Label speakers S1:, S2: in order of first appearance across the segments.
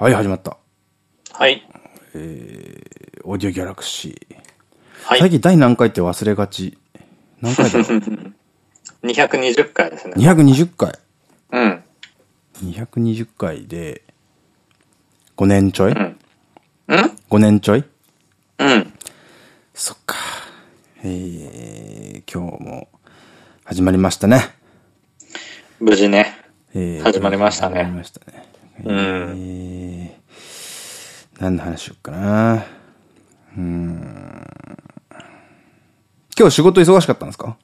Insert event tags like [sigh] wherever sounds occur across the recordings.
S1: はい、始まった。
S2: はい。
S1: オーディオギャラクシー。
S2: はい。
S1: 最近第何回って忘れがち。何回だろう？[laughs]
S2: 220回ですね。
S1: ?220 回。
S2: うん。
S1: 220回で、5年ちょい、
S2: んうん
S1: ?5 年ちょい？
S2: うん。
S1: そっか。えー、今日も始まりましたね。
S2: 無事ね。
S1: えー
S2: 始まりましたね
S1: 始まりましたね。
S2: うん。
S1: えー、何の話しよっかな。うーん。今日仕事忙しかったんですか？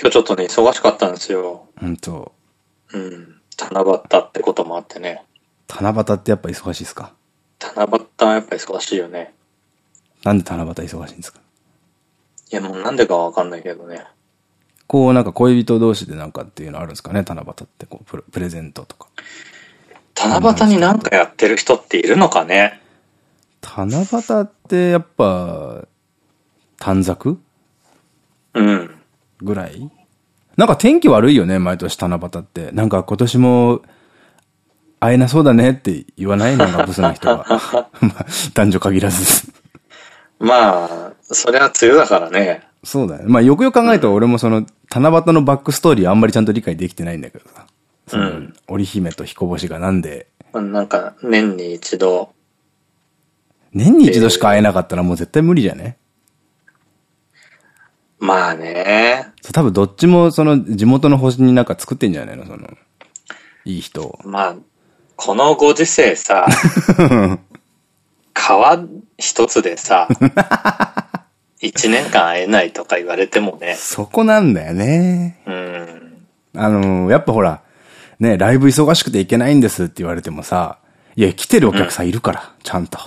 S2: 今日ちょっとね、忙しかったんですよ。
S1: うんと、
S2: うん。七夕ってこともあってね。
S1: 七夕ってやっぱ忙しいですか？
S2: 七夕はやっぱ忙しいよね。
S1: なんで七夕忙しいんですか？
S2: いや、もうなんでかわかんないけどね。
S1: こうなんか恋人同士でなんかっていうのあるんですかね？七夕ってこうプレプレゼントとか。
S2: 七夕になんかやってる人っているのかね？
S1: 七夕ってやっぱ短冊？
S2: うん。
S1: ぐらい？なんか天気悪いよね、毎年七夕って。なんか今年も会えなそうだねって言わない？なんかブスな人は。ま [laughs] あ [laughs] 男女限らず。
S2: まあ、それは梅雨だからね。
S1: そうだよね。まあよくよく考えると俺もその七夕のバックストーリーあんまりちゃんと理解できてないんだけどさ。
S2: うん
S1: 織姫と彦星がなんで、
S2: なんか、年に一度。
S1: 年に一度しか会えなかったらもう絶対無理じゃね？
S2: まあね。
S1: 多分どっちもその地元の星になんか作ってんじゃないの？その、いい人を。
S2: まあ、このご時世さ、[laughs] 川一つでさ、[laughs] 一年間会えないとか言われてもね。
S1: そこなんだよね。
S2: うん。
S1: あの、やっぱほら、ね、ライブ忙しくて行けないんですって言われてもさ、いや、来てるお客さんいるから、ちゃんと。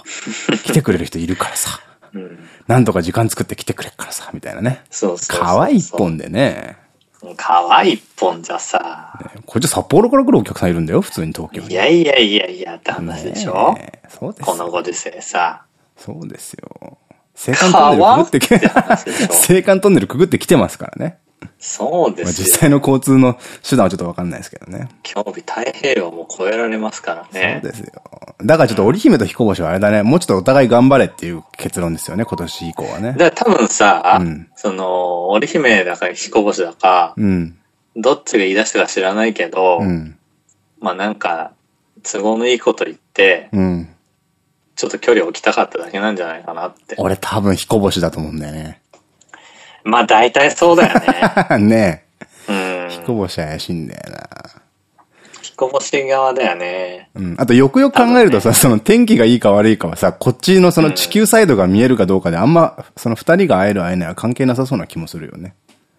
S1: 来てくれる人いるからさ。
S2: うん。
S1: なんとか時間作って来てくれっからさ、みたいなね。
S2: そうそうそう。
S1: 皮一。本でね。
S2: 皮一本じゃさ、
S1: こっち札幌から来るお客さんいるんだよ、普通に東京に。
S2: いやいやいやいやって話でしょ、
S1: ねえそうです
S2: この
S1: よ。
S2: ご時世さ。
S1: そうですよ。青函トンネルくぐってき
S2: って [laughs]
S1: 青函トンネルくぐってきてますからね。まあ
S2: そうですよ。
S1: 実際の交通の手段はちょっとわかんないですけどね。
S2: 今日日太平洋も越えられますからね。
S1: そうですよ。だからちょっと織姫と彦星はあれだね。もうちょっとお互い頑張れっていう結論ですよね、今年以降はね。
S2: だから多分さ、
S1: うん
S2: その、織姫だか彦星だか、
S1: うん。
S2: どっちが言い出したか知らないけど、
S1: うん。
S2: まあなんか、都合のいいこと言って、
S1: うん。
S2: ちょっと距離を置きたかっただけなんじゃないかなって。
S1: 俺多分彦星だと思うんだよね。
S2: まあ大体そうだよね。[laughs]
S1: ね
S2: うん
S1: え。。彦星怪しいんだよな。
S2: 彦星側だよね。
S1: うん。あとよくよく考えるとさ、その天気がいいか悪いかはさ、こっちのその地球サイドが見えるかどうかであんま、その二人が会える会えないは関係なさそうな気もするよね。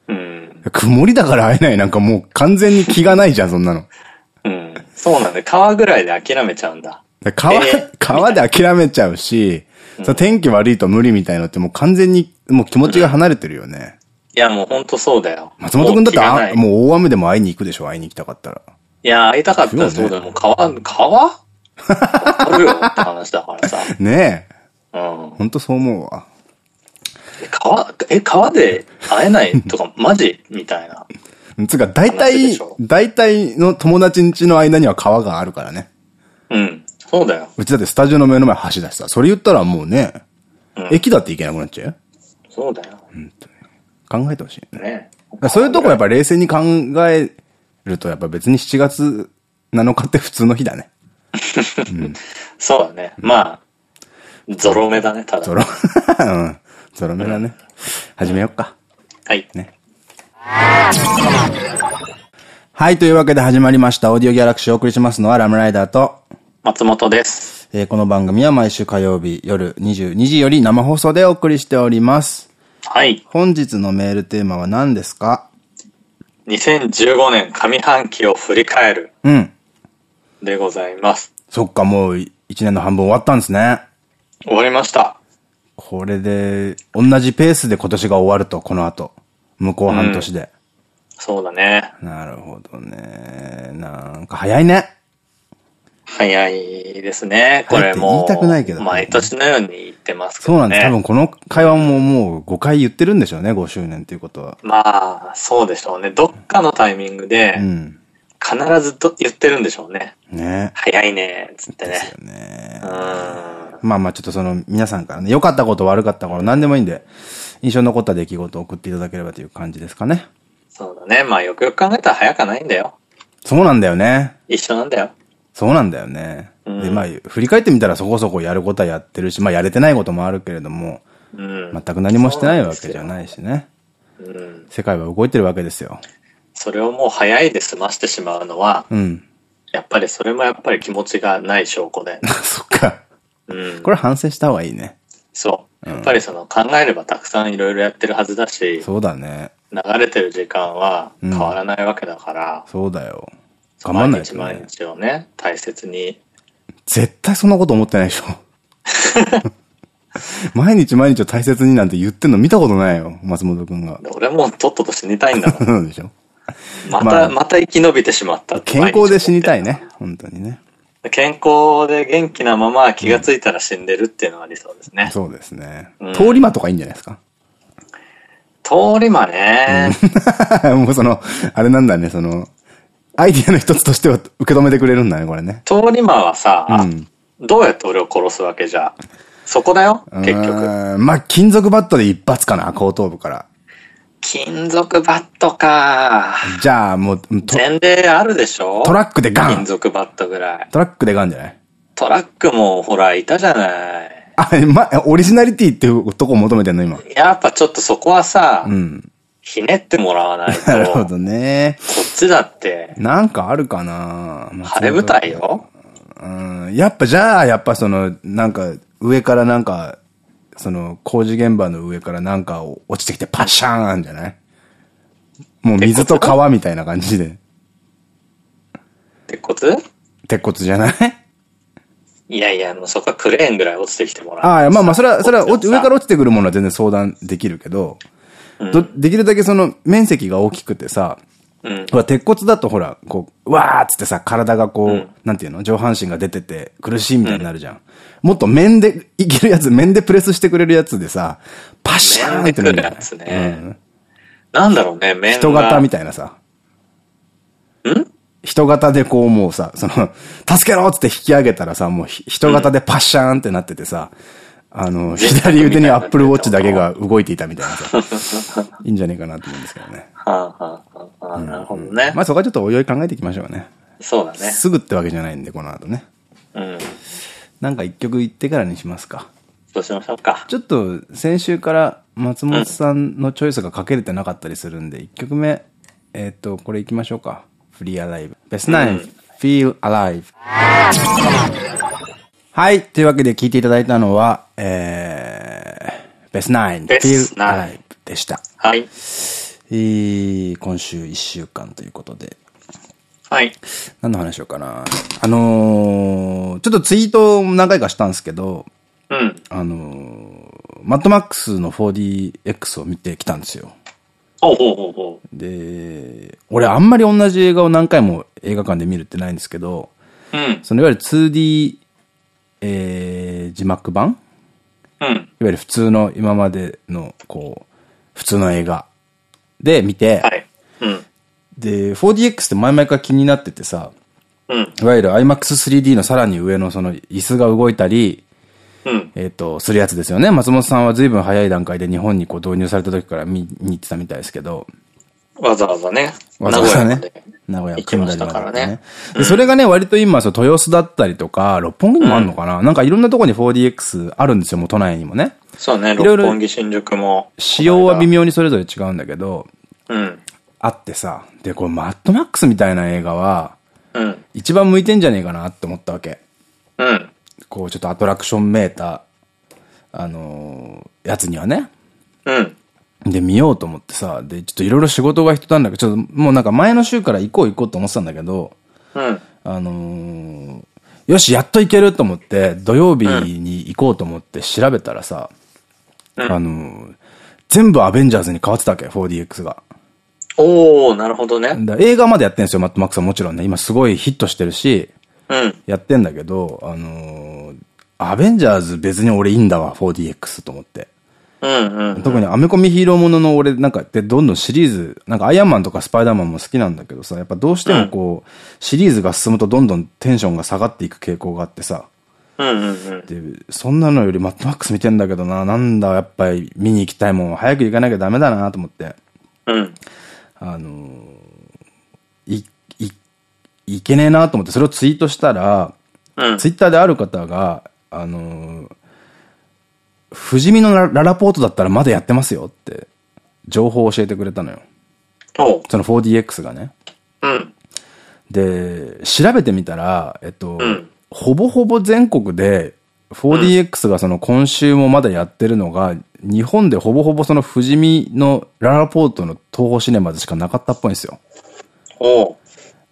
S2: うん。
S1: 曇りだから会えないなんかもう完全に気がないじゃん、そんなの。
S2: うん。そうなんだよ。川ぐらいで諦めちゃうんだ。
S1: 川、
S2: えー [laughs]
S1: 川で諦めちゃうし、天気悪いと無理みたいのってもう完全にもう気持ちが離れてるよね。
S2: いや、もうほんとそうだよ。
S1: 松本くんだって
S2: もう
S1: 大雨でも会いに行くでしょ、会いに行きたかったら。
S2: いや、会いたかったらそうだよ。もう川、川？あるよって話だからさ。[laughs]
S1: ねえ。
S2: うん。
S1: ほんとそう思うわ。
S2: え川、え、川で会えないとか、[laughs] マジ？みたいな。
S1: つうか、大体大体の友達ん家の間には川があるからね。
S2: うん。そうだよ。
S1: うちだってスタジオの目の前橋だしさ、それ言ったらもうね、
S2: うん
S1: 駅だって行けなくなっちゃうよ。
S2: そうだよ。
S1: 考えてほしいね。そういうとこやっぱ冷静に考えると、やっぱ別に7月7日って普通の日だね。[laughs]
S2: そうだね。まあ、ゾロ目だね、ただ。
S1: ゾロ、[laughs] うん。ゾロ目だね。始めよっか。
S2: はい。
S1: ね。はい、というわけで始まりました。オーディオギャラクシーをお送りしますのはラムライダーと、
S2: 松本です。
S1: えーこの番組は毎週火曜日夜22時より生放送でお送りしております。
S2: はい。
S1: 本日のメールテーマは何ですか
S2: ？2015年上半期を振り返る
S1: うん。
S2: でございます。
S1: そっか、もう1年の半分終わったんですね。
S2: 終わりました。
S1: これで、同じペースで今年が終わると、この後。向こう半年で。
S2: そうだね。
S1: なるほどね。なんか早いね。
S2: 早いですね。これも
S1: 言いたくないけど
S2: う、毎年のように言ってますけどね。
S1: そうなんです。多分この会話ももう5回言ってるんでしょうね、5周年っていうことは。
S2: まあ、そうでしょうね。どっかのタイミングで
S1: う、ん。
S2: 必ずと言ってるんでしょうね。
S1: ね。
S2: 早いね、つって
S1: です
S2: ね。
S1: よね
S2: う。ん。
S1: まあまあちょっとその皆さんからね、良かったこと悪かったこと何でもいいんで、印象に残った出来事を送っていただければという感じですかね。
S2: そうだね。まあよくよく考えたら早かないんだよ。
S1: そうなんだよね。
S2: 一緒なんだよ。
S1: そうなんだよね。
S2: うん
S1: で、まあ、振り返ってみたらそこそこやることはやってるし、まあやれてないこともあるけれども、
S2: うん。
S1: 全く何もしてないわけじゃないしね。
S2: うん。
S1: 世界は動いてるわけですよ。
S2: それをもう早いで済ましてしまうのは、
S1: うん。
S2: やっぱりそれもやっぱり気持ちがない証拠で。[laughs]
S1: そっか。
S2: うん。
S1: これ反省した方がいいね。
S2: そう。やっぱりその考えればたくさんいろいろやってるはずだし、
S1: そうだね。
S2: 流れてる時間は変わらないわけだから、
S1: そうだよ。頑張んない
S2: 毎日
S1: とね
S2: 毎。日をね、大切に。
S1: 絶対そんなこと思ってないでしょ。[laughs] 毎日毎日を大切になんて言ってんの見たことないよ、松本くんが。
S2: 俺もとっとと死にたいんだもん。[laughs]
S1: そうでしょ。
S2: また、
S1: まあ
S2: また生き延びてしまった
S1: 健康で死にたいね。本当にね。
S2: 健康で元気なまま気がついたら死んでるっていうのが理想ですね。
S1: そうですね
S2: うん。
S1: 通り魔とかいいんじゃないですか？
S2: 通り魔ね。[laughs]
S1: もうその、あれなんだね、その、アイディアの一つとしては受け止めてくれるんだね、これね。
S2: 通り魔はさ、
S1: うん
S2: どうやって俺を殺すわけじゃ。そこだよ、結局。
S1: まあ、金属バットで一発かな、後頭部から。
S2: 金属バットか。
S1: じゃあ、もう、ト
S2: 前例あるでしょ？
S1: トラックでガ
S2: 金
S1: ン
S2: 属バットぐらい。
S1: トラックでガンじゃない？
S2: トラックもほら、いたじゃない。
S1: あ、ま、オリジナリティっていうとこ求めてんの、今。
S2: やっぱちょっとそこはさ、
S1: うん。
S2: ひねってもらわないと。[laughs]
S1: なるほ
S2: こ
S1: どね。
S2: っちだって、
S1: なんかあるかな
S2: 晴れ舞台よ。
S1: うん。やっぱ、じゃあ、やっぱその、なんか、上からなんか、その、工事現場の上からなんか落ちてきてパッシャーンじゃない？もう水と川みたいな感じで。
S2: 鉄骨？
S1: 鉄骨じゃない？
S2: いやいや、もうそこはクレーンぐらい落ちてきてもらう。
S1: ああ、まあまあ、それは、それは、上から落ちてくるものは全然相談できるけど、
S2: うん
S1: どできるだけその面積が大きくてさ、
S2: うん。
S1: ほら、鉄骨だとほら、こう、うわーっつってさ、体がこう、
S2: うん
S1: なんていうの？上半身が出てて苦しいみたいになるじゃん。もっと面でいけるやつ、面でプレスしてくれるやつでさ、パッシャーンってなるじゃない？
S2: 面で来るやつねなんだろうね、面が。
S1: 人型みたいなさ。
S2: ん？
S1: 人型でこうもうさ、その、助けろっつって引き上げたらさ、もうひ人型でパッシャーンってなっててさ、あの、左腕にアップルウォッチだけが動いていたみたいなさ、いいんじゃねえかなと思うんですけどね。
S2: はあ、はあはあはあ、なるほどね。
S1: まあそこはちょっとおいおい考えていきましょうね。
S2: そうだね。
S1: すぐってわけじゃないんで、この後ね。
S2: うん。
S1: なんか一曲言ってからにしますか。
S2: そうしましょうか。
S1: ちょっと先週から松本さんのチョイスがかけれてなかったりするんで、1曲目、えっ、と、これ行きましょうか。フリーアライブ。ベスナイン、Feel Alive。はい。というわけで聴いていただいたのは、えー、ベスナイン、
S2: ベ
S1: Feel
S2: スナイン
S1: Alive でした。
S2: はい。
S1: えー、今週1週間ということで、
S2: はい。
S1: 何の話しようかな。あのー、ちょっとツイートを何回かしたんですけど、
S2: うん。
S1: あのー、マッドマックスの 4DX を見てきたんですよ。
S2: ほうほうほうほ
S1: で、俺あんまり同じ映画を何回も映画館で見るってないんですけど、
S2: う。うん。
S1: そのいわゆる 2D、えー、字幕版？
S2: うん。
S1: いわゆる普通の今までの、こう、普通の映画で見て、
S2: はい。うん。
S1: で、4DX って前々から気になっててさ、
S2: うん。
S1: いわゆる IMAX3D のさらに上のその椅子が動いたり、
S2: うん。
S1: えっ、と、するやつですよね。松本さんは随分早い段階で日本にこう導入された時から見に行ってたみたいですけど、
S2: わざわざね。
S1: わざわざね
S2: 名古屋まで。
S1: 名古屋
S2: 行きましたからね
S1: でで、それがね、割と今、そう、豊洲だったりとか、六本木にもあるのかな、なんかいろんなところに 4DX あるんですよ、もう都内にもね。
S2: そうね、六本木新宿も。
S1: 仕様は微妙にそれぞれ違うんだけど、
S2: うん。
S1: あってさ。で、これマッドマックスみたいな映画は、
S2: うん。
S1: 一番向いてんじゃねえかなって思ったわけ。
S2: うん。
S1: こう、ちょっとアトラクションメーター、あのーやつにはね。
S2: うん。
S1: で、見ようと思ってさ、で、ちょっといろいろ仕事が人なんだけど、ちょっともうなんか前の週から行こう行こうと思ってたんだけど、
S2: うん。
S1: あのーよし、やっと行けると思って、土曜日に行こうと思って調べたらさ、
S2: うん
S1: あのー全部アベンジャーズに変わってたわけ、4DX が。
S2: おー、なるほどね。
S1: だ映画までやってんですよ、マットマックスはもちろんね。今すごいヒットしてるし、
S2: うん。
S1: やってんだけど、あのーアベンジャーズ別に俺いいんだわ、4DX と思って。特にアメコミヒーローものの俺なんかでどんどんシリーズ、なんかアイアンマンとかスパイダーマンも好きなんだけどさ、やっぱどうしてもこう、シリーズが進むとどんどんテンションが下がっていく傾向があってさ。で、そんなのよりマッドマックス見てんだけどな、なんだやっぱり見に行きたいもん、早く行かなきゃダメだなと思って、
S2: うん。
S1: あのーい、い、いけねえなと思ってそれをツイートしたら、
S2: うん。
S1: ツイッターである方が、あのー、富士見のラララポートだったらまだやってますよって、情報を教えてくれたのよ。その 4DX がね。
S2: うん。
S1: で、調べてみたら、えっと、
S2: うん
S1: ほぼほぼ全国で 4DX がその今週もまだやってるのが、日本でほぼほぼその富士見のララポートの東宝シネマズしかなかったっぽいんですよ。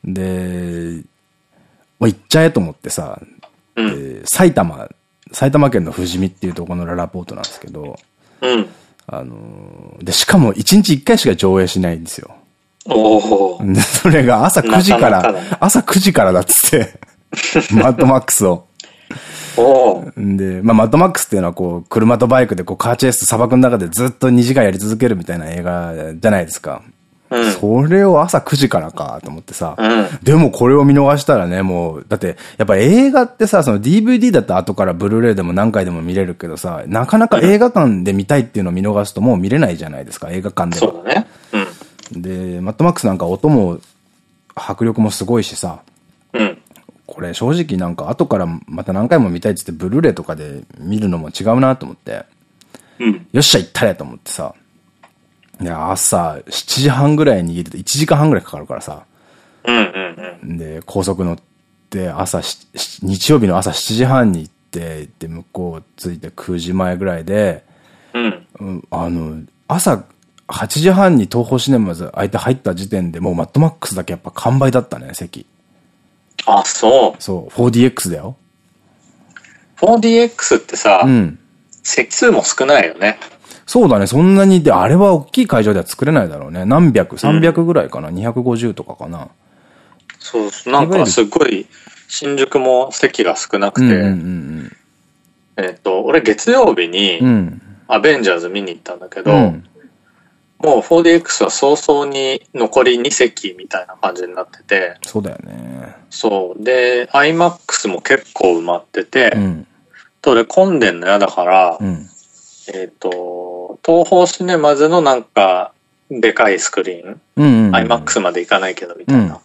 S1: で、もう行っちゃえと思ってさ、
S2: うん。
S1: で埼玉、埼玉県の富士見っていうところのララポートなんですけど、
S2: うん。
S1: あのーで、しかも1日1回しか上映しないんですよ。
S2: おお。
S1: で、それが朝9時から、
S2: なかなかだ
S1: 朝9時からだっつって、[laughs] マッドマックスを。
S2: おう。
S1: で、まあ、マッドマックスっていうのはこう、車とバイクでこう、カーチェイス砂漠の中でずっと2時間やり続けるみたいな映画じゃないですか。
S2: うん。
S1: それを朝9時からかと思ってさ。
S2: うん
S1: でもこれを見逃したらね、もう、だって、やっぱ映画ってさ、その DVD だったら後からブルーレイでも何回でも見れるけどさ、なかなか映画館で見たいっていうのを見逃すともう見れないじゃないですか、映画館では。
S2: そうだね。うん。
S1: で、マッドマックスなんか音も、迫力もすごいしさ、
S2: うん。
S1: これ正直なんか後からまた何回も見たいっつってブルーレイとかで見るのも違うなと思って、
S2: うん。
S1: よっしゃ行ったれと思ってさ、で、朝7時半ぐらいに家出て1時間半ぐらいかかるからさ、
S2: うんうんうん。
S1: で、高速乗って朝日曜日の朝7時半に行って、で、向こう着いて9時前ぐらいで、
S2: うん。
S1: うんあの、朝8時半に東宝シネマズ相手入った時点でもうマッドマックスだけやっぱ完売だったね、席。
S2: あ、そう。
S1: そう、4DX だよ。
S2: 4DX ってさ、
S1: うん。
S2: 席数も少ないよね。
S1: そうだね、そんなに、で、あれは大きい会場では作れないだろうね。何百、300ぐらいかな、250とかかな。
S2: そう、なんかすごい、新宿も席が少なく
S1: うんうん
S2: て、えっと、俺月曜日に
S1: うん。うん。
S2: アベンジャーズ見に行ったんだけど、
S1: うん
S2: もう 4DX は早々に残り2席みたいな感じになってて、
S1: そうだよね。
S2: そう。で、IMAX も結構埋まってて、
S1: うん。
S2: と俺混んでんの嫌だから、
S1: うん。
S2: えっ、と、東宝シネマズのなんか、でかいスクリーン、
S1: うんうん。
S2: IMAX まで行かないけどみたいな。
S1: うん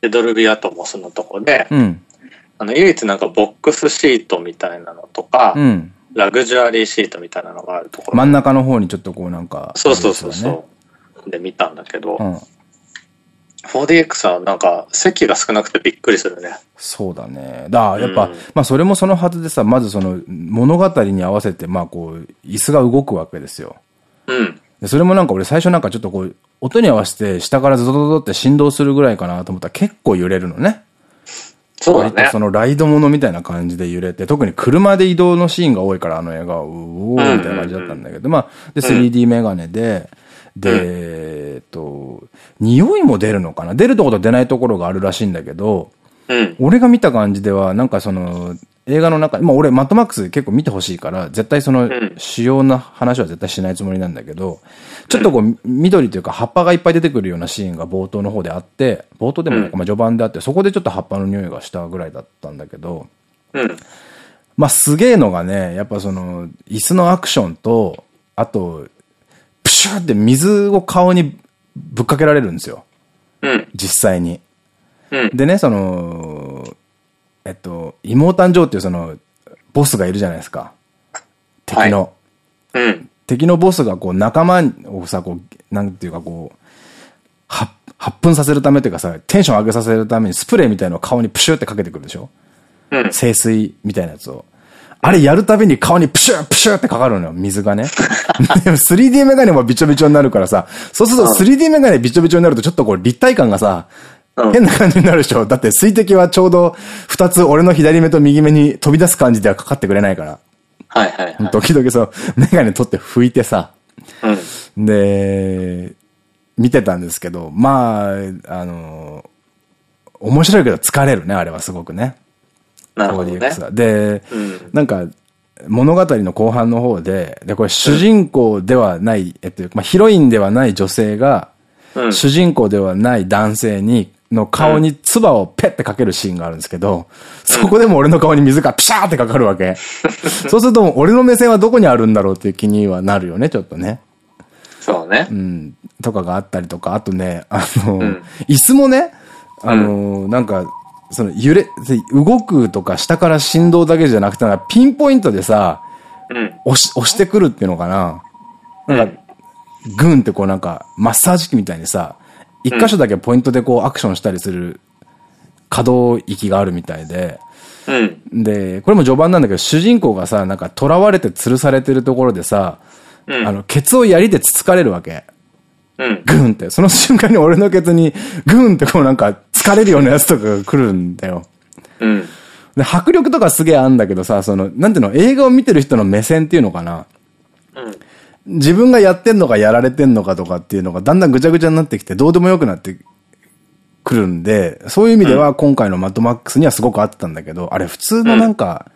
S2: で、ドルビーアトモスのとこで、
S1: うん。
S2: あの、唯一なんかボックスシートみたいなのとか、
S1: うん。
S2: ラグジュアリーシートみたいなのがあるところ。
S1: 真ん中の方にちょっとこうなんか。
S2: そうそうそうそう。で、見たんだけど。4DX はなんか席が少なくてびっくりするね。
S1: そうだね。だからやっぱ、
S2: うん
S1: まあそれもそのはずでさ、まずその物語に合わせて、まあこう、椅子が動くわけですよ。
S2: うん。
S1: でそれもなんか俺最初なんかちょっとこう、音に合わせて下からズドドドって振動するぐらいかなと思ったら結構揺れるのね。
S2: そうだね
S1: 割とそ。のライドものみたいな感じで揺れて、特に車で移動のシーンが多いからあの映画は、うおーみたいな感じだったんだけど、まあ、で、3D メガネで、で、えっと、匂いも出るのかな？出るところと出ないところがあるらしいんだけど、
S2: うん。
S1: 俺が見た感じでは、なんかその、映画の中、まあ俺、マットマックス結構見てほしいから、絶対その
S2: ん、
S1: 主要な話は絶対しないつもりなんだけど、ちょっとこう、緑というか葉っぱがいっぱい出てくるようなシーンが冒頭の方であって、冒頭でもなんか、まあ序盤であって、そこでちょっと葉っぱの匂いがしたぐらいだったんだけど、
S2: うん。
S1: まあすげえのがね、やっぱその、椅子のアクションと、あと、プシューって水を顔にぶっかけられるんですよ。
S2: うん。
S1: 実際に。
S2: うん。
S1: でね、その、えっと、妹ジョーっていうその、ボスがいるじゃないですか。敵の。
S2: うん。
S1: 敵のボスがこう仲間をさ、こう、なんていうかこう、発発奮させるためっていうかさ、テンション上げさせるためにスプレーみたいのを顔にプシューってかけてくるでしょ
S2: うん。
S1: 清水みたいなやつを。あれやるたびに顔にプシュープシューってかかるのよ、水がね。[laughs] でも 3D メガネもびちょびちょになるからさ、そうすると 3D メガネびちょびちょになるとちょっとこう立体感がさ、
S2: うん
S1: 変な感じになるでしょだって水滴はちょうど二つ俺の左目と右目に飛び出す感じではかかってくれないから。
S2: はいはいはい。
S1: 時々そう、メガネ取って拭いてさ、
S2: うん。
S1: で、見てたんですけど、まあ、あの、面白いけど疲れるね、あれはすごくね。
S2: なるほどね
S1: 4DX。は。で、
S2: うん。
S1: なんか、物語の後半の方で、で、これ主人公ではない、えっと、まあ、ヒロインではない女性が、
S2: うん。
S1: 主人公ではない男性に、の顔に唾をペッてかけるシーンがあるんですけど、そこでも俺の顔に水がピシャーってかかるわけ。[laughs] そうすると、俺の目線はどこにあるんだろうっていう気にはなるよね、ちょっとね。
S2: そうね
S1: う。ん。とかがあったりとか、あとね、あの、
S2: ん
S1: 椅子もね、あの、なんか、その揺れ、動くとか下から振動だけじゃなくて、ピンポイントでさ、
S2: うん。
S1: 押し、押してくるっていうのかな。なんか、グンってこうなんか、マッサージ機みたいにさ、一箇所だけポイントでこうアクションしたりする可動域があるみたいで、
S2: うん。
S1: で、これも序盤なんだけど、主人公がさ、なんか囚われて吊るされてるところでさ、
S2: うん
S1: あの、ケツを槍でつつかれるわけ。
S2: うん。
S1: グンって。その瞬間に俺のケツに、グンってこうなんか、疲れるようなやつとかが来るんだよ。
S2: うん。
S1: で、迫力とかすげえあんだけどさ、その、なんていうの、映画を見てる人の目線っていうのかな。
S2: うん。
S1: 自分がやってんのかやられてんのかとかっていうのがだんだんぐちゃぐちゃになってきて、どうでもよくなってくるんで、そういう意味では今回のマッドマックスにはすごく合ってたんだけど、あれ普通のなんか、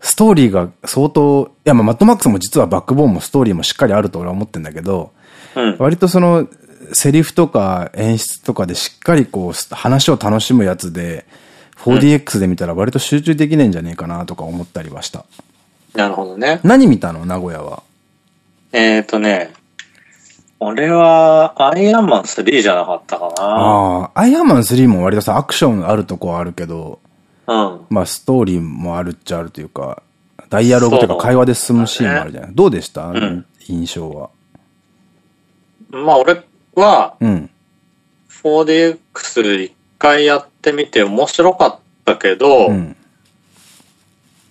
S1: ストーリーが相当、いやまあマッドマックスも実はバックボーンもストーリーもしっかりあると俺は思ってんだけど、
S2: うん。
S1: 割とその、セリフとか演出とかでしっかりこう、話を楽しむやつで、4DX で見たら割と集中できねえんじゃねえかなとか思ったりはした。
S2: なるほどね。
S1: 何見たの？名古屋は。
S2: えーとね、俺は、アイアンマン3じゃなかったかな。
S1: ああ、アイアンマン3も割とさ、アクションあるとこはあるけど、
S2: うん。
S1: まあストーリーもあるっちゃあるというか、ダイアログというか会話で進むシーンもあるじゃない。どうでした、
S2: ん
S1: 印象は。
S2: まあ俺は、
S1: うん。
S2: 4DX 一回やってみて面白かったけど、
S1: うん。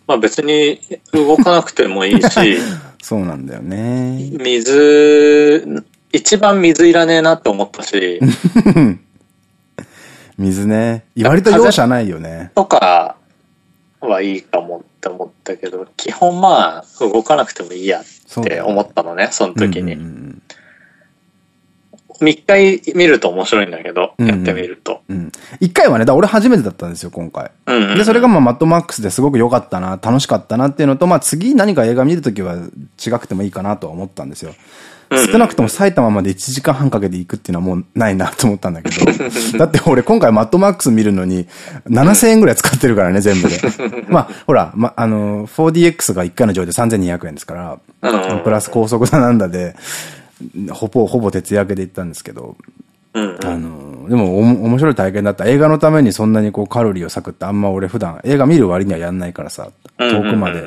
S2: まあ別に動かなくてもいいし、[laughs]
S1: そうなんだよね。
S2: 水、一番水いらねえなって思ったし、[laughs]
S1: 水ね。割と容赦ないよね。
S2: とかはいいかもって思ったけど、基本まあ動かなくてもいいやって思ったのね、その時に
S1: うん。うん
S2: 一回見ると面白いんだけど、
S1: うん
S2: やってみると。
S1: うんうん。一回はね、だ俺初めてだったんですよ、今回。
S2: うんうん
S1: で、それがまあマッドマックスですごく良かったな、楽しかったなっていうのと、まあ次何か映画見るときは違くてもいいかなとは思ったんですよ。少なくとも埼玉まで1時間半かけて行くっていうのはもうないなと思ったんだけど。[laughs] だって俺今回マッドマックス見るのに7000円ぐらい使ってるからね、[laughs] 全部で。まあ、ほら、ま、あの、4DX が1回の上で3200円ですから、
S2: うん
S1: プラス高速だなんだで、ほぼ、ほぼ徹夜明けで行ったんですけど、
S2: うんうん
S1: あの、でも面白い体験だった。映画のためにそんなにこうカロリーを割くってあんま俺普段映画見る割にはやんないからさ、遠くまで。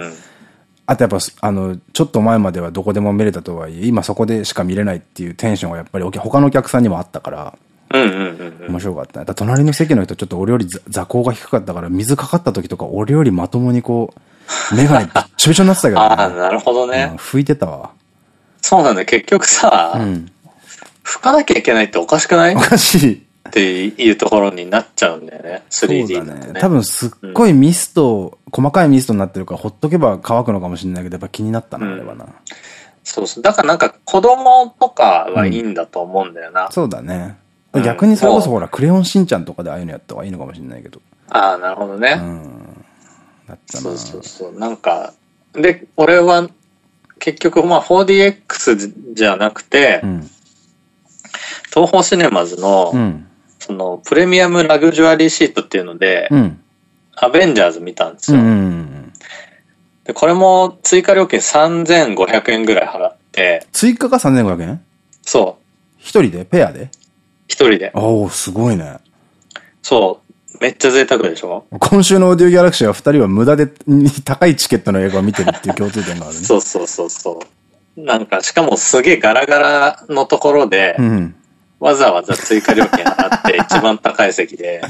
S1: あとやっぱ、あの、ちょっと前まではどこでも見れたとはいえ、今そこでしか見れないっていうテンションがやっぱり他のお客さんにもあったから。面白かったね。だ隣の席の人ちょっと俺より座座高が低かったから、水かかった時とか俺よりまともにこう、メガネびっちょびちょになってたけど、[laughs]
S2: ああ、
S1: ね。
S2: なるほどね。
S1: うん拭いてたわ。
S2: そうなんだよ。結局さ、
S1: うん。
S2: 拭かなきゃいけないっておかしくない？
S1: おかしい。
S2: っていうところになっちゃうんだよね。
S1: そう
S2: 3D
S1: だ
S2: ね。
S1: ね。多分すっごいミスト、細かいミストになってるから、ほっとけば乾くのかもしれないけど、やっぱ気になったな、
S2: うん
S1: あれはな。
S2: そうそう。だからなんか子供とかはいいんだと思うんだよな。
S1: そうだね。
S2: うん
S1: 逆にそれこそほら、クレヨンしんちゃんとかでああいうのやった方がいいのかもしれないけど。
S2: ああ、なるほどね。
S1: うん。だったな
S2: そう。そうそう。なんか、で、俺は結局まあ 4DX じゃなくて、
S1: うん。
S2: 東宝シネマズの、
S1: うん。
S2: そのプレミアムラグジュアリーシートっていうので、
S1: うん。
S2: アベンジャーズ見たんです
S1: う
S2: よ。
S1: ん。
S2: で、これも追加料金3500円ぐらい払って、
S1: 追加が3500円？
S2: そう、
S1: 一人で？ペアで？
S2: 一人で。
S1: おおすごいね。
S2: そう、めっちゃ贅沢でしょ？
S1: 今週のオーディオギャラクシーは二人は無駄で高いチケットの映画を見てるっていう共通点があるね。
S2: そうそうそうそう。なんか、しかもすげえガラガラのところで、
S1: うん。
S2: わざわざ追加料金払って一番高い席で、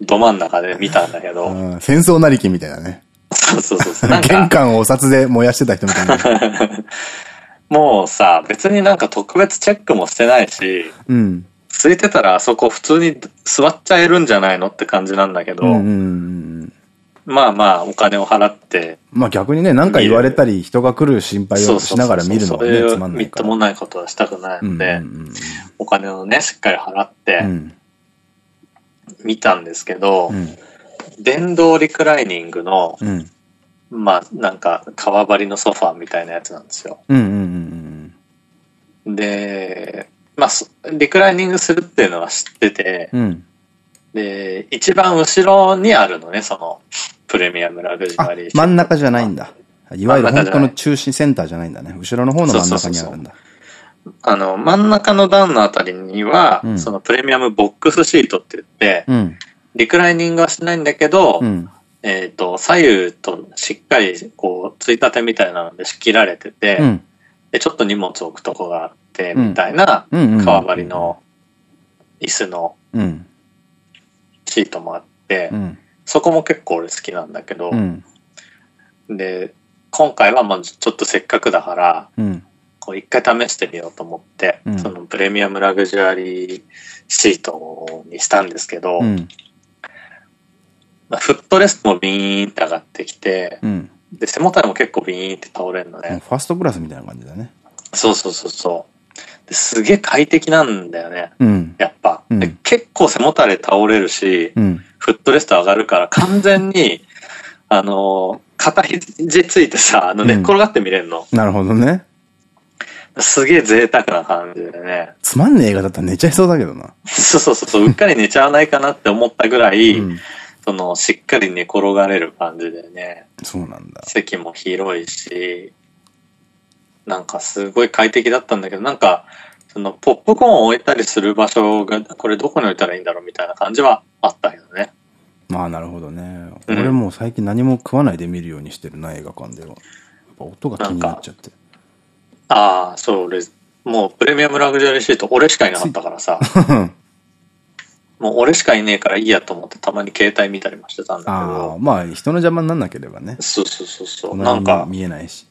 S2: ど真ん中で見たんだけど、
S1: うん戦争なりきみたいなね。
S2: そうそうそうそう。
S1: 玄
S2: か、
S1: 関をお札で燃やしてた人みたいな。[laughs]
S2: もうさ、別になんか特別チェックもしてないし、
S1: うん。
S2: 空いてたらあそこ普通に座っちゃえるんじゃないのって感じなんだけど。まあまあお金を払って、
S1: まあ逆にね、なんか言われたり、人が来る心配をしながら見るのはね、つまんない。
S2: みっともないことはしたくないので、
S1: うん
S2: お金をね、しっかり払って
S1: うん
S2: 見たんですけど、
S1: うん。
S2: 電動リクライニングの
S1: うん。
S2: まあ、なんか、革張りのソファーみたいなやつなんですよ。で、まあ、リクライニングするっていうのは知ってて、
S1: うん。
S2: で、一番後ろにあるのね、その、プレミアムラグジュ
S1: あ
S2: アリー
S1: 真ん中じゃないんだ。いわゆる本当の中心センターじゃないんだね。後ろの方の真ん中にあるんだ。
S2: あの、真ん中の段のあたりには、
S1: うん
S2: そのプレミアムボックスシートって言って、
S1: うん。
S2: リクライニングはしないんだけど、
S1: うん。
S2: えっ、と、左右としっかり、こう、ついたてみたいなので仕切られてて、
S1: うん。
S2: で、ちょっと荷物置くとこがあって、
S1: うん
S2: みたいな、革張りの椅子の
S1: うん。
S2: シートもあって、
S1: うん。
S2: そこも結構俺好きなんだけど、
S1: うん。
S2: で、今回はまあちょっとせっかくだから、
S1: うん。
S2: こう一回試してみようと思って、
S1: うん
S2: そのプレミアムラグジュアリーシートにしたんですけど、
S1: うん。
S2: まあ、フットレストもビーンって上がってきて、
S1: うん。
S2: で、背もたれも結構ビーンって倒れるのね。
S1: ファーストクラスみたいな感じだね。
S2: そうそうそうそすげえ快適なんだよね。
S1: うん。
S2: やっぱ。
S1: うん
S2: で結構背もたれ倒れるし、
S1: うん。
S2: フットレスト上がるから完全に、あの、片肘ついてさ、あの、寝っ転がって見れるの。
S1: なるほどね。
S2: すげえ贅沢な感じでね。
S1: つまんねえ映画だったら寝ちゃいそうだけどな。
S2: そうそうそうそう、うっかり寝ちゃわないかなって思ったぐらい、
S1: うん。
S2: その、しっかり寝転がれる感じでね。
S1: そうなんだ。
S2: 席も広いし、なんかすごい快適だったんだけど、なんか、そのポップコーンを置いたりする場所が、これどこに置いたらいいんだろうみたいな感じはあったけどね。
S1: まあなるほどね。
S2: うん
S1: 俺もう最近何も食わないで見るようにしてるな、映画館では。やっぱ音が気になっちゃって。
S2: ああ、そう、俺、もうプレミアムラグジュアリーシート俺しかいなかったからさ、[laughs] もう俺しかいねえからいいやと思ってたまに携帯見たりもしてたんだけ
S1: ああ、
S2: ど、
S1: まあ人の邪魔になんなければね。
S2: そうそうそうそう、なんか
S1: 見えないし。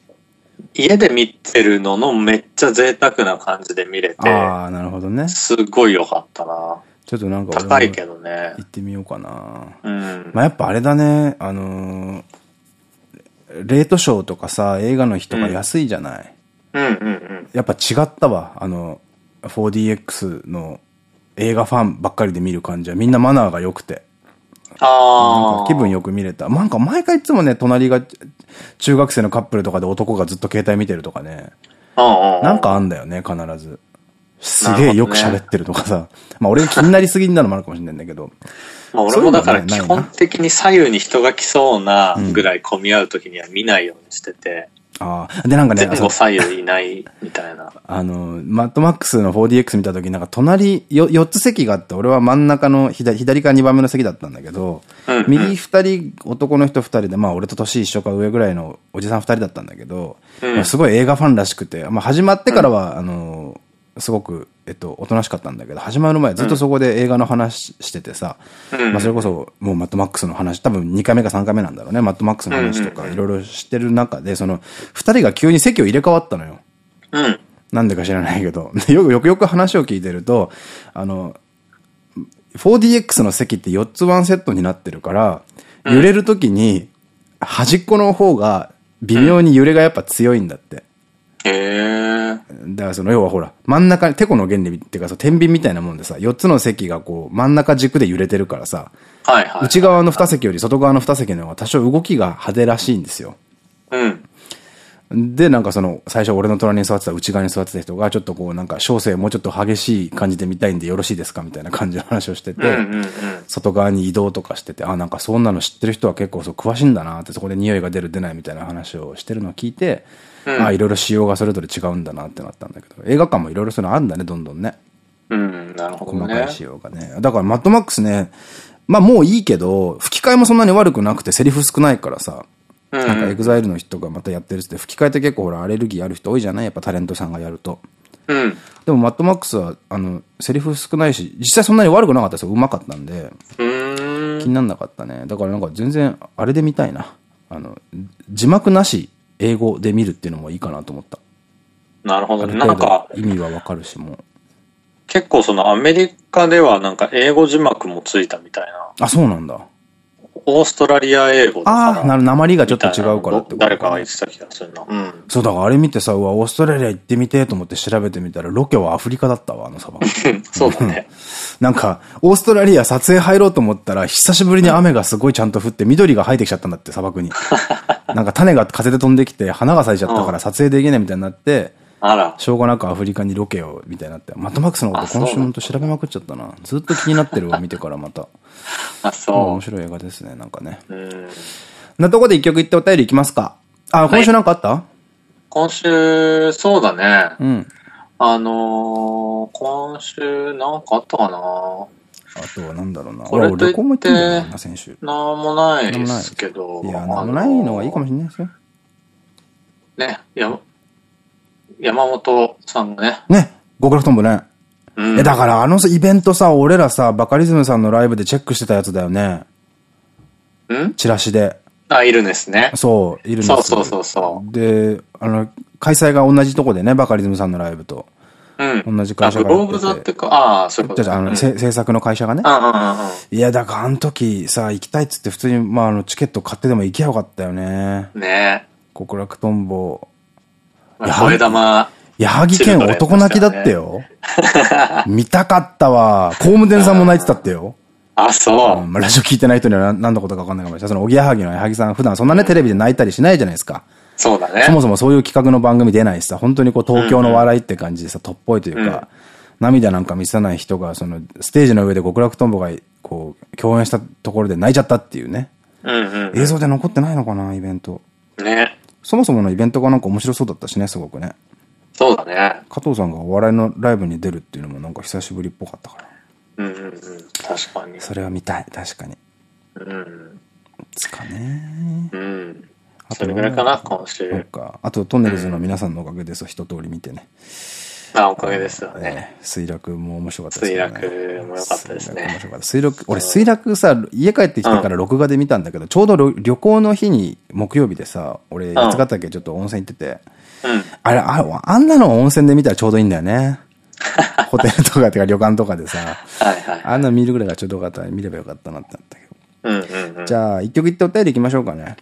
S2: 家で見てるののめっちゃ贅沢な感じで見れて、
S1: ああ、なるほどね。
S2: すごい良かったな。
S1: ちょっとなんか
S2: 高いけどね
S1: 行。ってみようかな。
S2: うん。
S1: まあやっぱあれだね、あのーレートショーとかさ、映画の日とか安いじゃない、
S2: うんうんうん。
S1: やっぱ違ったわ。あの、4DX の映画ファンばっかりで見る感じはみんなマナーが良くて。なん
S2: あ
S1: 気分よく見れた。なんか毎回いつもね、隣が中学生のカップルとかで男がずっと携帯見てるとかね。
S2: うんうん。
S1: なんかあんだよね、必ず。すげえよく喋ってるとかさ。[laughs] まあ俺気になりすぎなのもあるかもしれないんだけど。
S2: まあ俺もだから基本的に左右に人が来そうなぐらい混み合う時には見ないようにしてて、
S1: ああ。でなんかね、
S2: 前後左右いないみたいな。[laughs]
S1: あの、マッドマックスの 4DX 見たときなんか隣よ、4つ席があって、俺は真ん中の左、左から2番目の席だったんだけど、
S2: うんうん
S1: 右2人、男の人2人で、まあ俺と年一緒か上ぐらいのおじさん2人だったんだけど、
S2: うん
S1: まあすごい映画ファンらしくて、まあ始まってからは、あの、すごく、えっと、おとなしかったんだけど、始まる前ずっとそこで映画の話しててさ、
S2: うん
S1: まあそれこそ、もうマッドマックスの話、多分2回目か3回目なんだろうね、マッドマックスの話とかいろいろしてる中で、その、2人が急に席を入れ替わったのよ。
S2: うん。
S1: なんでか知らないけど。でよくよくよく話を聞いてると、あの、4DX の席って4つワンセットになってるから、揺れるときに、端っこの方が微妙に揺れがやっぱ強いんだって。
S2: へえ。
S1: だからその、要はほら、真ん中に、テコの原理っていうかさ、天秤みたいなもんでさ、4つの席がこう、真ん中軸で揺れてるからさ。内側の2席より外側の2席の方が多少動きが派手らしいんですよ。
S2: うん。
S1: で、なんかその、最初俺の隣に座ってた内側に座ってた人が、ちょっとこう、なんか、小生もうちょっと激しい感じで見たいんでよろしいですかみたいな感じの話をしてて。外側に移動とかしてて、あ、なんかそんなの知ってる人は結構そう詳しいんだなって、そこで匂いが出る出ないみたいな話をしてるのを聞いて、
S2: うん
S1: あ、いろいろ仕様がそれぞれ違うんだなってなったんだけど、映画館もいろいろそういうのあるんだね、どんどんね。
S2: うん、なるほどね
S1: 細かい。仕様がね。だから、マッドマックスね、まあもういいけど、吹き替えもそんなに悪くなくて、セリフ少ないからさ、
S2: うんうん
S1: なんかエグザイルの人がまたやってるって、吹き替えって結構ほら、アレルギーある人多いじゃない？やっぱタレントさんがやると。
S2: うん。
S1: でも、マッドマックスは、あの、セリフ少ないし、実際そんなに悪くなかったですよ。うまかったんで、
S2: ん。
S1: 気になんなかったね。だからなんか全然、あれで見たいな。あの、字幕なし、英語で見るっていうのもいいかなと思った。
S2: なるほどね。なんか、
S1: 度意味はわかるしもう。
S2: 結構そのアメリカではなんか英語字幕もついたみたいな。
S1: あ、そうなんだ。
S2: オーストラリア英語。
S1: ああ、なる、鉛がちょっと違うからってこと
S2: 誰かが言ってた気がするな。うん。
S1: そう、だからあれ見てさ、うわ、オーストラリア行ってみてと思って調べてみたら、ロケはアフリカだったわ、あの砂漠。[laughs]
S2: そうだね。
S1: なんか、オーストラリア撮影入ろうと思ったら、久しぶりに雨がすごいちゃんと降って、緑が生えてきちゃったんだって、砂漠に。[laughs] [laughs] なんか種が風で飛んできて、花が咲いちゃったから撮影できないみたいになって、
S2: あら。
S1: しょうがなくアフリカにロケを、みたいになって。マッドマックスのこと今週ほんと調べまくっちゃったな。ずっと気になってるわ、見てからまた。[laughs]
S2: あ、
S1: 面
S2: そ
S1: 白い映画ですね、なんかね。
S2: う。うん。
S1: なとこで一曲言ってお便りいきますか。あ、今週なんかあった、
S2: 今週、そうだね。
S1: うん。
S2: あのー、今週なんかあったかな
S1: あとはなんだろうな。俺旅行も行ってんだよな、先週。
S2: なんもないですけど。
S1: いや、なんもないのがいいかもしれないですよ。
S2: ね、や、山本さんがね。
S1: ね、極楽とんぼね。
S2: うん。
S1: え、だからあのさイベントさ、俺らさ、バカリズムさんのライブでチェックしてたやつだよね。
S2: ん？
S1: チラシで。
S2: あ、いるんですね。
S1: そう、いるんです
S2: そうそうそうそう。
S1: で、あの、開催が同じとこでね、バカリズムさんのライブと。
S2: うん。
S1: 同じ会社
S2: あ
S1: が
S2: グローブ座ってか、ああ、そういうこと
S1: じゃあ、あの、
S2: うん
S1: せ制作の会社がね。いや、だからあの時さ、行きたいっつって普通に、まあ、あの、チケット買ってでも行きゃよかったよね。
S2: ね
S1: 極楽とんぼ。
S2: まあ、声玉。
S1: 矢作県男泣きだったよ。[laughs] 見たかったわ。工務店さんも泣いてたってよ。
S2: あ、そう。
S1: ラジオ聞いてない人には何のことか分かんないかもしれない。その、おぎやはぎの矢作さん、普段そんなね、テレビで泣いたりしないじゃないですか。
S2: そうだね。
S1: そもそもそういう企画の番組出ないしさ、本当にこう東京の笑いって感じでさ、とっぽいというか、涙なんか見せない人が、その、ステージの上で極楽とんぼが、こう、共演したところで泣いちゃったっていうね。
S2: うんうん
S1: 映像で残ってないのかな、イベント。
S2: うん。ね。
S1: そもそものイベントがなんか面白そうだったしね、すごくね。
S2: そうだね。
S1: 加藤さんがお笑いのライブに出るっていうのもなんか久しぶりっぽかったから。
S2: うんうんうん。確かに。
S1: それは見たい、確かに。
S2: うん。
S1: つかね。
S2: うん。
S1: あ
S2: それぐらいかな、今
S1: そう
S2: 週。
S1: か。あと、トンネルズの皆さんのおかげです。一通り見てね。
S2: あ、おかげですよね。
S1: ええ墜落も面白かったですね。
S2: 墜落も良かったですね
S1: 面白かった。墜落、俺墜落さ、家帰ってきてから録画で見たんだけど、ちょうど旅旅行の日に、木曜日でさ、俺、八ヶ岳ちょっと温泉行ってて、
S2: うん。
S1: あれ、ああんなの温泉で見たらちょうどいいんだよね。[laughs] ホテルとかってか旅館とかでさ、
S2: はいはい。
S1: あんなの見るぐらいがちょうどよかった見ればよかったなってなったけど。
S2: うんうんうん。
S1: じゃあ、一曲行ってお便り行きましょうかね。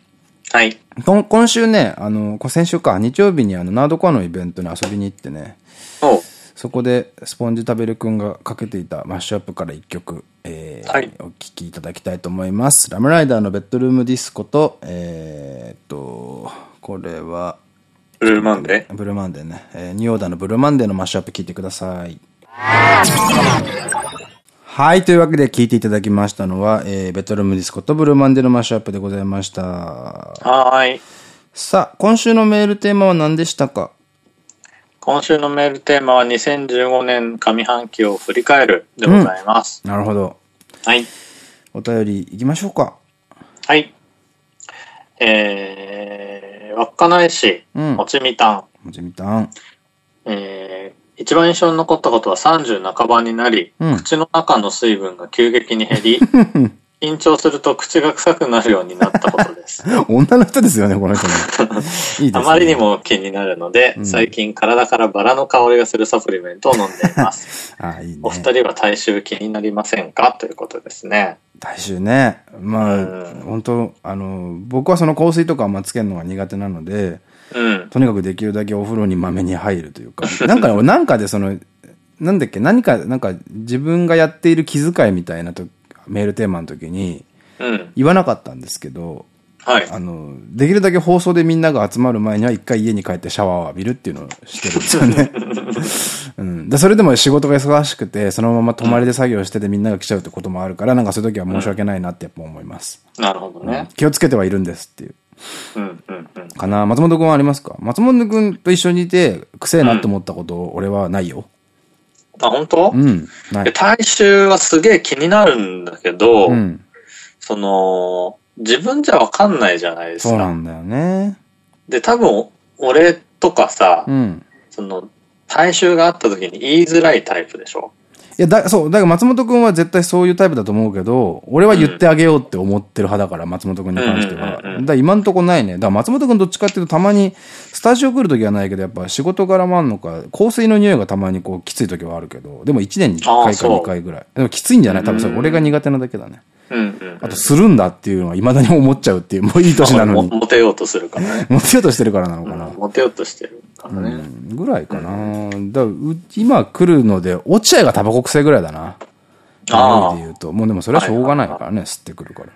S2: はい。
S1: こ今週ね、あの、こ先週か、日曜日にあの、ナードコアのイベントに遊びに行ってね、
S2: お
S1: そこで、スポンジ食べるくんがかけていたマッシュアップから一曲、えー
S2: はい
S1: お聴きいただきたいと思います。ラムライダーのベッドルームディスコと、えーっと、これは、
S2: ブルーマンデー？
S1: ブルーマンデーね、えーニューオーダーのブルーマンデーのマッシュアップ聞いてください。はい。というわけで聞いていただきましたのは、えーベッドルームディスコとブルーマンデーのマッシュアップでございました。
S2: はーい。
S1: さあ、今週のメールテーマは何でしたか？
S2: 今週のメールテーマは2015年上半期を振り返るでございます。
S1: なるほど。
S2: はい。
S1: お便り行きましょうか。
S2: はい。えー、稚内市、
S1: うん
S2: もちみたん。
S1: もちみたん。
S2: えー、一番印象に残ったことは30半ばになり、
S1: うん
S2: 口の中の水分が急激に減り、[laughs] 緊張すると口が臭くなるようになったことです。[laughs]
S1: 女の人ですよね、この人ね。[laughs] いいですね。
S2: あまりにも気になるので、
S1: ん
S2: 最近体からバラの香りがするサプリメントを飲んでいます。
S1: あ、いいね。
S2: お二人は体臭気になりませんか？ということですね。
S1: 大衆ね。まあ、
S2: うん
S1: 本当あの、僕はその香水とかあんまつけるのが苦手なので、
S2: うん。
S1: とにかくできるだけお風呂にまめに入るというか、[laughs] なんか、なんかでその、なんだっけ、何か、なんか自分がやっている気遣いみたいなとメールテーマの時に
S2: うん。
S1: 言わなかったんですけど、
S2: はい。
S1: あの、できるだけ放送でみんなが集まる前には一回家に帰ってシャワーを浴びるっていうのをしてるんですよね。[laughs] うん。で、それでも仕事が忙しくて、そのまま泊まりで作業しててみんなが来ちゃうってこともあるから、なんかそういう時は申し訳ないなってやっぱ思います。
S2: なるほどね。
S1: 気をつけてはいるんですっていう。
S2: うん、うん、うん。
S1: かな松本くんはありますか？松本くんと一緒にいて、くせえなって思ったこと、俺はないよ。
S2: あ、本当？
S1: うん。ない。
S2: で体臭はすげえ気になるんだけど、
S1: うん。
S2: その、自分じゃわかんないじゃないですか。
S1: そうなんだよね。
S2: で、多分、俺とかさ、
S1: うん。
S2: その、体臭があった時に言いづらいタイプでしょ？
S1: いや、だ、そう、だから松本くんは絶対そういうタイプだと思うけど、俺は言ってあげようって思ってる派だから、松本くんに関しては。だ今んとこないね。だから松本くんどっちかっていうとたまに、スタジオ来るときはないけど、やっぱ仕事柄もあんのか、香水の匂いがたまにこうきついときはあるけど、でも1年に1回か
S2: あーそう
S1: 2回ぐらい。でもきついんじゃない？多分それ
S2: うん
S1: 俺が苦手なだけだね。
S2: うんうん。
S1: あと、するんだっていうのは未だに思っちゃうっていう、もういい年なの
S2: も
S1: に。
S2: モテようとするからね。[laughs]
S1: モテようとしてるからなのかな。
S2: うんモテようとしてるからね。
S1: うんぐらいかな。だ今来るので、落合がタバコ臭いぐらいだな。
S2: ああ
S1: で言うと。もうでもそれはしょうがないからね、吸ってくるから。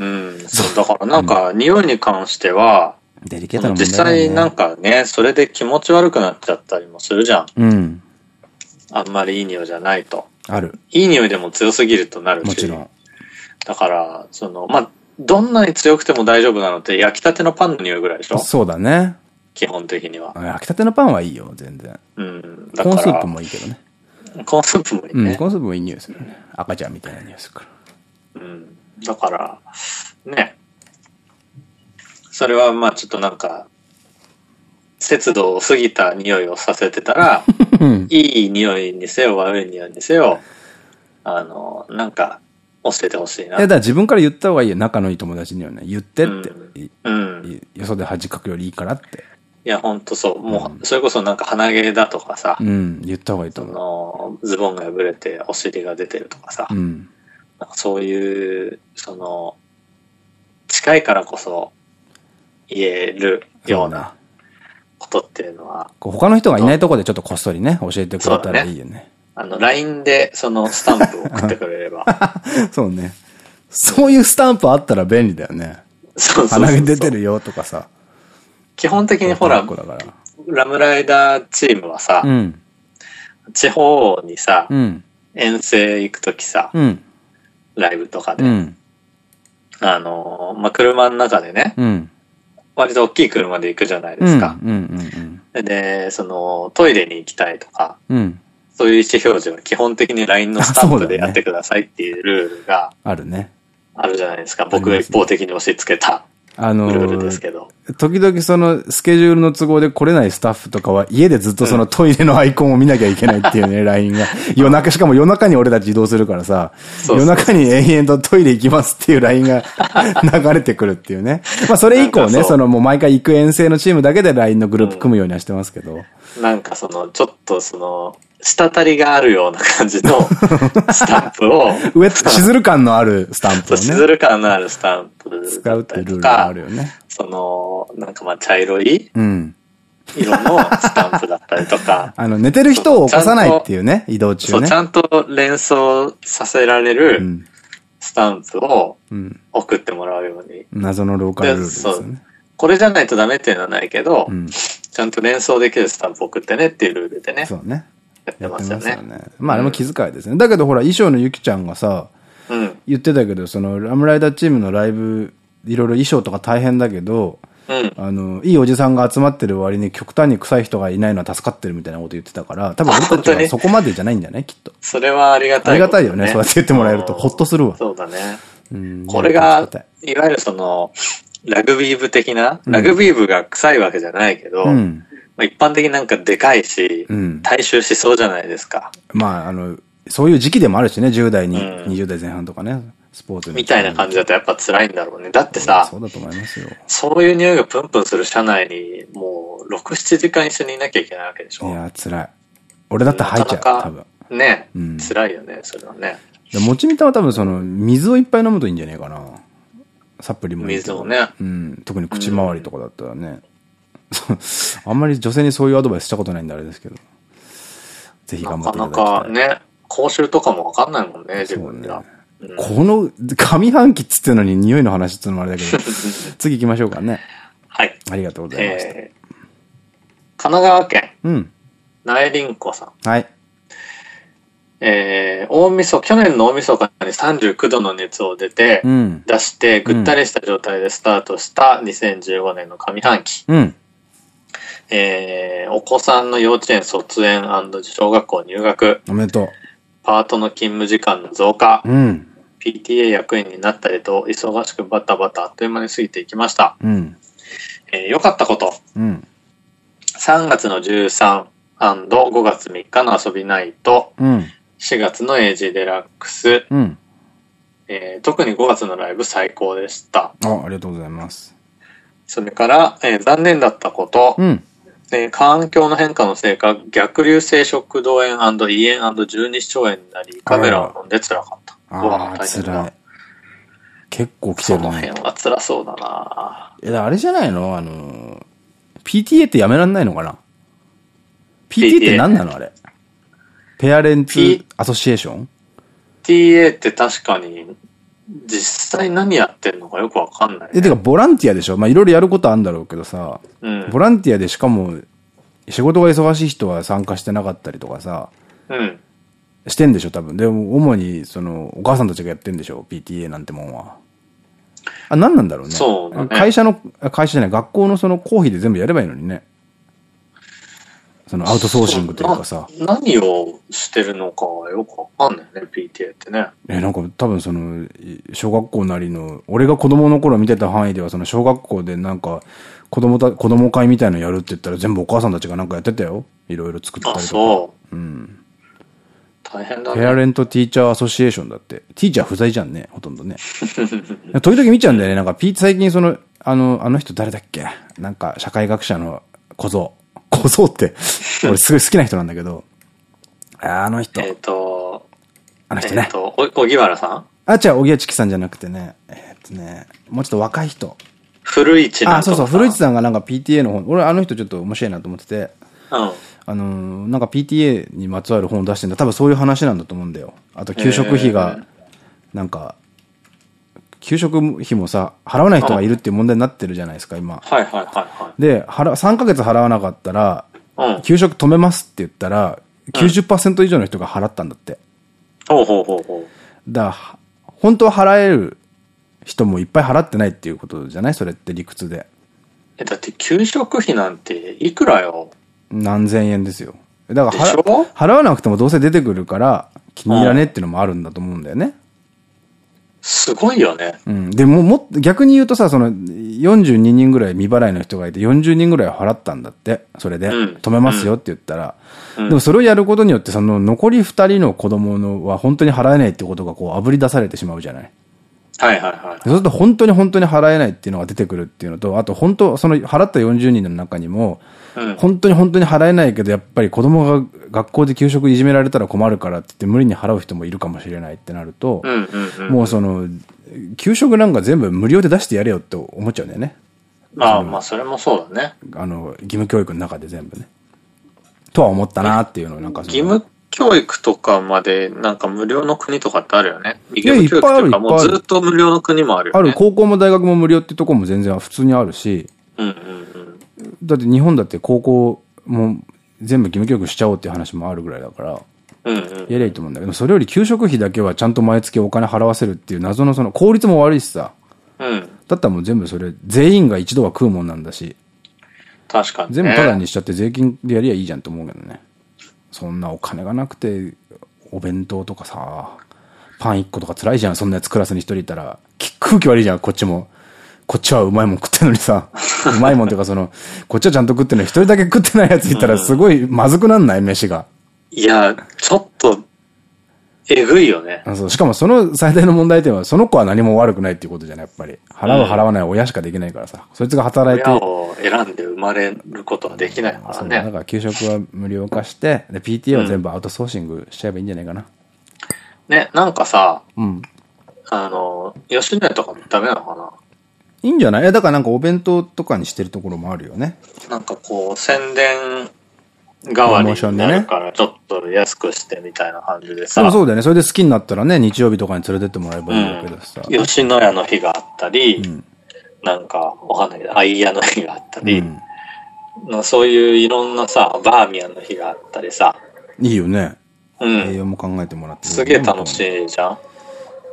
S2: うん。そう、だからなんか、匂いに関しては、
S1: デリケートな問題
S2: 実。際なんかね、それで気持ち悪くなっちゃったりもするじゃん。
S1: うん。
S2: あんまりいい匂いじゃないと。
S1: ある。
S2: いい匂いでも強すぎるとなるし。
S1: もちろん。
S2: だから、その、まあ、どんなに強くても大丈夫なのって焼きたてのパンの匂いぐらいでしょ？
S1: そうだね。
S2: 基本的には。
S1: 焼きたてのパンはいいよ、全然。
S2: うん。
S1: コーンスープもいいけどね。
S2: コーンスープもいい
S1: うん、
S2: ね
S1: コ。ーンスープもいい匂いするね。赤ちゃんみたいな匂いするから。
S2: うん。だから、ね。それはまあちょっとなんか、節度を過ぎた匂いをさせてたら、
S1: うん。
S2: いい匂いにせよ悪い匂いにせよ、あの、なんか教えてほしいな
S1: え、だ。から自分から言った方がいいよ。仲のいい友達にはね。言ってって。い
S2: うん。
S1: よそで恥かくよりいいからって。
S2: いや、ほんとそう。もう、それこそなんか鼻毛だとかさ、
S1: うん。言った方がいいと
S2: そ
S1: 思
S2: の、ズボンが破れてお尻が出てるとかさ、
S1: う。うん。
S2: なんかそういう、その、近いからこそ言えるようなことっていうのは、
S1: こう他の人がいないとこでちょっとこっそりね、教えてくれたらいいよね。
S2: あの、LINE でそのスタンプを送ってくれれば。[laughs]
S1: そうね。そういうスタンプあったら便利だよね。
S2: そうそうそう
S1: 鼻毛出てるよとかさ。
S2: 基本的にほら、
S1: 子だから。
S2: ラムライダーチームはさ、
S1: うん。
S2: 地方にさ、
S1: うん。
S2: 遠征行くときさ、
S1: うん。
S2: ライブとかで、
S1: うん。
S2: あの、まあ、車の中でね、
S1: うん。
S2: 割と大きい車で行くじゃない
S1: うん。
S2: ですか。
S1: うん。
S2: で、その、トイレに行きたいとか。そういう意思表示は基本的に LINE のスタンプでやってくださいっていうルールが
S1: あるね。
S2: あるじゃないですか。僕が一方的に押し付けた
S1: あの
S2: ルールですけど。
S1: 時々そのスケジュールの都合で来れないスタッフとかは家でずっとそのトイレのアイコンを見なきゃいけないっていうね、[laughs] LINE が。夜中、しかも夜中に俺たち移動するからさ、夜中に延々とトイレ行きますっていう LINE が流れてくるっていうね。まあそれ以降ね、
S2: そう
S1: そのもう毎回行く遠征のチームだけで LINE のグループ組むようにはしてますけど。
S2: なんかその、ちょっとその、滴りがあるような感じの [laughs] スタンプを、
S1: 上、しずる感のあるスタンプをね、
S2: しずる感のあるスタンプ
S1: 使うってルールがあ
S2: か
S1: る、よね。
S2: その、なんかまあ茶色い
S1: うん。
S2: 色のスタンプだったりとか、[laughs]
S1: あの、寝てる人を起こさないっていうね、移動中
S2: そう、
S1: ね
S2: ち。ゃんと連想させられ
S1: う
S2: る
S1: ん。
S2: スタンプを
S1: うん。
S2: 送ってもらうように。
S1: 謎のローカルルールですよね。
S2: これじゃないとダメっていうのはないけど、
S1: うん。
S2: ちゃんと連想できるスタンプ送ってねっていうルールでね、
S1: そうね。
S2: やってますよね。
S1: まあ、あれも気遣いですね。だけどほら、衣装のゆきちゃんがさ、
S2: うん。
S1: 言ってたけど、その、ラムライダーチームのライブ、いろいろ衣装とか大変だけど、
S2: うん。
S1: あの、いいおじさんが集まってる割に極端に臭い人がいないのは助かってるみたいなこと言ってたから、多分俺たちはそこまでじゃないんじゃない？きっと。
S2: それはありがたい、
S1: ありがたいよね。そうやって言ってもらえると、
S2: うん
S1: ほっとするわ。
S2: そうだね。
S1: うん
S2: これが、いわゆるその、ラグビー部的な、ラグビー部が臭いわけじゃないけど、
S1: うん。
S2: まあ、一般的になんかでかいし、
S1: うん
S2: 大衆しそうじゃないですか。
S1: まあ、あの、そういう時期でもあるしね、10代に、
S2: うん
S1: 20代前半とかね、スポーツに。
S2: みたいな感じだとやっぱ辛いんだろうね。だってさ
S1: そ、うだと思いますよ。
S2: そういう匂いがプンプンする車内に、もう、6、7時間一緒にいなきゃいけないわけでしょ。
S1: いや、辛い。俺だったら吐いちゃう、
S2: なかなか
S1: 多分。
S2: ね、
S1: うん
S2: 辛いよね、それはね。
S1: でもちみたは多分その、水をいっぱい飲むといいんじゃねえかな。サプリも
S2: 水をね
S1: うん。特に口周りとかだったらね。[laughs] あんまり女性にそういうアドバイスしたことないんであれですけど。ぜひ
S2: な
S1: 頑張っ
S2: か
S1: ていただきたい。
S2: なかね、講習とかもわかんないもんね、自分では。うん
S1: この上半期っつってのに匂いの話っつうのもあれだけど、[laughs] 次行きましょうかね。
S2: はい。
S1: ありがとうございました。
S2: えー、神奈川県、
S1: うん。
S2: 苗林子さん。
S1: はい。
S2: えー、大晦日、去年の大晦日に39度の熱を出て、
S1: うん。
S2: 出して、ぐったりした状態でスタートした2015年の上半期。
S1: うん。
S2: えー、お子さんの幼稚園卒園小学校入学、
S1: おめでと
S2: パートの勤務時間の増加
S1: う。、うん。
S2: PTA 役員になったりと、忙しくバタバタあっという間に過ぎていきました。
S1: うん。
S2: えー、良かったこと。
S1: うん。
S2: 3月の 13&5 月3日の遊びナイト、
S1: うん。
S2: 4月の AG デラックス、
S1: うん。
S2: えー特に5月のライブ最高でした。
S1: あ、ありがとうございます。
S2: それから、えー残念だったこと、
S1: うん。
S2: えー環境の変化のせいか、逆流性食道炎胃炎十二指腸炎になり、カメラを飲んで辛かった。
S1: ああ、
S2: 大変だ
S1: 辛い。結構来て
S2: その
S1: るね。
S2: 辺は辛そうだな
S1: え、あれじゃないの？あの、PTA ってやめらんないのかな ?PTA って何なの？あれ。ペアレンツアソシエーション
S2: ？TA って確かに、実際何やってんのかよくわかんない、ね。
S1: え、てか、ボランティアでしょ？まあ、いろいろやることあるんだろうけどさ、
S2: うん。
S1: ボランティアでしかも、仕事が忙しい人は参加してなかったりとかさ、
S2: うん。
S1: してんでしょ？多分。でも、主に、その、お母さんたちがやってんでしょ ?PTA なんてもんは。あ、何なんだろうね。
S2: そうだね
S1: 会社の、あ会社じゃない、学校のその公費で全部やればいいのにね。そのアウトソーシングというかさ。
S2: な何をしてるのかはよくわかんないね、PTA ってね。
S1: え、なんか多分その、い小学校なりの、俺が子供の頃見てた範囲では、その小学校でなんか、子供た、子供会みたいのやるって言ったら全部お母さんたちがなんかやってたよ。いろいろ作ったり
S2: あ、
S1: とか。
S2: そう。
S1: うん。
S2: 大変だ
S1: ペア
S2: ね。
S1: レントティーチャーアソシエーションだって。ティーチャー不在じゃんね、ほとんどね。[laughs] 時々見ちゃうんだよね。なんか、ピー最近その、あの、あの人誰だっけ？なんか、社会学者の小僧。小僧って、[laughs] 俺すごい好きな人なんだけど。ああの人。
S2: えっと、
S1: あの人ね
S2: えっ。と、お荻原さん？
S1: あ、違う、小木屋チキさんじゃなくてね。えーっとね、もうちょっと若い人。
S2: 古市
S1: あ、そうそう、古市さんがなんか PTA の本、俺あの人ちょっと面白いなと思ってて、
S2: うん。
S1: あのーなんか PTA にまつわる本を出してんだ。多分そういう話なんだと思うんだよ。あと、給食費が、なんか、給食費もさ、払わない人がいるっていう問題になってるじゃないですか、今。
S2: はいはいは
S1: で、払、3ヶ月払わなかったら。給食止めますって言ったら、90%以上の人が払ったんだって。
S2: ほうほうほうほう。
S1: だから、本当は払える人もいっぱい払ってないっていうことじゃない？それって理屈で。
S2: え、だって給食費なんていくらよ？
S1: 何千円ですよ。だから払わなくてもどうせ出てくるから気に入らねえっていうのもあるんだと思うんだよね。
S2: すごいよね。
S1: うん。でも、も逆に言うとさ、その、42人ぐらい未払いの人がいて、40人ぐらいは払ったんだって。それで、
S2: うん
S1: 止めますよって言ったら。
S2: うん
S1: でもそれをやることによって、その、残り2人の子供のは本当に払えないってことがこう、炙り出されてしまうじゃない。
S2: はいはいはい。
S1: そうすると本当に本当に払えないっていうのが出てくるっていうのと、あと本当、その払った40人の中にも、
S2: うん。
S1: 本当に本当に払えないけど、やっぱり子供が学校で給食いじめられたら困るからって言って無理に払う人もいるかもしれないってなると。もうその、給食なんか全部無料で出してやれよって思っちゃうんだよね。
S2: まあまあ、それもそうだね。
S1: あの、義務教育の中で全部ね。とは思ったなっていうのをなんか
S2: 義務教育とかまでなんか無料の国とかってあるよね。義
S1: や
S2: 務教育とかもうずっと無料の国もあるよね。
S1: ある、高校も大学も無料っていうところも全然普通にあるし、
S2: うんうんうん。
S1: だって日本だって高校も全部義務教育しちゃおうっていう話もあるぐらいだから、
S2: うんうん。
S1: やりゃいいと思うんだけど、それより給食費だけはちゃんと毎月お金払わせるっていう謎のその効率も悪いしさ。
S2: うん。
S1: だったらもう全部それ、全員が一度は食うもんなんだし、
S2: 確かに、ね。
S1: 全部タダにしちゃって税金でやりゃいいじゃんと思うけどね。そんなお金がなくて、お弁当とかさ、パン1個とか辛いじゃん。そんなやつクラスに一人いたら。き空気悪いじゃん、こっちも。こっちはうまいもん食ってんのにさ。[laughs] うまいもんっていうかその、こっちはちゃんと食ってんのに一人だけ食ってないやついたらすごいまずくなんない？飯が。
S2: いや、ちょっと、えぐいよね。
S1: あそうしかもその最大の問題点は、その子は何も悪くないっていうことじゃない、やっぱり。払う払わない親しかできないからさ。そいつが働いて。
S2: 親を選んで生まれることはできないから
S1: そうだ。から給食は無料化して、で、PTA は全部アウトソーシングしちゃえばいいんじゃないかな。
S2: ね、なんかさ、
S1: うん。
S2: あの、吉野家とかもダメなのかな？い
S1: いんじゃない？いやだからなんかお弁当とかにしてるところもあるよね。
S2: なんかこう、宣伝代わりになるから、ちょっと安くしてみたいな感じで
S1: で
S2: さ、
S1: もそうだよね。それで好きになったらね、日曜日とかに連れてってもらえばいいわけだしさ。
S2: 吉野家の日があったり、
S1: ん
S2: なんか、わかんないけど、アイヤの日があったり、
S1: うん
S2: なそういういろんなさ、バーミヤンの日があったりさ、
S1: いいよね。
S2: うん。
S1: 栄養も考えてもらって。
S2: すげえ楽しいじゃん。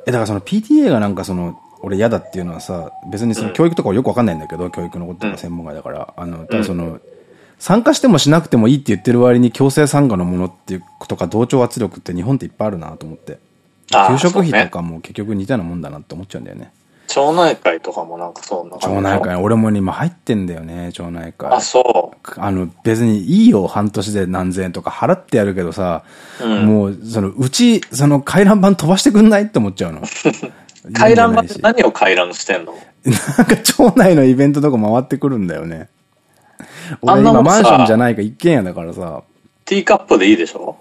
S1: え、だからその PTA がなんかその、俺嫌だっていうのはさ、別にその教育とかよくわかんないんだけど、教育のこととか専門外だから、あの、ただその、参加してもしなくてもいいって言ってる割に強制参加のものっていうことか同調圧力って日本っていっぱいあるなと思って。給食費とかも結局似たようなもんだなって思っちゃうんだよね。
S2: 町内会とかもなんかそんな
S1: 町内会、俺も今入ってんだよね、町内会。
S2: あ、そ
S1: あの、別にいいよ、半年で何千円とか払ってやるけどさ、
S2: うん
S1: もう、その、うち、その回覧板飛ばしてくんないって思っちゃうの。[laughs]
S2: う。回覧板って何を回覧してんの？
S1: なんか町内のイベントとか回ってくるんだよね。俺今
S2: あんなもんさ
S1: マンションじゃないか一軒家だからさ、
S2: ティーカップでいいでしょ？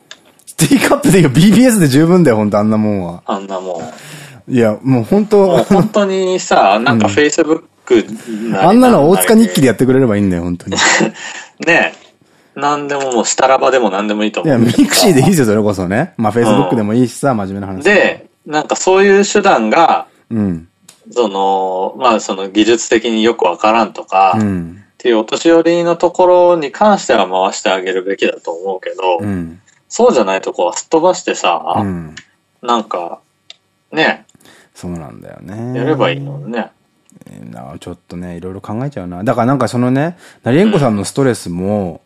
S1: ティーカップでいいよ、BBS で十分だよ、ほんとあんなもんは。
S2: あんなもん。
S1: いや、もう本当
S2: 本当にさ、なんかフェイスブックなり
S1: あんなの大塚日記で
S2: で。
S1: やってくれればいいんだよ、本当に。[laughs]
S2: ねえ。なんでももう、したらばでもなんでもいいと
S1: いや、
S2: 思う。
S1: ミクシーでいいですよ、それこそね。まあ、Facebook でもいいしさ、真面目な話。
S2: で、なんかそういう手段が
S1: うん。
S2: その、まあその技術的によくわからんとか、っ
S1: うん。
S2: ていうお年寄りのところに関しては回してあげるべきだと思うけど、
S1: うん。
S2: そうじゃないとこはすっ飛ばしてさ、
S1: うん。
S2: なんか、ね、
S1: そうなんだよね。
S2: やればいいのにね。
S1: なちょっとね、いろいろ考えちゃうな。だからなんかそのね、成りえんこさんのストレスも、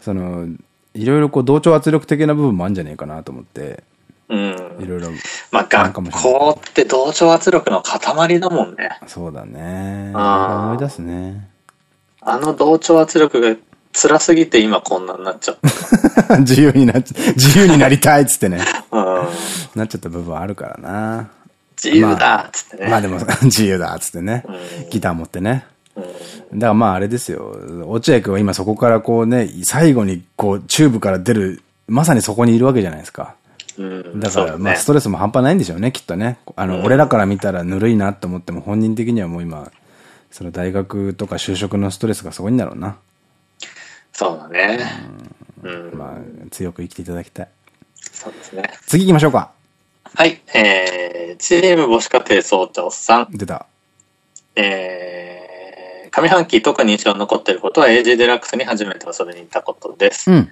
S1: その、いろいろこう同調圧力的な部分もあるんじゃねえかなと思って、
S2: うん。
S1: いろいろ、
S2: まあ学校って同調圧力の塊だもんね。
S1: そうだね。思い出すね。
S2: あの同調圧力が辛すぎて今こんなになっちゃっ [laughs]
S1: 自由になっち、自由になりたいっつってね、
S2: た。うん。
S1: なっちゃった部分あるからな。
S2: 自由だっつってね。
S1: まあでも、[laughs] 自由だっつってね
S2: う。ん
S1: ギター持ってね。
S2: うん
S1: だからまああれですよ。落合君は今そこからこうね、最後にこう、チューブから出る、まさにそこにいるわけじゃないですか。
S2: うん。
S1: だから、まあ、ストレスも半端ないんでしょうね、きっとね。あの、
S2: うん
S1: 俺らから見たらぬるいなって思っても、本人的にはもう今、その大学とか就職のストレスがすごいんだろうな。
S2: そうだね。うん。
S1: まあ、強く生きていただきたい。
S2: そうですね。
S1: 次行きましょうか。
S2: はい。えー、チーム母子家庭総長さん。
S1: 出た。
S2: えー、上半期特に印象に残っていることは AG デラックスに初めて遊びに行ったことです。
S1: うん。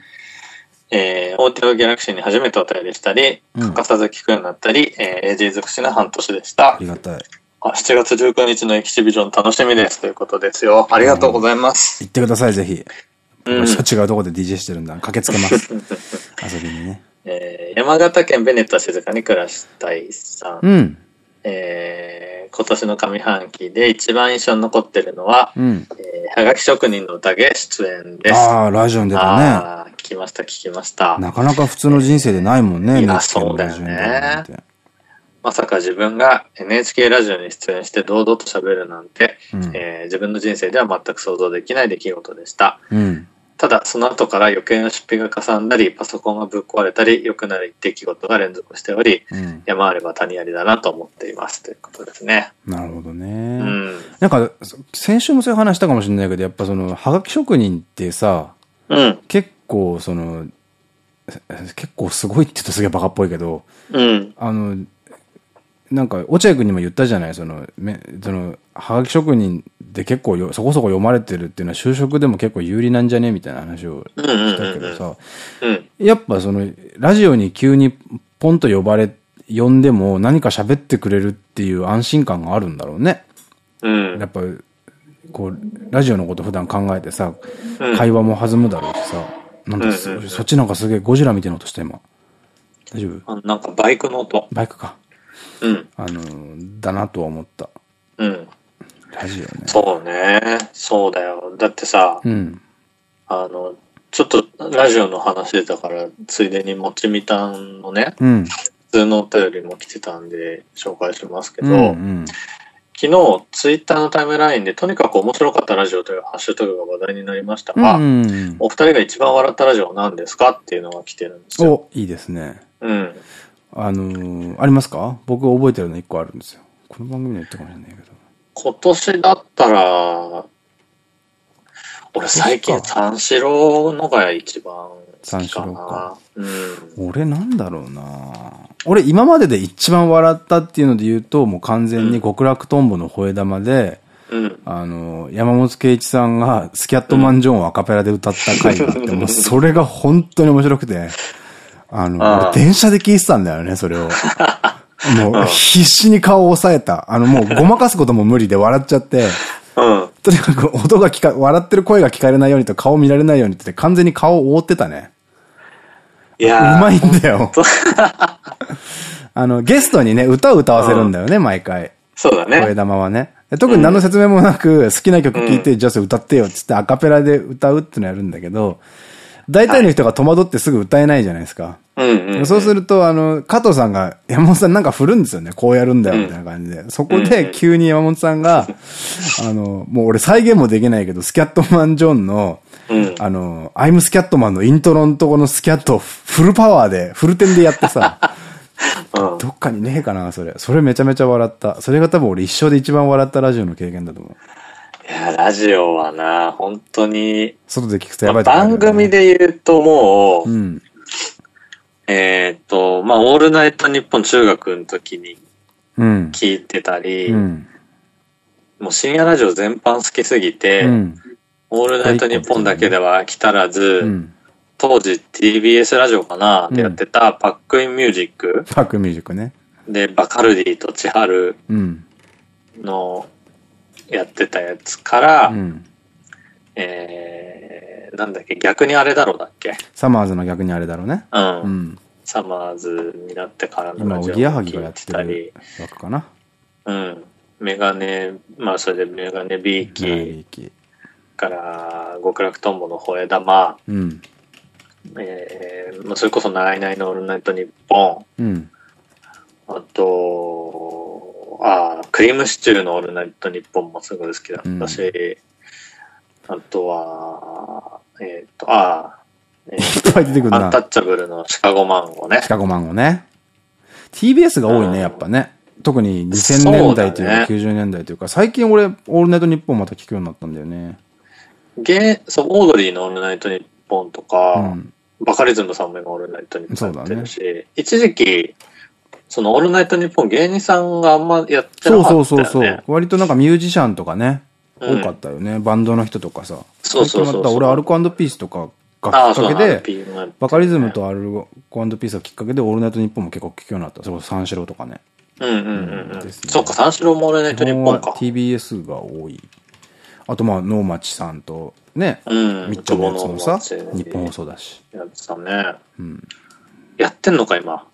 S2: えー、オーディオギャラクシーに初めてお便りしたり、
S1: うん
S2: 欠かさず聞くようになったり、えー、AG 尽くしの半年でした
S1: あ。りがたい。
S2: あ7月19日のエキシビジョン楽しみですということですよ。ありがとうございます。
S1: 行ってください、ぜひ。
S2: うん
S1: 違うところで DJ してるんだ。駆けつけます。[laughs] 遊びにね。
S2: えー、山形県ベネット静かに暮らしたいさん。
S1: うん。
S2: えー、今年の上半期で一番印象に残ってるのは、
S1: うん。
S2: えー、はがき職人の宴出演です。
S1: ああ、ラジオに出た
S2: あー聞きました、聞きました
S1: ね。。なかなか普通の人生でないもんね、
S2: いや
S1: NHK の
S2: そうだよねまさか自分が NHK ラジオに出演して堂々と喋るなんて、
S1: うん
S2: えー自分の人生では全く想像できない出来事でした。
S1: うん。
S2: ただ、その後から余計な出費がかさんだり、パソコンがぶっ壊れたり、良くない出来事が連続しており、
S1: うん。
S2: 山あれば谷ありだなと思っています。ということですね。
S1: なるほど
S2: う
S1: ね。
S2: ん。
S1: なんか、そ先週もそういう話したかもしれないけど、やっぱその、はがき職人ってさ、
S2: うん。
S1: 結構その、え結構すごいって言うとすげえバカっぽいけど、
S2: うん。
S1: あの、なんか、落合君にも言ったじゃないその、め、その、はがき職人で結構よそこそこ読まれてるっていうのは就職でも結構有利なんじゃね？みたいな話をしたけどさ、
S2: うん。
S1: やっぱその、ラジオに急にポンと呼ばれ、呼んでも何か喋ってくれるっていう安心感があるんだろうね。
S2: うん。
S1: やっぱ、こう、ラジオのこと普段考えてさ、
S2: うん
S1: 会話も弾むだろうしさ、なんかそっちなんかすげえゴジラみたいな音した今。大丈夫？
S2: あなんかバイクの音。
S1: バイクか。
S2: うん。
S1: あの、だなとは思った。
S2: うん。
S1: ラジオね。
S2: そうね。そうだよ。だってさ、
S1: うん。
S2: あの、ちょっとラジオの話出たから、ついでにもちみたんのね、
S1: うん。
S2: 普通のお便りも来てたんで紹介しますけど、
S1: うん。うん。
S2: 昨日ツイッターのタイムラインでとにかく面白かったラジオというハッシュタグが話題になりましたが、
S1: うん。
S2: お二人が一番笑ったラジオは何ですかっていうのが来てるんですよ。
S1: お、いいですね。
S2: うん。
S1: あのーありますか？僕覚えてるの一個あるんですよ。この番組で言ったかもしれないけど。
S2: 今年だったら、俺最近三四郎のが一番好きか
S1: 三四郎
S2: な
S1: か。
S2: うん。
S1: 俺なんだろうな俺今までで一番笑ったっていうので言うと、もう完全に極楽とんぼの吠え玉で、
S2: うん。
S1: あの、山本圭一さんがスキャットマンジョーンをアカペラで歌った回があって、[laughs] もうそれが本当に面白くて、あの、
S2: あ
S1: 電車で聞いてたんだよね、それを。[laughs] もう必死に顔を押さえた。あの、もうごまかすことも無理で笑っちゃって、[laughs]
S2: うん。
S1: とにかく音が聞か、笑ってる声が聞かれないようにと顔見られないようにって完全に顔を覆ってたね。
S2: いうやー
S1: まいんだよ。[laughs] あの、ゲストにね、歌を歌わせるんだよね、毎回。
S2: そうだ
S1: 声
S2: ね。
S1: 玉はね。で特に何の説明もなく、好きな曲聴いて、じゃあそれ歌ってよっつってアカペラで歌うってのやるんだけど、大体の人が戸惑ってすぐ歌えないじゃないですか。そうすると、あの、加藤さんが、山本さんなんか振るんですよね。こうやるんだよ、みたいな感じで。そこで、急に山本さんが、[laughs] あの、もう俺再現もできないけど、スキャットマン・ジョンの、
S2: うん。
S1: あの、アイムスキャットマンのイントロのとこのスキャットをフルパワーで、フルテンでやってさ、[laughs]
S2: うん。
S1: どっかにねえかな、それ。それめちゃめちゃ笑った。それが多分俺一生で一番笑ったラジオの経験だと思う。
S2: いや、ラジオはな、本当に、
S1: 外で聞くとやばいとこあるよ
S2: 番
S1: ね
S2: 組で言うともう、
S1: うん。
S2: えーっと、まあ、オールナイトニッポン中学の時に
S1: うん。
S2: 聞いてたり、
S1: うん。
S2: もう深夜ラジオ全般好きすぎて、
S1: うん。
S2: オールナイトニッポンだけでは飽き足らず、
S1: うん。
S2: 当時 TBS ラジオかなでやってたパックインミュージック
S1: パックミュージックね。
S2: でバカルディと千春
S1: うん。
S2: のやってたやつから、
S1: うん。
S2: えー、なんだっけ逆にあれだろうだっけ？
S1: サマーズの逆にあれだろうね。
S2: うん。
S1: うん。
S2: サマーズになってからの
S1: 今、
S2: ラジオ
S1: おぎやはぎ
S2: 聞い
S1: がやって
S2: てたり
S1: る、枠かな。
S2: うん。メガネ、まあそれでメガネビーキ
S1: はいき
S2: から極楽とんぼの吠え玉、
S1: うん。
S2: えー、まあそれこそナイナイのオールナイトニッポン、
S1: うん。
S2: あと、あークリームシチューのオールナイトニッポンもすごい好きだったし、あとは、えっ、と、あー、え
S1: いっぱい出てくるな
S2: アンタ。ッチャブルのシカゴマンゴね
S1: シ。カゴマンゴね。TBS が多いね、やっぱね。特に2000年代というか
S2: そう
S1: 90年代というか、最近俺、オールナイトニッポンまた聞くようになったんだよね。
S2: ゲー、そう、オードリーのオールナイトニッポンとか、
S1: うん。
S2: バカリズムさんも今オールナイトニッポンやってるし、一時期、そのオールナイトニッポン芸人さんがあんまやってなか
S1: そう
S2: ったよね。
S1: そうそうそう。割となんかミュージシャンとかね、
S2: うん
S1: 多かったよね。バンドの人とかさ。
S2: そうそうそう
S1: 俺、アルコピースとか
S2: あ
S1: がきっかけで、
S2: る
S1: バカリズムとアルコピースがきっかけで、オールナイトニッポンも結構聞くようになった。それこそ三四郎とかね。
S2: うんうんうんうそっか、三四郎もオールナイトニッポンか。
S1: TBS が多い。あとまあ、能町さんとね、
S2: うん。
S1: みっちゃんのやつもさ、日本放送だし。
S2: やってたね。
S1: うん。
S2: やってんのか、今。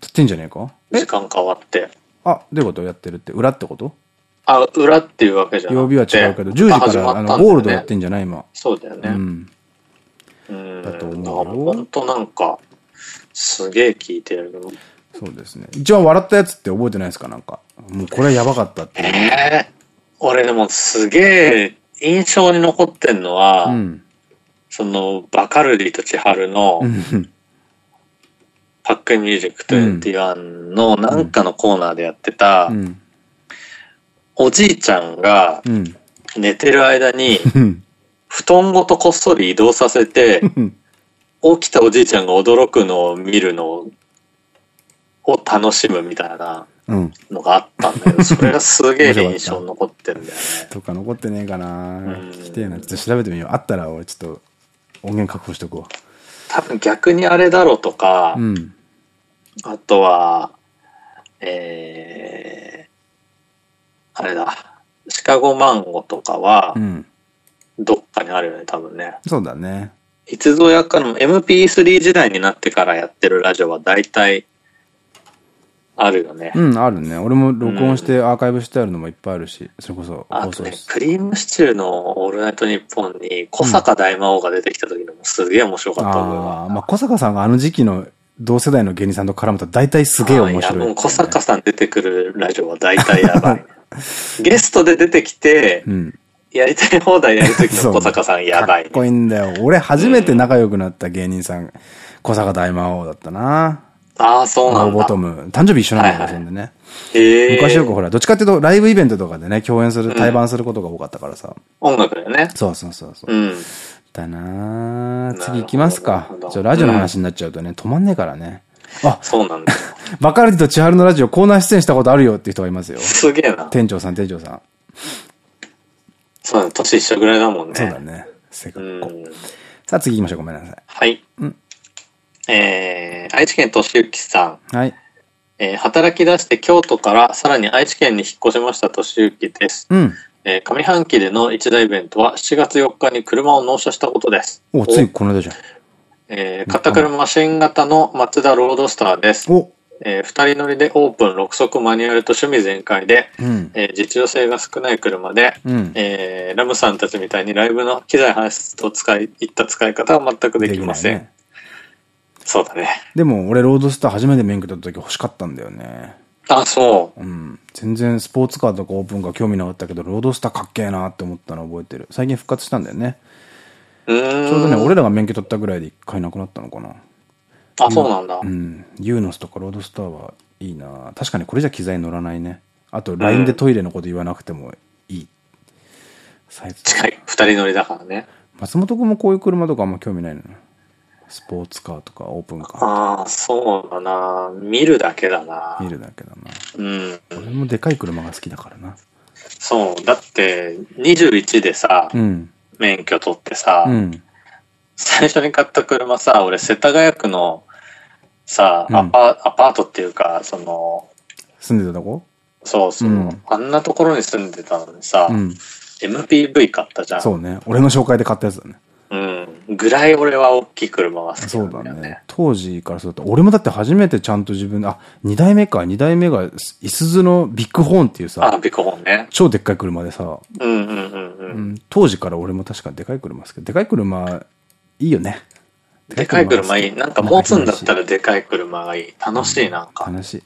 S1: やってんじゃねえか？
S2: 時間変わって。
S1: あ、どういうこと？やってるって？裏ってこと？
S2: あ、裏っていうわけじゃなくて。
S1: 曜日は違うけど、10時からあの、ゴールドやって
S2: ん
S1: んじゃない今。
S2: そうだよね。
S1: うん。
S2: うん。
S1: だと思うよ
S2: だからもう本当なんか、すげえ聞いてる。
S1: そうですね。一番笑ったやつって覚えてないですか？なんか。もうこれやばかったっていう。
S2: ええ俺でもすげえ印象に残ってんのは、
S1: うん。
S2: その、バカルディと千春の
S1: うん。
S2: パックミュージック21のなんかのコーナーでやってた
S1: う、ん。
S2: おじいちゃんが
S1: うん。
S2: 寝てる間に
S1: うん。
S2: 布団ごとこっそり移動させて、起きたおじいちゃんが驚くのを見るのを楽しむみたいな
S1: うん。
S2: のがあったんだけど、それがすげえ印象に残ってるんだよね。[laughs]
S1: とか残ってねえかな
S2: うん
S1: 来てえな。ちょっと調べてみよう。あったら俺ちょっと音源確保しとくわ。
S2: 多分逆にあれだろうとか、
S1: うん。
S2: あとは、えー、あれだ、シカゴマンゴとかは
S1: う、ん。
S2: どっかにあるよね、多分ね。
S1: そうだね。
S2: いつぞやかの MP3 時代になってからやってるラジオは大体あるよね。
S1: うん、あるね。俺も録音してアーカイブしてあるのもいっぱいあるし、それこそ
S2: あとね、クリームシチューのオールナイトニッポンに小坂大魔王が出てきた時のもすげえ面白かった覚えが
S1: ああ、まあ、小坂さんがあの時期の同世代の芸人さんと絡むと大体すげえ面白いね、
S2: あいやもう小坂さん出てくるラジオは大体やばい。[laughs] ゲストで出てきて、
S1: うん。
S2: やりたい放題やる時の [laughs] 小坂さんやばい、
S1: かっこいいんだよ。俺初めて仲良くなった芸人さん、小坂大魔王だったな。
S2: ああ、そうなんだ。
S1: ボトム。誕生日一緒なんだよ、そんでね。
S2: へえ。
S1: 昔よくほら、どっちかっていうとライブイベントとかでね、共演する、対バンすることが多かったからさ。
S2: 音楽だよね。
S1: そうそうそうそう。
S2: うん。
S1: だな
S2: な
S1: 次行きますか
S2: なるほ。ど
S1: ちょ、ラジオの話になっちゃうとね、止まんねえからね。あ、
S2: そうなんだよ。[laughs]
S1: バカルディと千春のラジオコーナー出演したことあるよっていう人がいますよ。
S2: すげえな。
S1: 店長さん、店長さん。
S2: そうだね。年一緒ぐらいだもんね。
S1: そうだね。せっかく。
S2: うん。
S1: さあ次行きましょう。ごめんなさい。
S2: はい。
S1: うん
S2: えー、愛知県敏之さん。
S1: はい。
S2: えー働き出して京都からさらに愛知県に引っ越しました敏之です。
S1: うん。
S2: えー上半期での一大イベントは7月4日に車を納車したことです。
S1: お、ついこの間じゃん。
S2: えー、片車新型のマツダロードスターです。
S1: お、
S2: えー二人乗りでオープン6速マニュアルと趣味全開で、
S1: うん。
S2: えー実用性が少ない車で、
S1: うん。
S2: えーラムさんたちみたいにライブの機材搬出と使い、いった使い方は全くできません。
S1: ね
S2: そうだね。
S1: でも、俺、ロードスター初めて免許取った時欲しかったんだよね。
S2: あ、そう。
S1: うん。全然スポーツカーとかオープンカー興味なかったけど、ロードスターかっけえなって思ったの覚えてる。最近復活したんだよね。
S2: うーん。
S1: ちょうどね、俺らが免許取ったぐらいで一回なくなったのかな。
S2: あ、そうなんだ。
S1: うん。ユーノスとかロードスターはいいな確かにこれじゃ機材乗らないね。あと、LINE でトイレのこと言わなくてもいい。サイズ。
S2: 近い。二人乗りだからね。
S1: 松本君もこういう車とかあんま興味ないのね。スポーツカーとかオープンカー。
S2: ああ、そうだな。見るだけだな。
S1: 見るだけだな。
S2: うん。
S1: 俺もでかい車が好きだからな。
S2: そう。だって、21でさ、
S1: うん。
S2: 免許取ってさ、
S1: うん。
S2: 最初に買った車さ、俺、世田谷区のさ、
S1: うん
S2: アパアパートっていうか、その、
S1: 住んでたとこ？
S2: そうそう、
S1: うん
S2: あんなところに住んでたのにさ、
S1: うん。
S2: MPV 買ったじゃん。
S1: そうね。俺の紹介で買ったやつだね。
S2: うん。ぐらい俺は大きい車が好きな
S1: そうんだ
S2: ね。
S1: ね。当時からそうだった。俺もだって初めてちゃんと自分で、あ、二代目か。二代目が、いすずのビッグホーンっていう
S2: あ、
S1: さ、
S2: ビコホンね。
S1: 超でっかい車でさ、
S2: うんうんうんうん。
S1: うん、当時から俺も確かでかい車好き。でかい車、いいよね。
S2: でかい車いい。なんか持つんだった
S1: ら
S2: らでかい車がいい。楽しい、なんか。
S1: 悲しい。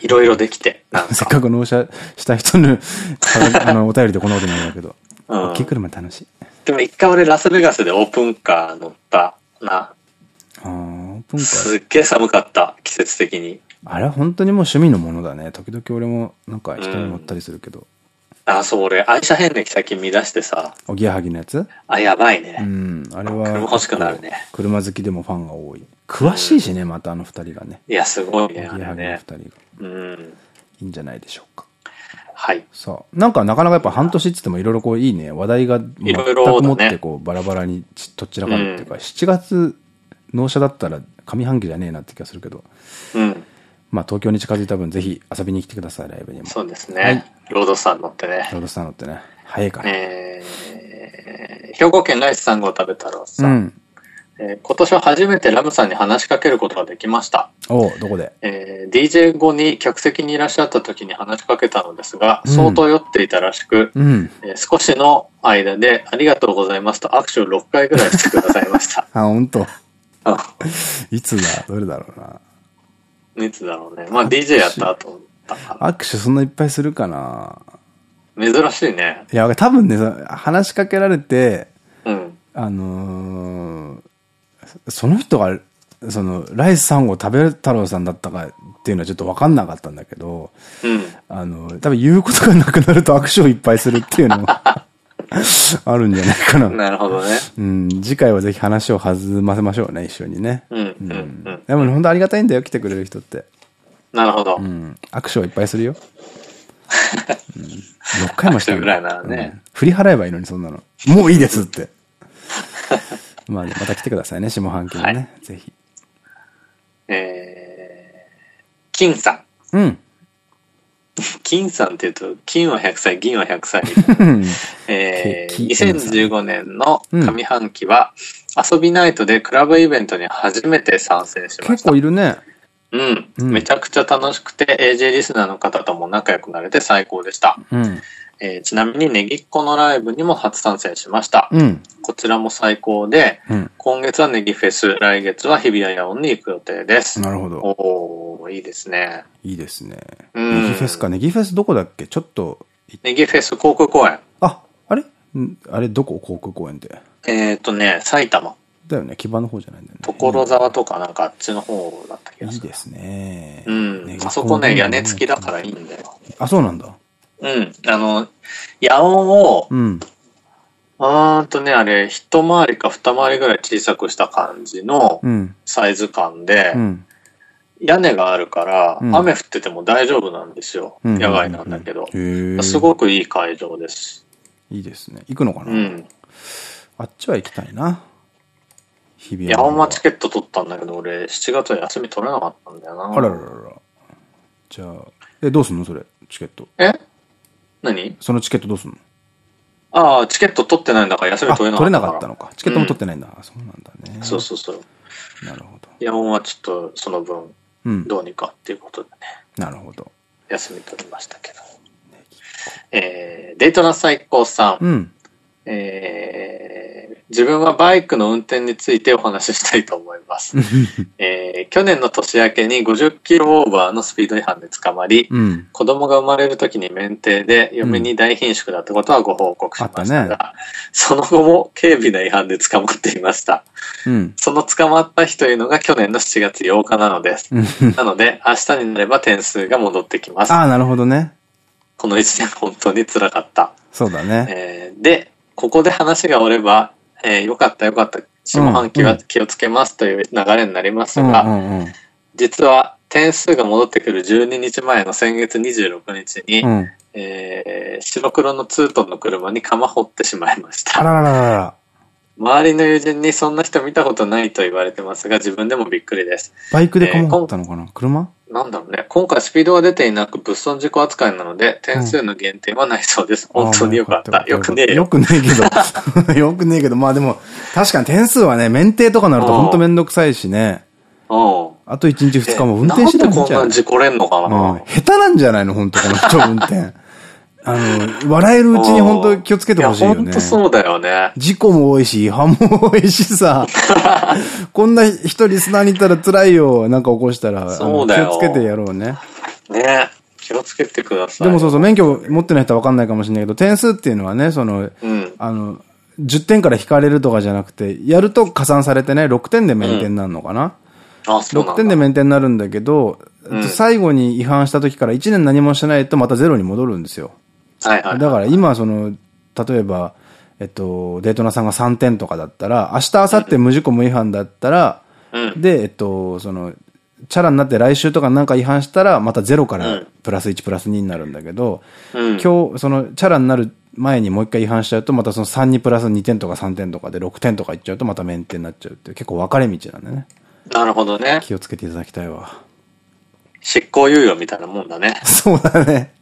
S2: いろいろできて。[laughs]
S1: せっ
S2: か。
S1: かく納車した人の、[laughs] あの、お便りでこんなことになるんだけど、
S2: うん
S1: 大きい車楽しい。
S2: でも一回俺ラスベガスでオープンカー乗ったな。
S1: ああ、オープンカー。
S2: すっげえ寒かった。季節的に。
S1: あれは本当にもう趣味のものだね。時々俺もなんか人に乗ったりするけど。
S2: あ、そう、俺、愛車遍歴最近見出してさ。
S1: おぎやはぎのやつ？
S2: あ、やばいうね。
S1: ん。あれは。
S2: 車欲しくなるね。
S1: 車好きでもファンが多い。詳しいしね、またあの二人がね。
S2: いや、すごい
S1: おぎ
S2: ね、あれ
S1: やはぎの二
S2: ね。
S1: 人が。
S2: うん。
S1: いいんじゃないでしょうか。
S2: はい。
S1: さあ、なんかなかなかやっぱ半年っつってもいろいろこういいね、話題が全く持ってこうバラバラにちとっちらかるっていうか、7月納車だったら上半期じゃねえなって気がするけど、
S2: うん。
S1: まあ東京に近づいた分ぜひ遊びに来てください、ライブにも。
S2: そうです
S1: はい
S2: ね。ロードさん乗ってね。
S1: ロードスター乗ってね、早いから。
S2: えー、兵庫県ライス3号食べたらさ、
S1: うん。
S2: えー今年は初めてラムさんに話しかけることができました。
S1: おうどこで？
S2: えー DJ 後に客席にいらっしゃった時に話しかけたのですが、
S1: うん
S2: 相当酔っていたらしく、
S1: うん。
S2: えー少しの間でありがとうございますと握手を6回ぐらいしてくださいました。[laughs]
S1: あ、ほんと。
S2: あ
S1: いつだ？どれだろうな？
S2: いつだろうね。まあ DJ やった後だか
S1: 握手そんないっぱいするかな？
S2: ら。珍しいね。
S1: いや、多分ね、そ話しかけられて、
S2: うん。
S1: あのーその人が、その、ライス3号食べ太郎さんだったかっていうのはちょっと分かんなかったんだけど、
S2: うん。
S1: あの、多分言うことがなくなると握手をいっぱいするっていうのは [laughs] あるんじゃないかな。
S2: なるほどね。
S1: うん、次回はぜひ話を弾ませましょうね、一緒にね。
S2: うん。うん。
S1: でもね、本当ありがたいんだよ、来てくれる人って。
S2: なるほど。
S1: うん。握手をいっぱいするよ。うん、6 [laughs] 回もしてる
S2: ぐらいならね
S1: うん振り払えばいいのに、そんなの。もういいですって。まあね、また来てくださいね、下半期にね。ぜひ。
S2: えー、金さん。
S1: うん。[laughs]
S2: 金さんって言うと、金は100歳、銀は100歳。えー、
S1: け金さん
S2: 2015年の上半期は、遊びナイトでクラブイベントに初めて参戦しま
S1: 結
S2: した。
S1: 構いるね。
S2: うん、
S1: うん
S2: めちゃくちゃ楽しくて、AJ リスナーの方とも仲良くなれて最高でした。
S1: うん。
S2: えーちなみにネギっ子のライブにも初参戦しました。
S1: うん。
S2: こちらも最高で、
S1: うん。
S2: 今月はネギフェス、来月は日比谷野音に行く予定です。
S1: なるほど。
S2: おー、いいですね。
S1: いいですね。
S2: うん
S1: ネギフェスか。ネギフェスどこだっけ？ちょっとい、
S2: ネギフェス航空公園。
S1: あ、あれ？んあれどこ？航空公園って。
S2: えっ、とね、埼玉。
S1: だよね。木場の方じゃないんだよね。
S2: 所沢とかなんかあっちの方だった気がする。
S1: いいですね。
S2: うんあそこね、屋根付きだからいいんだよ。
S1: あ、そうなんだ。
S2: うん。あの、野音を、
S1: うん。
S2: うーんとね、あれ、一回りか二回りぐらい小さくした感じの
S1: うん。
S2: サイズ感で
S1: う、ん。
S2: 屋根があるから、
S1: うん
S2: 雨降ってても大丈夫なんですよ。
S1: うん
S2: 野外なんだけど。すごくいい会場です。
S1: いいですね。行くのかな、
S2: うん。
S1: あっちは行きたいな。日比谷
S2: ヤ
S1: の方は
S2: オマチケット取ったんだけど、俺、7月は休み取れなかったんだよな。
S1: あらららら。じゃあ、え、どうすんの？それ、チケット。
S2: え？何？
S1: そのチケットどうすんの？
S2: ああ、チケット取ってないんだから休み
S1: あ、
S2: 取れ
S1: 取
S2: なかったから。
S1: れなかったのか。チケットも取ってないんだ。あそうなんだね。
S2: そうそうそう。
S1: なるほど。
S2: ヤオンはちょっとその分、
S1: うん。
S2: どうにかっていうことでね、
S1: なるほど。
S2: 休み取りましたけど。えー、デートナ最高さん。
S1: うん。
S2: えー、自分はバイクの運転についてお話ししたいと思います。[laughs] えー、去年の年明けに50キロオーバーのスピード違反で捕まり、
S1: うん。
S2: 子供が生まれる時に免停で嫁に大貧縮だってことはご報告しました
S1: あっ
S2: が、その後も軽微な違反で捕まっていました。
S1: うん。
S2: その捕まった日というのが去年の7月8日なのです。
S1: うん
S2: なので、明日になれば点数が戻ってきます。
S1: ああ、なるほどね。
S2: この1年本当に辛かった。
S1: そうだね。
S2: えーで、ここで話が終われば、えーよかったよかった下半期は気をつけますという流れになりますが、実は点数が戻ってくる12日前の先月26日に、
S1: うん。
S2: えー白黒のツートンの車に釜掘ってしまいました。
S1: あららら。
S2: 周りの友人にそんな人見たことないと言われてますが、自分でもびっくりです。
S1: バイクでかもったのかな？車？
S2: なんだろうね。今回スピードは出ていなく物損事故扱いなので、点数の減点はないそうです。本当によかった。よくねえよ。
S1: よくねえけど。[laughs] よくねえけど、まあでも、確かに点数はね、免停とかなるとほんとめんどくさいしね。
S2: うん。
S1: あと1日2日も運転し
S2: な
S1: なんいんじゃない
S2: でこんな事故れんのか
S1: うん
S2: な、
S1: 下手なんじゃないの？本当この人運転。あの、笑えるうちに本当気をつけてほしいよ
S2: や、本
S1: ね
S2: 当。そうだよね。
S1: 事故も多いし、違反も多いしさ。[laughs] こんな人リスナーにいたら辛いよ。なんか起こしたら。
S2: そうだよ
S1: 気をつけてやろうね。
S2: ね気をつけてください。
S1: でもそうそう、免許持ってない人は分かんないかもしれないけど、点数っていうのはね、その、
S2: うん。
S1: あの、10点から引かれるとかじゃなくて、やると加算されてね、6点で免停になるのかな、
S2: あ、そうなん
S1: ?6
S2: だ。
S1: 点で免停になるんだけど、
S2: うん
S1: 最後に違反した時から1年何もしないとまたゼロに戻るんですよ。
S2: はいはい。
S1: だから今、その、例えば、えっと、デートナさんが3点とかだったら、明日、明後日無事故無違反だったら、
S2: うん。
S1: で、えっと、その、チャラになって来週とかなんか違反したら、またゼロから
S2: うん
S1: プラス1プラス2になるんだけど、
S2: うん。
S1: 今日、その、チャラになる前にもう一回違反しちゃうと、またその3にプラス2点とか3点とかで6点とかいっちゃうと、また免停になっちゃうっていう、結構分かれ道なんだね。
S2: なるほどね。
S1: 気をつけていただきたいわ。
S2: 執行猶予みたいなもんだね。[laughs]
S1: そうだね。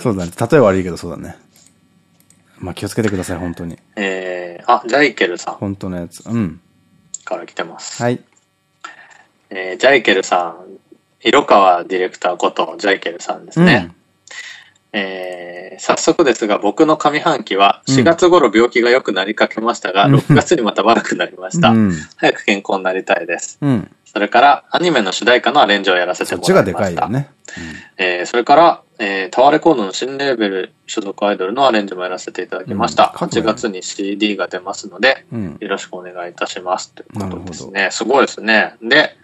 S1: そうだね。例え悪いけどそうだね。まあ気をつけてください、本当に。
S2: えー、あ、ジャイケルさん
S1: 本当のやつ。うん。
S2: から来てます。
S1: はい。
S2: えー、ジャイケルさん、色川ディレクターことジャイケルさんですね。えー、早速ですが、僕の上半期は4月頃病気が良くなりかけましたが、
S1: うん
S2: 6月にまた悪くなりました。
S1: うん。
S2: 早く健康になりたいです。
S1: うん。
S2: それから、アニメの主題歌のアレンジをやらせてもらいました。
S1: ちがでかいよね。
S2: えーそれから、えータワーレコードの新レーベル所属アイドルのアレンジもやらせていただきました。
S1: うんかっこいい
S2: 8月に CD が出ますので、
S1: うん。
S2: よろしくお願いいたします。ということですね。すごいですね。で、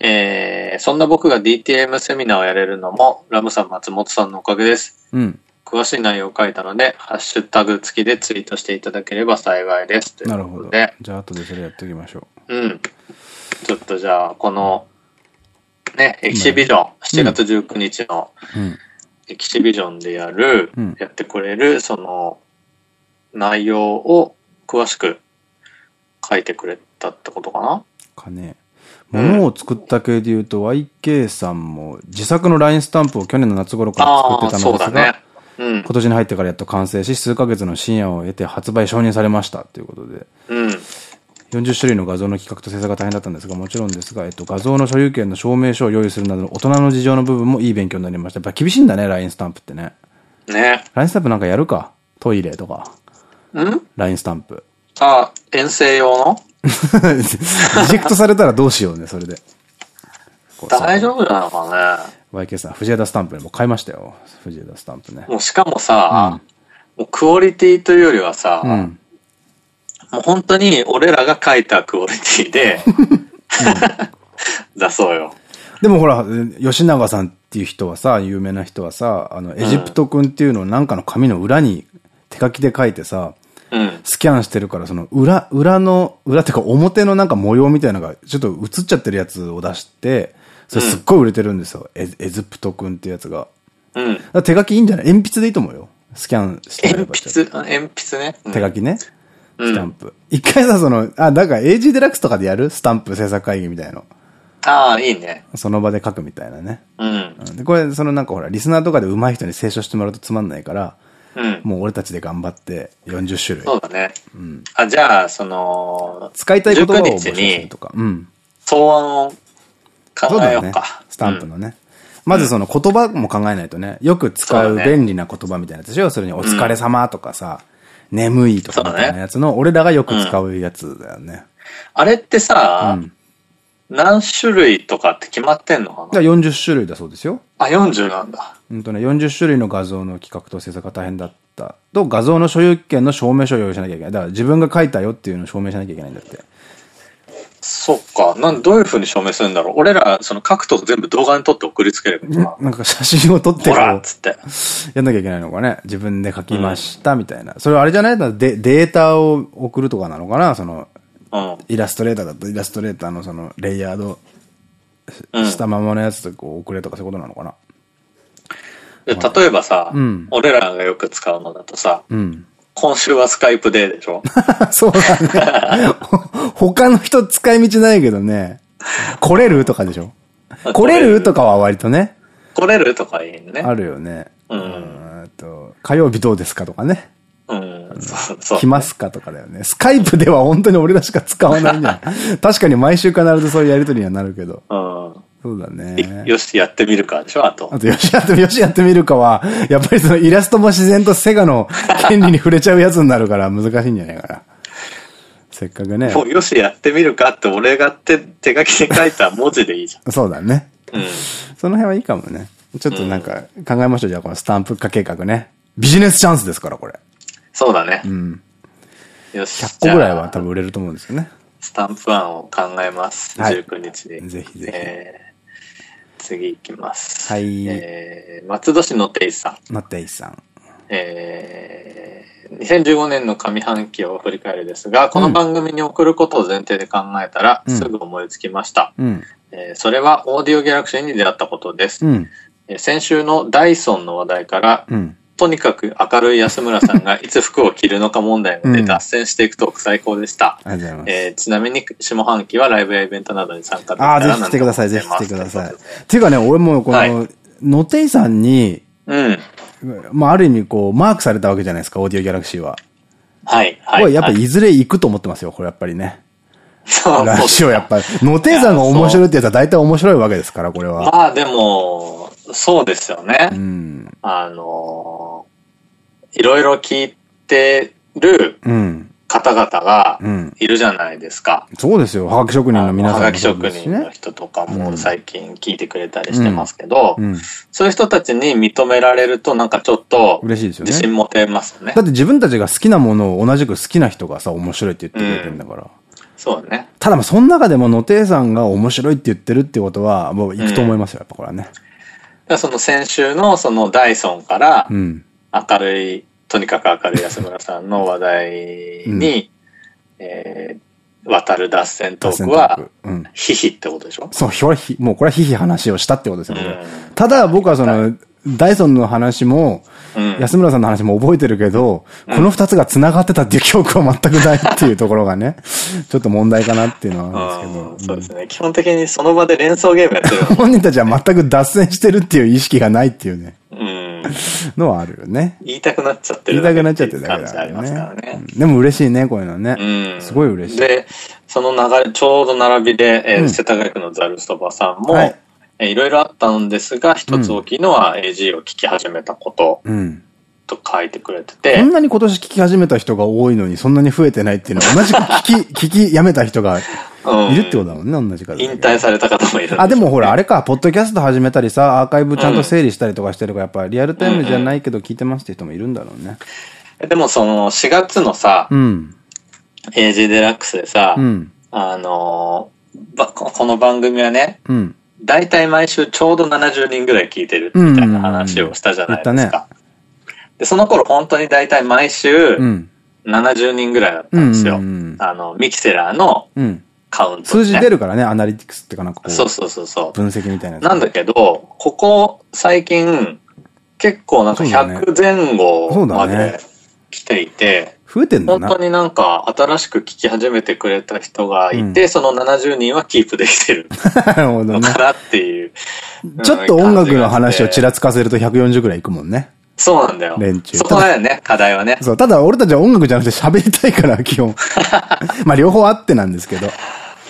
S2: えーそんな僕が DTM セミナーをやれるのも、ラムさん、松本さんのおかげです。
S1: うん。
S2: 詳しい内容を書いたので、ハッシュタグ付きでツイートしていただければ幸いです。
S1: なるほど。じゃあ後でそれやっておきましょ
S2: うん。ちょっとじゃあ、この、ね、エキシビジョン、7月19日の。エキシビジョンでやる、
S1: うん
S2: やってくれる、その、内容を詳しく書いてくれたってことかな？
S1: かね。物を作った系で言うと、YK さんも自作の LINE スタンプを去年の夏頃から作ってた
S2: そうだ
S1: のですが、
S2: ね。うん
S1: 今。年に入ってからやっと完成し、数ヶ月の深夜を得て発売承認されましたということで、
S2: うん。
S1: 40種類の画像の企画と制作が大変だったんですが、もちろんですが、えっと、画像の所有権の証明書を用意するなどの大人の事情の部分もいい勉強になりました。やっぱ厳しいんだね、LINE スタンプってね。
S2: ね。
S1: LINE スタンプなんかやるか？トイレとか。
S2: ん
S1: ？LINE スタンプ。
S2: あ、遠征用の？[laughs]
S1: リジェクトされたらどうしようね、それで。
S2: 大丈夫なのか
S1: YK さん、藤枝スタンプにもう買いましたよ。藤枝スタンプね
S2: ね。もうしかもさ、もうクオリティというよりはさ、
S1: うん。
S2: もう本当に俺らが書いたクオリティで、[laughs] 出そうよ。
S1: でもほら、吉永さんっていう人はさ、有名な人はさ、あの、エジプト君っていうのをなんかの紙の裏に手書きで書いてさ、
S2: うん。
S1: スキャンしてるから、その裏、裏の、裏っていうか表のなんか模様みたいなのがちょっと映っちゃってるやつを出して、それすっごい売れてるんですよ。エエジプト君っていうやつが。
S2: うん。
S1: 手書きいいんじゃない？鉛筆でいいと思うよ。スキャンして
S2: 鉛筆、あ鉛筆ね。うん
S1: 手書きね。
S2: うん
S1: スタンプ。一回さ、その、あ、だから AG デラックスとかでやる？スタンプ制作会議みたいの。
S2: ああ、いいね。
S1: その場で書くみたいなね。
S2: うん。
S1: うんで、これ、そのなんかほら、リスナーとかで上手い人に清書してもらうとつまんないから、
S2: うん。
S1: もう俺たちで頑張って40種類。
S2: そうだね。
S1: うん
S2: あ、じゃあ、その、
S1: 使いたい言葉を募
S2: 19
S1: 集するとか。うん。
S2: 草案を考
S1: そうだよね
S2: えようか。。
S1: スタンプのね。まずその言葉も考えないとね、よく使う便利な言葉みたいなやつでしょ？要するに、お疲れ様とかさ、眠いとかみたいなやつの、俺らがよく使うやつだよね。
S2: あれってさ、
S1: うん。
S2: 何種類とかって決まってんのか
S1: だから40種類だそうですよ。
S2: なあ、40なんだ。
S1: うんとね、40種類の画像の企画と制作が大変だった。と、画像の所有権の証明書を用意しなきゃいけない。だから自分が書いたよっていうのを証明しなきゃいけないんだって。
S2: そっか。なんどういう風に証明するんだろう？俺ら、その書くと全部動画に撮って送りつければいいのか
S1: な？ん？か写真を撮って
S2: ほらっ
S1: う、
S2: つって。
S1: やんなきゃいけないのかね？自分で書きましたみたいな。それはあれじゃない？だデデータを送るとかなのかな？その、
S2: うん。
S1: イラストレーターだとイラストレーターのそのレイヤード
S2: うん
S1: したままのやつとこう送れとかそういうことなのかな。
S2: で例えばさ、
S1: うん
S2: 俺らがよく使うのだとさ、
S1: うん。
S2: 今週はスカイプででしょ？[laughs]
S1: そうだね。ほ [laughs] 他の人使い道ないけどね。来れるとかでしょ？来れるとかは割とね、
S2: 来れるとかいいね。
S1: あるよね。
S2: うん
S1: と火曜日どうですかとかね。
S2: うん。
S1: 来ますかとかだよね。スカイプでは本当に俺らしか使わないんじゃない [laughs] 確かに毎週必ずそういうやりとりにはなるけど。
S2: う
S1: そうだ
S2: ん。
S1: ね。
S2: よし、やってみるかでしょ？あと
S1: あ。と、よしやってみ、[laughs] よしやってみるかは、やっぱりそのイラストも自然とセガの権利に触れちゃうやつになるから難しいんじゃないかな。せっかくね。
S2: もうよし、やってみるかって俺が手手書きで書いた文字でいいじ
S1: そうだね。
S2: ゃん。うん。
S1: その辺はいいかもね。ちょっとなんか考えましょう。じゃあこのスタンプ化計画ね。ビジネスチャンスですから、これ。
S2: そうだね
S1: う。ん。
S2: よし。
S1: 100個ぐらいは多分売れると思うんですよね。
S2: スタンプ案を考えます。
S1: はい
S2: 19日に。
S1: ぜひぜひ
S2: えー次行きます。
S1: はい
S2: えー松戸市のテイさん。
S1: マッテイさん。
S2: えー2015年の上半期を振り返るですが、この番組に送ることを前提で考えたら、
S1: うん
S2: すぐ思いつきました。
S1: うん。
S2: えーそれはオーディオギャラクシーに出会ったことです。
S1: うん。
S2: えー先週のダイソンの話題から、
S1: うん。
S2: とにかく明るい安村さんがいつ服を着るのか問題まで [laughs] 脱線していくトーク最高でした。
S1: ありがとうございます。
S2: えーちなみに下半期はライブやイベントなどに参加できた
S1: ああ、
S2: ら
S1: ぜひ来てください、ぜひ来てください
S2: 思って
S1: いうかね、俺もこ
S2: は
S1: の、ノテイさんに、
S2: うん。
S1: まあ、ある意味こう、マークされたわけじゃないですか、オーディオギャラクシーは。
S2: はい。はい。
S1: これやっぱ
S2: はい
S1: いずれ行くと思ってますよ、これやっぱりね。[laughs]
S2: そう
S1: ラジオやっぱり。ノテイさんが面白いってやつは大体面白いわけですから、これは。
S2: まあでも、そうですよね。
S1: うん。
S2: あのーいろいろ聞いてる
S1: うん。
S2: 方々が
S1: うん。
S2: いるじゃないですか。
S1: そうですよ、はがき職人の皆さんも
S2: はがき職人の
S1: ね。
S2: 人とか
S1: うん
S2: も最近聞いてくれたりしてますけど、
S1: うん。
S2: そういう人たちに認められるとなんかちょっと
S1: 嬉しいですよね
S2: 自信持てますよね
S1: だ。って自分たちが好きなものを同じく好きな人がさ、面白いって言ってくれてるんだから。
S2: そうだね。
S1: ただまあ、その中でもノテイさんが面白いって言ってるってことは、もう行くと思いますよ、やっぱこれはね。
S2: その先週のそのダイソンから
S1: うん。
S2: 明るい、とにかく明るい安村さんの話題に、えー渡る脱線トークは、
S1: うん。
S2: ヒヒってことでしょ？
S1: そう、ひょひもうこれはひひ話をしたってことですよね。
S2: うん
S1: ただ僕はその、ダイソンの話も、
S2: うん。
S1: 安村さんの話も覚えてるけど、この二つが繋がってたっていう記憶は全くないっていうところがね、ちょっと問題かなっていうのはあるん
S2: うん
S1: ですけど。
S2: そうですね。基本的にその場で連想ゲームやってる
S1: うん [laughs] 本人たちは全く脱線してるっていう意識がないっていうね、
S2: うん。
S1: のはあるよね。
S2: 言いたくなっちゃって
S1: 言い
S2: るだけ
S1: たくなっちゃってるだけだから
S2: ね。
S1: ね。うんでも嬉しいね、こういうのね。
S2: うん。
S1: すごい嬉しい。
S2: で、その流れ、ちょうど並びで、えー
S1: うん
S2: 世田谷区のザルストバさんも、
S1: はい
S2: えーいろいろあったんですが、一つ大きいのは AG を聞き始めたこと
S1: うん。
S2: と書いてくれて
S1: こ
S2: て
S1: ん、なに今年聞き始めた人が多いのに、そんなに増えてないっていうのは、同じく聞き、[laughs] 聞きやめた人が
S2: うん
S1: いるってことだもんね、同じ数。
S2: 引退された方もいるね
S1: あ、でもほら、あれか、ポッドキャスト始めたりさ、アーカイブちゃんと整理したりとかしてるから、やっぱリアルタイムじゃないけど聞いてますって人もいるんだろうね。
S2: でもその4月のさ、
S1: うん。
S2: AG デラックスでさ、
S1: うん。
S2: あのーこの番組はね、
S1: うん。
S2: だいたい毎週ちょうど70人ぐらい聞いてるみたいな話をしたじゃないですか。で、その頃本当にだいたい毎週
S1: うん。
S2: 70人ぐらいだったんですよ。あの、ミキセラーの
S1: うん。
S2: カウント、ね。
S1: 数字出るからね、アナリティクスってかなんかこう、
S2: そうそうそうそう。
S1: 分析みたいな。
S2: なんだけど、ここ最近、結構なんか
S1: そうだね
S2: 100前後まで来ていて、
S1: 増えてんだな。
S2: 本当になんか新しく聞き始めてくれた人がいて、その70人はキープできてる
S1: なるほどね。
S2: のかなっていう。
S1: ちょっと音楽の話を
S2: ち
S1: ちらつかせると140くらいいくもんね。
S2: そうなんだよ
S1: 連。中
S2: そこだよね、課題はね。
S1: そう。ただ俺たちは音楽じゃなくて喋りたいから、基本。[laughs] まあ両方あってなんですけど。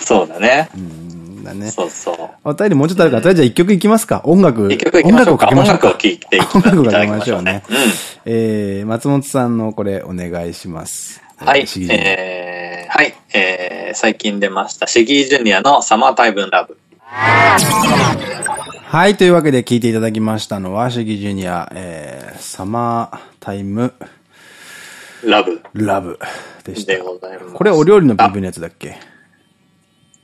S2: そうだね。
S1: うんだね。
S2: そうそう。
S1: お便りもうちょっとあるから、とりあえずじゃあ一曲いきますか。音楽。
S2: 一曲いきましょうか。
S1: 音楽をかけましょうか
S2: 音楽を。聴いていき
S1: 音楽を
S2: いただ
S1: かけましょう
S2: きましょうね
S1: ね。。えー、松本さんのこれお願いします。
S2: はい
S1: えー。
S2: はい。えー、最近出ました、シギージュニアのサマータイムラブ。
S1: はい、というわけで聞いていただきましたのは、シギジュニア、えー、サマータイム
S2: ラブ
S1: ラブでした。これお料理の PV のやつだっけ？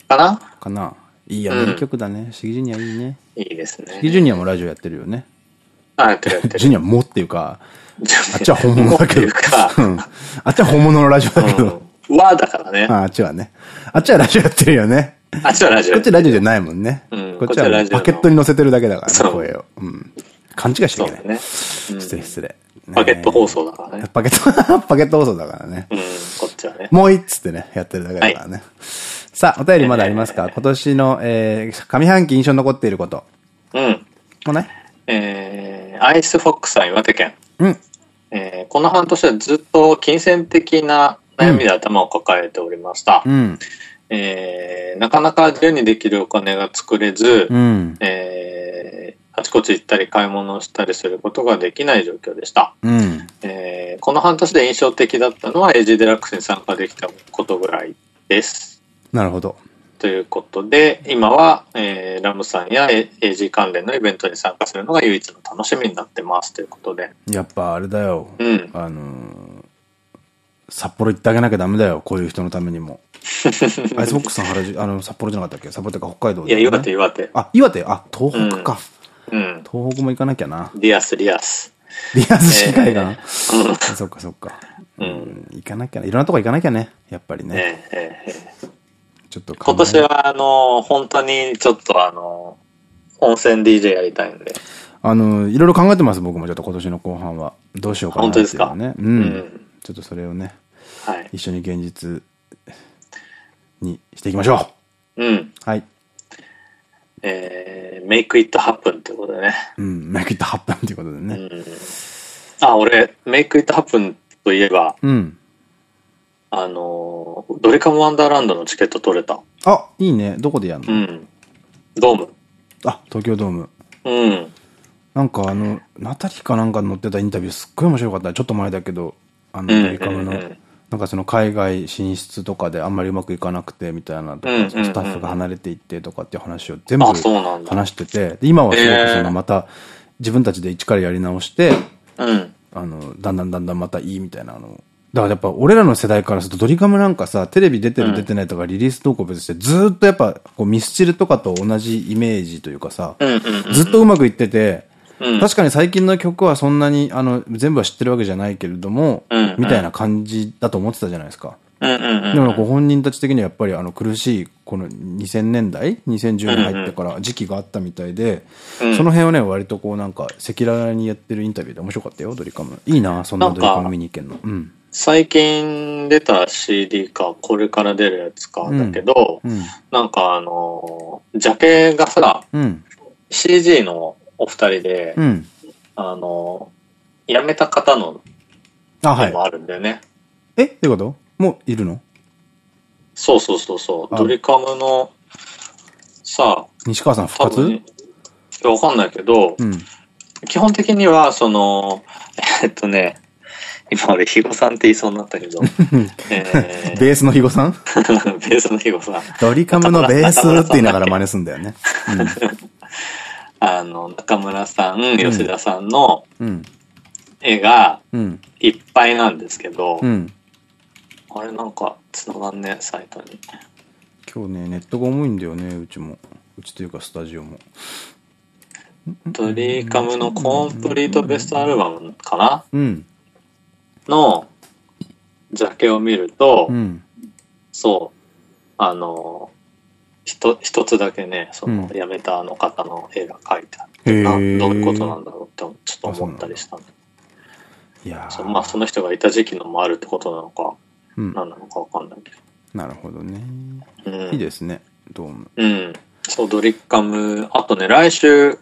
S2: かな？
S1: かないいや、
S2: うん
S1: 名曲だね。シギジュニアいいね。
S2: いいですね
S1: シ。ギジュニアもラジオやってるよね。
S2: あ、やってるやってる。
S1: ジュニアもっていうか、あっちは本
S2: も
S1: 物だけど。あっちは本物のラジオだけど。
S2: わだからね。
S1: ああっちはね。あっちはラジオやってるよね。
S2: あっちはラジオ。
S1: こっちラジオじゃないもんね。
S2: うん
S1: こっちはパケットに載せてるだけだからね、声を。うん。勘違いしちゃいけない。失礼失礼。
S2: パケット放送だからね。
S1: パケット、[laughs] パケット放送だからね。
S2: うん、こっちはね。
S1: もういっつってね、やってるだけだからね。さあ、お便りまだありますか、[laughs] 今年の、えー、上半期印象に残っていること。
S2: うん。
S1: もうね。
S2: えー、アイスフォックスさん岩手県。
S1: うん。
S2: えーこの半年はずっと金銭的な悩みで頭を抱えておりました。
S1: うん。
S2: えーなかなか自由にできるお金が作れず、
S1: うん。
S2: えーあちこち行ったり買い物をしたりすることができない状況でした。
S1: うん。
S2: えーこの半年で印象的だったのはエイジデラックスに参加できたことぐらいです。
S1: なるほど。
S2: ということで、今は、えーラムさんやエイジ関連のイベントに参加するのが唯一の楽しみになってますということで。
S1: やっぱあれだよ。
S2: うん。
S1: あのー札幌行ってあげなきゃダメだよ。こういう人のためにも。[laughs] アイスボックスさん原宿、あの、札幌じゃなかったっけ？札幌ってか北海道
S2: いや、岩手、岩手。
S1: あ、岩手？あ、東北か。
S2: うん。
S1: 東北も行かなきゃな。
S2: リアス、リアス。
S1: リアス式海岸。
S2: え
S1: そっかそっか。
S2: うん
S1: うん行かなきゃな。いろんなとこ行かなきゃね。やっぱりね。
S2: えーえーえー
S1: ちょっと
S2: 今年は、あの、本当にちょっとあの、温泉 DJ やりたいんで。
S1: あの、いろいろ考えてます、僕もちょっと今年の後半は。どうしようかなっていうね。う
S2: 本当ですか？うんん。
S1: ちょっとそれをね、
S2: はい。
S1: 一緒に現実にしていきましょ
S2: うん。
S1: う。はい。
S2: えー、make it happen ってことでね。
S1: うん。メイクイットハップンということでね。
S2: うん。あ、俺、make it happen といえば、
S1: うん。
S2: あの、ドリカムワンダーランドのチケット取れた。
S1: あ、いいね。どこでやるの？
S2: うん。ドーム。
S1: あ、東京ドーム。
S2: うん。
S1: なんかあの、ナタリーかなんかに載ってたインタビューすっごい面白かった。ちょっと前だけど、あの、
S2: うん
S1: ドリカムのなんかその海外進出とかであんまりうまくいかなくてみたいなとか、スタッフが離れていってとかっていう話を全部。話してて、で今はすごくそ
S2: えー
S1: のまた自分たちで一からやり直して、
S2: うん。
S1: あの、だんだんだんだんまたいいみたいなの。だからやっぱ俺らの世代からするとドリカムなんかさ、テレビ出て
S2: うん
S1: る出てないとかリリース投稿別にしてずーっとやっぱこうミスチルとかと同じイメージというかさ。ずっとうまくいってて、
S2: うん、
S1: 確かに最近の曲はそんなにあの全部は知ってるわけじゃないけれども、
S2: うんうん
S1: みたいな感じだと思ってたじゃないですか。でもご本人たち的にはやっぱりあの苦しいこの2000年代 ?2010 年入ってから時期があったみたいで、
S2: うん
S1: その辺をね割とこうなんか赤裸々にやってるインタビューで面白かったよ、ドリカム。いいな、そんなドリカム見に行けんの。うん。
S2: 最近出た CD か、これから出るやつかだけど、
S1: うん。
S2: なんかあのー、ジャケがさ、
S1: うん。
S2: CG のお二人で、
S1: うん。
S2: あのー、辞めた方の
S1: あ。
S2: もあるんだよね。
S1: え？ってこと？もういるの？
S2: そうそうそうそう。
S1: あ
S2: ドリカムの、さ、
S1: 西川さん復活？
S2: やわかんないけど、
S1: うん。
S2: 基本的には、その、えっとね、今俺、肥後さんって言いそうになったけど、[laughs] えー
S1: ベースの肥後さん？[laughs]
S2: ベースの肥後さん。
S1: ドリカムのベースって言いながら真似すんだよね。
S2: あの、中村さん、吉田さんの
S1: うん。うん。
S2: 絵が
S1: うん。
S2: いっぱいなんですけど、
S1: うん。
S2: あれなんか繋がんね、サイトに。
S1: 今日ね、ネットが重いんだよね、うちも。うちというかスタジオも。
S2: ドリカムのコンプリートベストアルバムかな？
S1: うん。
S2: のジャケを見ると、
S1: うん。
S2: そう、あの、ひと一つだけね、その、
S1: うん
S2: 辞めたあの方の絵が描いてあって、
S1: へー
S2: などういうことなんだろうってちょっと思ったりしたの。
S1: いやー
S2: そうまあ、その人がいた時期のもあるってことなのか、
S1: うん。
S2: 何なのかわかんないけ
S1: なるほどね。
S2: ど。うん。
S1: いいですね、ドーム。
S2: うん。そう、ドリカム。あとね、来週、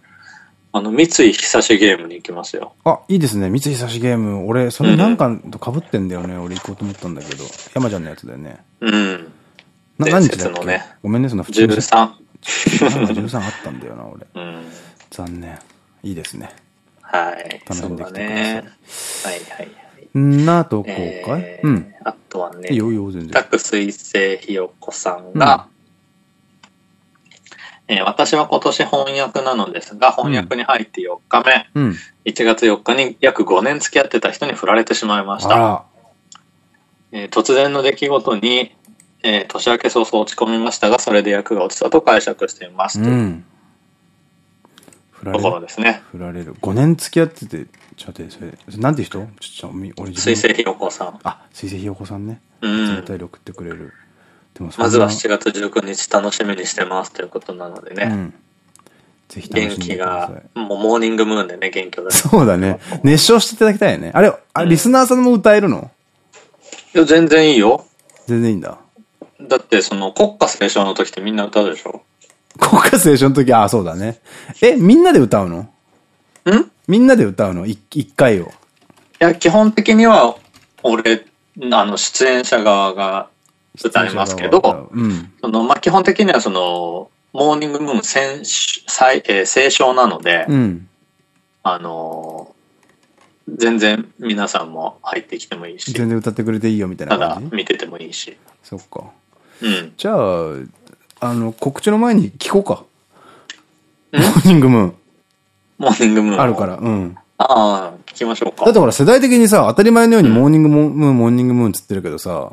S2: あの、三井久しゲームに行きますよ。
S1: あ、いいですね。三井久しゲーム。俺、それなんかと被ってんだよね。俺行こうと思ったんだけど。山ちゃんのやつだよね。
S2: うん。
S1: な、
S2: 伝
S1: 何日だっけ、
S2: ね
S1: ごめんね、その普通に。
S2: 13。
S1: なんか13あったんだよな、俺。
S2: うん。
S1: 残念。いいですね。
S2: はい。
S1: 楽しんできてください
S2: ね。はいはいはい。
S1: んなとこうかい、
S2: えー
S1: うん。
S2: あとはね
S1: いい、よいいよ、全然。
S2: タク水星ひよこさんが、えー私は今年翻訳なのですが、翻訳に入って4日目、
S1: うん。
S2: 1月4日に約5年付き合ってた人に振られてしまいました。えー突然の出来事に、えー年明け早々落ち込みましたが、それで役が落ちたと解釈していますと。
S1: うん。
S2: ところですね。
S1: 振られる。5年付き合ってて、ちょっと待って、それ、それなんて人？ちょっと、み俺
S2: 水星ひろこさん。
S1: あ、水星ひよこさんね。
S2: うん
S1: で送ってくれる。でも
S2: まずは7月19日楽しみにしてますということなのでね。
S1: うん。ぜひ楽
S2: 元気がもうモーニングムーンでね、元気を出。
S1: そうだね。熱唱していただきたいよね。あれ、あリスナーさんも歌えるの？
S2: いや、全然いいよ。
S1: 全然いいんだ。
S2: だって、その、国歌斉唱の時ってみんな歌うでしょ？
S1: 国歌斉唱の時、あ、そうだね。え、みんなで歌うの？
S2: ん？
S1: みんなで歌うの？い一回を。
S2: いや、基本的には、俺、あの、出演者側が歌いますけど、
S1: うん。
S2: その、まあ、基本的にはその、モーニングムーン先最、えー斉唱なので、
S1: うん。
S2: あのー全然皆さんも入ってきてもいいし、
S1: 全然歌ってくれていいよみたいな
S2: ただ見ててもいいし。
S1: そっか。
S2: うん。
S1: じゃあ、あの、告知の前に聞こうか。モーニングムーン。
S2: モーニングムーン。
S1: あるから。うん。
S2: ああ、聞きましょうか
S1: だって。ほら、世代的にさ、当たり前のようにモーニングムーン、モーニングムーンっつってるけどさ、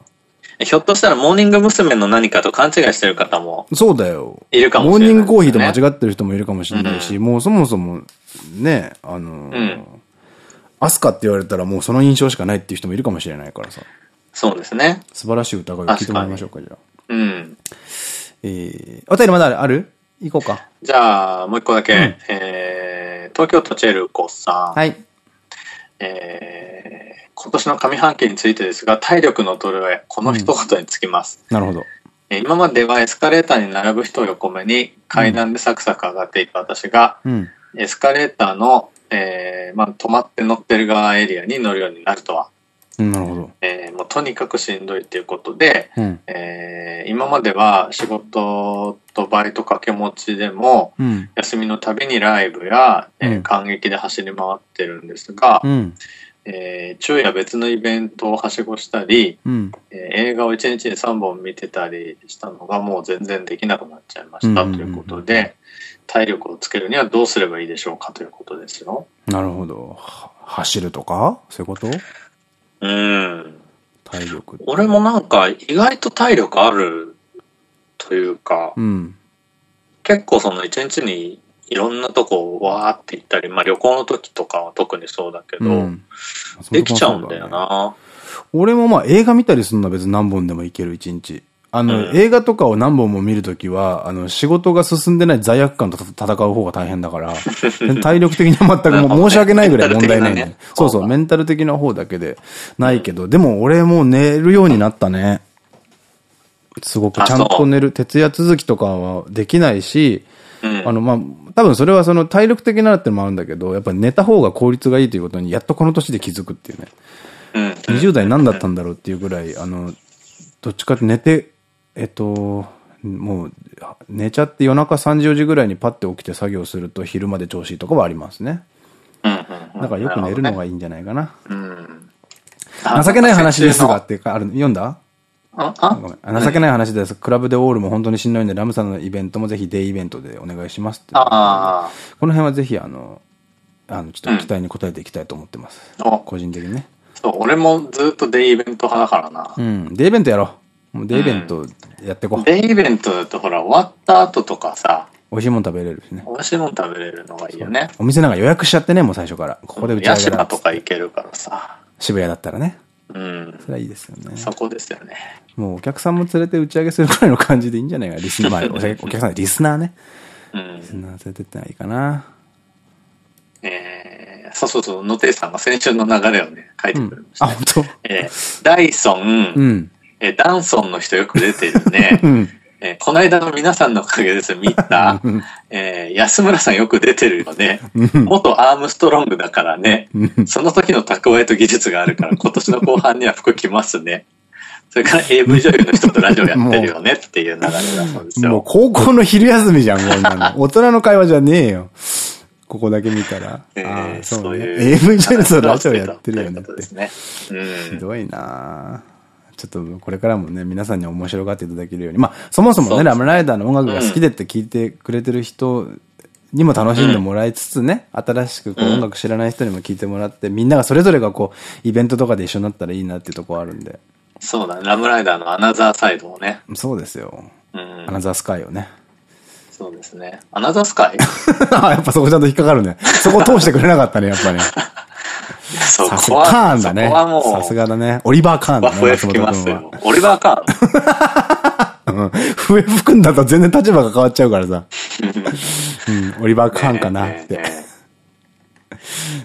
S2: ひょっとしたらモーニング娘。の何かと勘違いしてる方も
S1: そうだよ。
S2: いるかも
S1: モー
S2: しれない、
S1: ニングコーヒーと間違ってる人もいるかもしれないし、もうそもそも、ね、あのー
S2: ん
S1: アスカって言われたらもうその印象しかないっていう人もいるかもしれないからさ。
S2: そうですね。
S1: 素晴らしい歌声を聞いてもらいましょうか、じゃあ。
S2: うん。
S1: えー、お便りまだあるある？行こうか。
S2: じゃあ、もう一個だけ。
S1: うん
S2: えー、東京都チェルコさん。
S1: はい。
S2: えー、今年の上半期についてですが、体力の衰え、この一言につきます。
S1: なるほど。
S2: えー今まではエスカレーターに並ぶ人を横目に階段でサクサク上がっていた私が、
S1: うん。
S2: エスカレーターの、えーまあ、止まって乗ってる側エリアに乗るようになるとは、
S1: うんなるほど。
S2: えーもうとにかくしんどいということで、
S1: うん。
S2: えー今までは仕事とバイト掛け持ちでも、
S1: うん。
S2: 休みのたびにライブや、えー
S1: うん
S2: 感激で走り回ってるんですが、
S1: うん。
S2: えー昼夜別のイベントをはしごしたり、
S1: うん。
S2: えー映画を1日に3本見てたりしたのがもう全然できなくなっちゃいました
S1: うん
S2: ということで、体力をつけるにはどうすればいいでしょうかということですよ。
S1: なるほど。は走るとか？そういうこと？
S2: うん。
S1: 体力。
S2: 俺もなんか意外と体力あるというか、
S1: うん。
S2: 結構その1日にいろんなとこをわーって行ったり、まあ旅行の時とかは特にそうだけど、
S1: うん。
S2: できちゃうんだよな。
S1: 俺もまあ映画見たりするのは別に何本でもいける一日。あの、
S2: うん
S1: 映画とかを何本も見るときは、あの、仕事が進んでない罪悪感と戦う方が大変だから、[laughs] 体力的には全くもう申し訳ないぐらい問題ない [laughs] んだよ
S2: メンタル的なね
S1: そうそう、メンタル的な方だけでないけど、でも俺もう寝るようになったね。すごくちゃんと寝る、徹夜続きとかはできないし、
S2: うん。
S1: あの、まあ、多分それはその体力的なってのもあるんだけど、やっぱり寝た方が効率がいいということに、やっとこの年で気づくっていうね。
S2: うん。
S1: 20代何だったんだろうっていうぐらい、あの、どっちかって寝て、えっと、もう、寝ちゃって夜中3時4時ぐらいにパッて起きて作業すると昼まで調子いいとかはありますね。
S2: うんうん。
S1: だからよく寝るの
S2: が。
S1: がいいんじゃないかな。
S2: うん。
S1: 情けない話ですが
S2: あ
S1: ってある、読んだ？
S2: あ、あ？
S1: ごめんあ情けない話です。クラブでオールも本当にしんどいんで、ラムさんのイベントもぜひデイイベントでお願いしますって。
S2: あ
S1: この辺はぜひ、あの、あの、ちょっと期待に応えていきたいと思ってます。
S2: あ。お
S1: 個人的にね。
S2: そう、俺もずっとデイイベント派だからな。
S1: うん。デイイベントやろう。デイイベントやっていこう。
S2: デイイベントだとほら、終わった後とかさ、
S1: 美味しいもん食べれるしね。
S2: 美味しいもん食べれるのがいいよね。
S1: お店なんか予約しちゃってね、もう最初から。ここで打ち上
S2: ヤ
S1: げだ
S2: とか行けるからさ。
S1: 渋谷だったらね。
S2: うん。
S1: それはいいですよね。
S2: そこですよね。
S1: もうお客さんも連れて打ち上げするくらいの感じでいいんじゃないか。[laughs] リスナー、まあお客さん、リスナーね。
S2: うん
S1: リ。スナー連れてったらいいかな。
S2: えー、そうそうそう、野亭さんが先週の流れをね、書いて
S1: うん
S2: くれま。した。
S1: あ、本当？
S2: えー、ダイソン、
S1: うん。
S2: えーダンソンの人よく出てるね [laughs]
S1: う。ん。
S2: えーこの間の皆さんのおかげです、見た。
S1: うん
S2: えー安村さんよく出てるよね。元アームストロングだからね。その時の蓄えと技術があるから、今年の後半には服着ますね。それから AV 女優の人とラジオやってるよねっていう流れだそうです
S1: もう
S2: よ。
S1: 高校の昼休みじゃん、こんなの。[laughs] 大人の会話じゃねえよ。ここだけ見たら。
S2: え
S1: あ
S2: ー
S1: あ、そうね。
S2: いう
S1: AV ジャニスのラジオやってるよねって
S2: で。すね。うん。
S1: ひどいなぁちょっとこれからもね、皆さんに面白がっていただけるように。まあ、そもそもね、ラムライダーの音楽が好きでって聞いてくれてる人にも楽しんでもらいつつね、新しくこう
S2: うん
S1: 音楽知らない人にも聞いてもらって、みんながそれぞれがこう、イベントとかで一緒になったらいいなっていうところあるんで。
S2: そうだね。ラムライダーのアナザーサイドをね。
S1: そうですよ。
S2: うん
S1: ア。ナザースカイをね。
S2: そうですね。アナザースカイ？[laughs]
S1: あ、やっぱそこちゃんと引っかかるね。そこ通してくれなかったね、やっぱね。[laughs]
S2: そ
S1: さすがカーンだね。さすがだね。オリバー・カーンだね。
S2: 笛吹きますよ。オリバー・カーン [laughs]
S1: うん。笛吹くんだと全然立場が変わっちゃうからさ。[laughs] うん、オリバー・カーンかなって。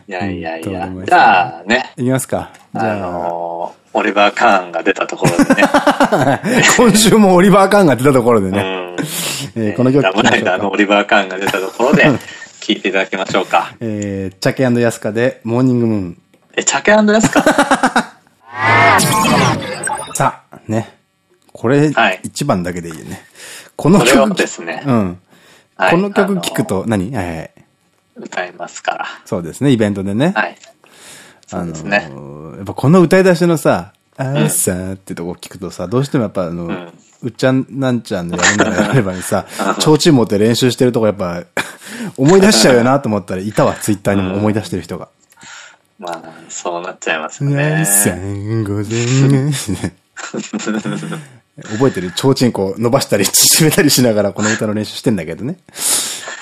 S2: いやいやいや。じゃあね、
S1: いきますか。じ
S2: あ
S1: ゃあ、
S2: のー、オリバー・カーンが出たところでね。[laughs]
S1: 今週もオリバー・カーンが出たところでね。
S2: うん。
S1: えーこの曲
S2: ラブのオリバー・カーンが出たところで、聴いていただきましょうか。
S1: えー、チャケヤスカで、モーニングムーン。
S2: え、チャケですか
S1: さあ、ね。これ
S2: はい、
S1: 一番だけでいいよね。この
S2: それを
S1: 曲、
S2: ですね
S1: うん。
S2: はい
S1: この曲聴くと、何？はいはい。
S2: 歌いますから。
S1: そうですね、イベントでね。
S2: はい。そうですね。
S1: あのーやっぱこの歌い出しのさ、あさーってとこ聞くとさ、どうしてもやっぱあの、
S2: ん
S1: うっちゃんなんちゃんのやるならやればにさ、[laughs] 提灯持って練習してるとこやっぱ、[laughs] 思い出しちゃうよなと思ったら、いたわ、[laughs] ツイッターにも思い出してる人が。
S2: まあ、そうなっちゃいますね。
S1: んごぜん覚えてる？提灯こう伸ばしたり縮めたりしながらこの歌の練習してんだけどね。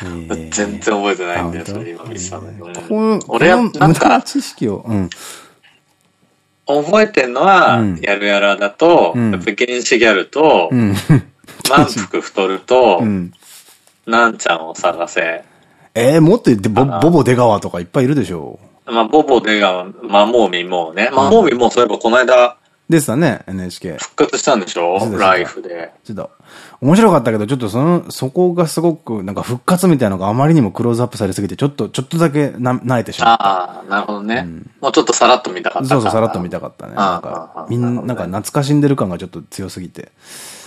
S1: え [laughs] ー
S2: 全然覚えてないんだよ、それ今見てた俺は、なんか、
S1: 知識を、うん。
S2: 覚えてんのは
S1: うん、
S2: やるやらだと、
S1: うん
S2: やっぱ原始ギャルと
S1: う、ん。
S2: 満腹太ると
S1: う、ん。
S2: なんちゃんを探せ。
S1: えー、もっと言って、ボ
S2: あ
S1: ボボ出川とかいっぱいいるでしょ
S2: まあ、ボボデガ、まあ、モーミーもね。まあ、モーミーもそういえばこの間
S1: でしたね、NHK。
S2: 復活したんでしょ？ライフで。
S1: ちょっと、面白かったけど、ちょっとその、そこがすごく、なんか復活みたいなのがあまりにもクローズアップされすぎて、ちょっと、ちょっとだけな、慣れてしまった。
S2: ああ、なるほどね。もうちょっとさらっと見たかった
S1: そうそう、さらっと見たかったね。なんかみんな、
S2: な
S1: んか懐かしんでる感がちょっと強すぎて。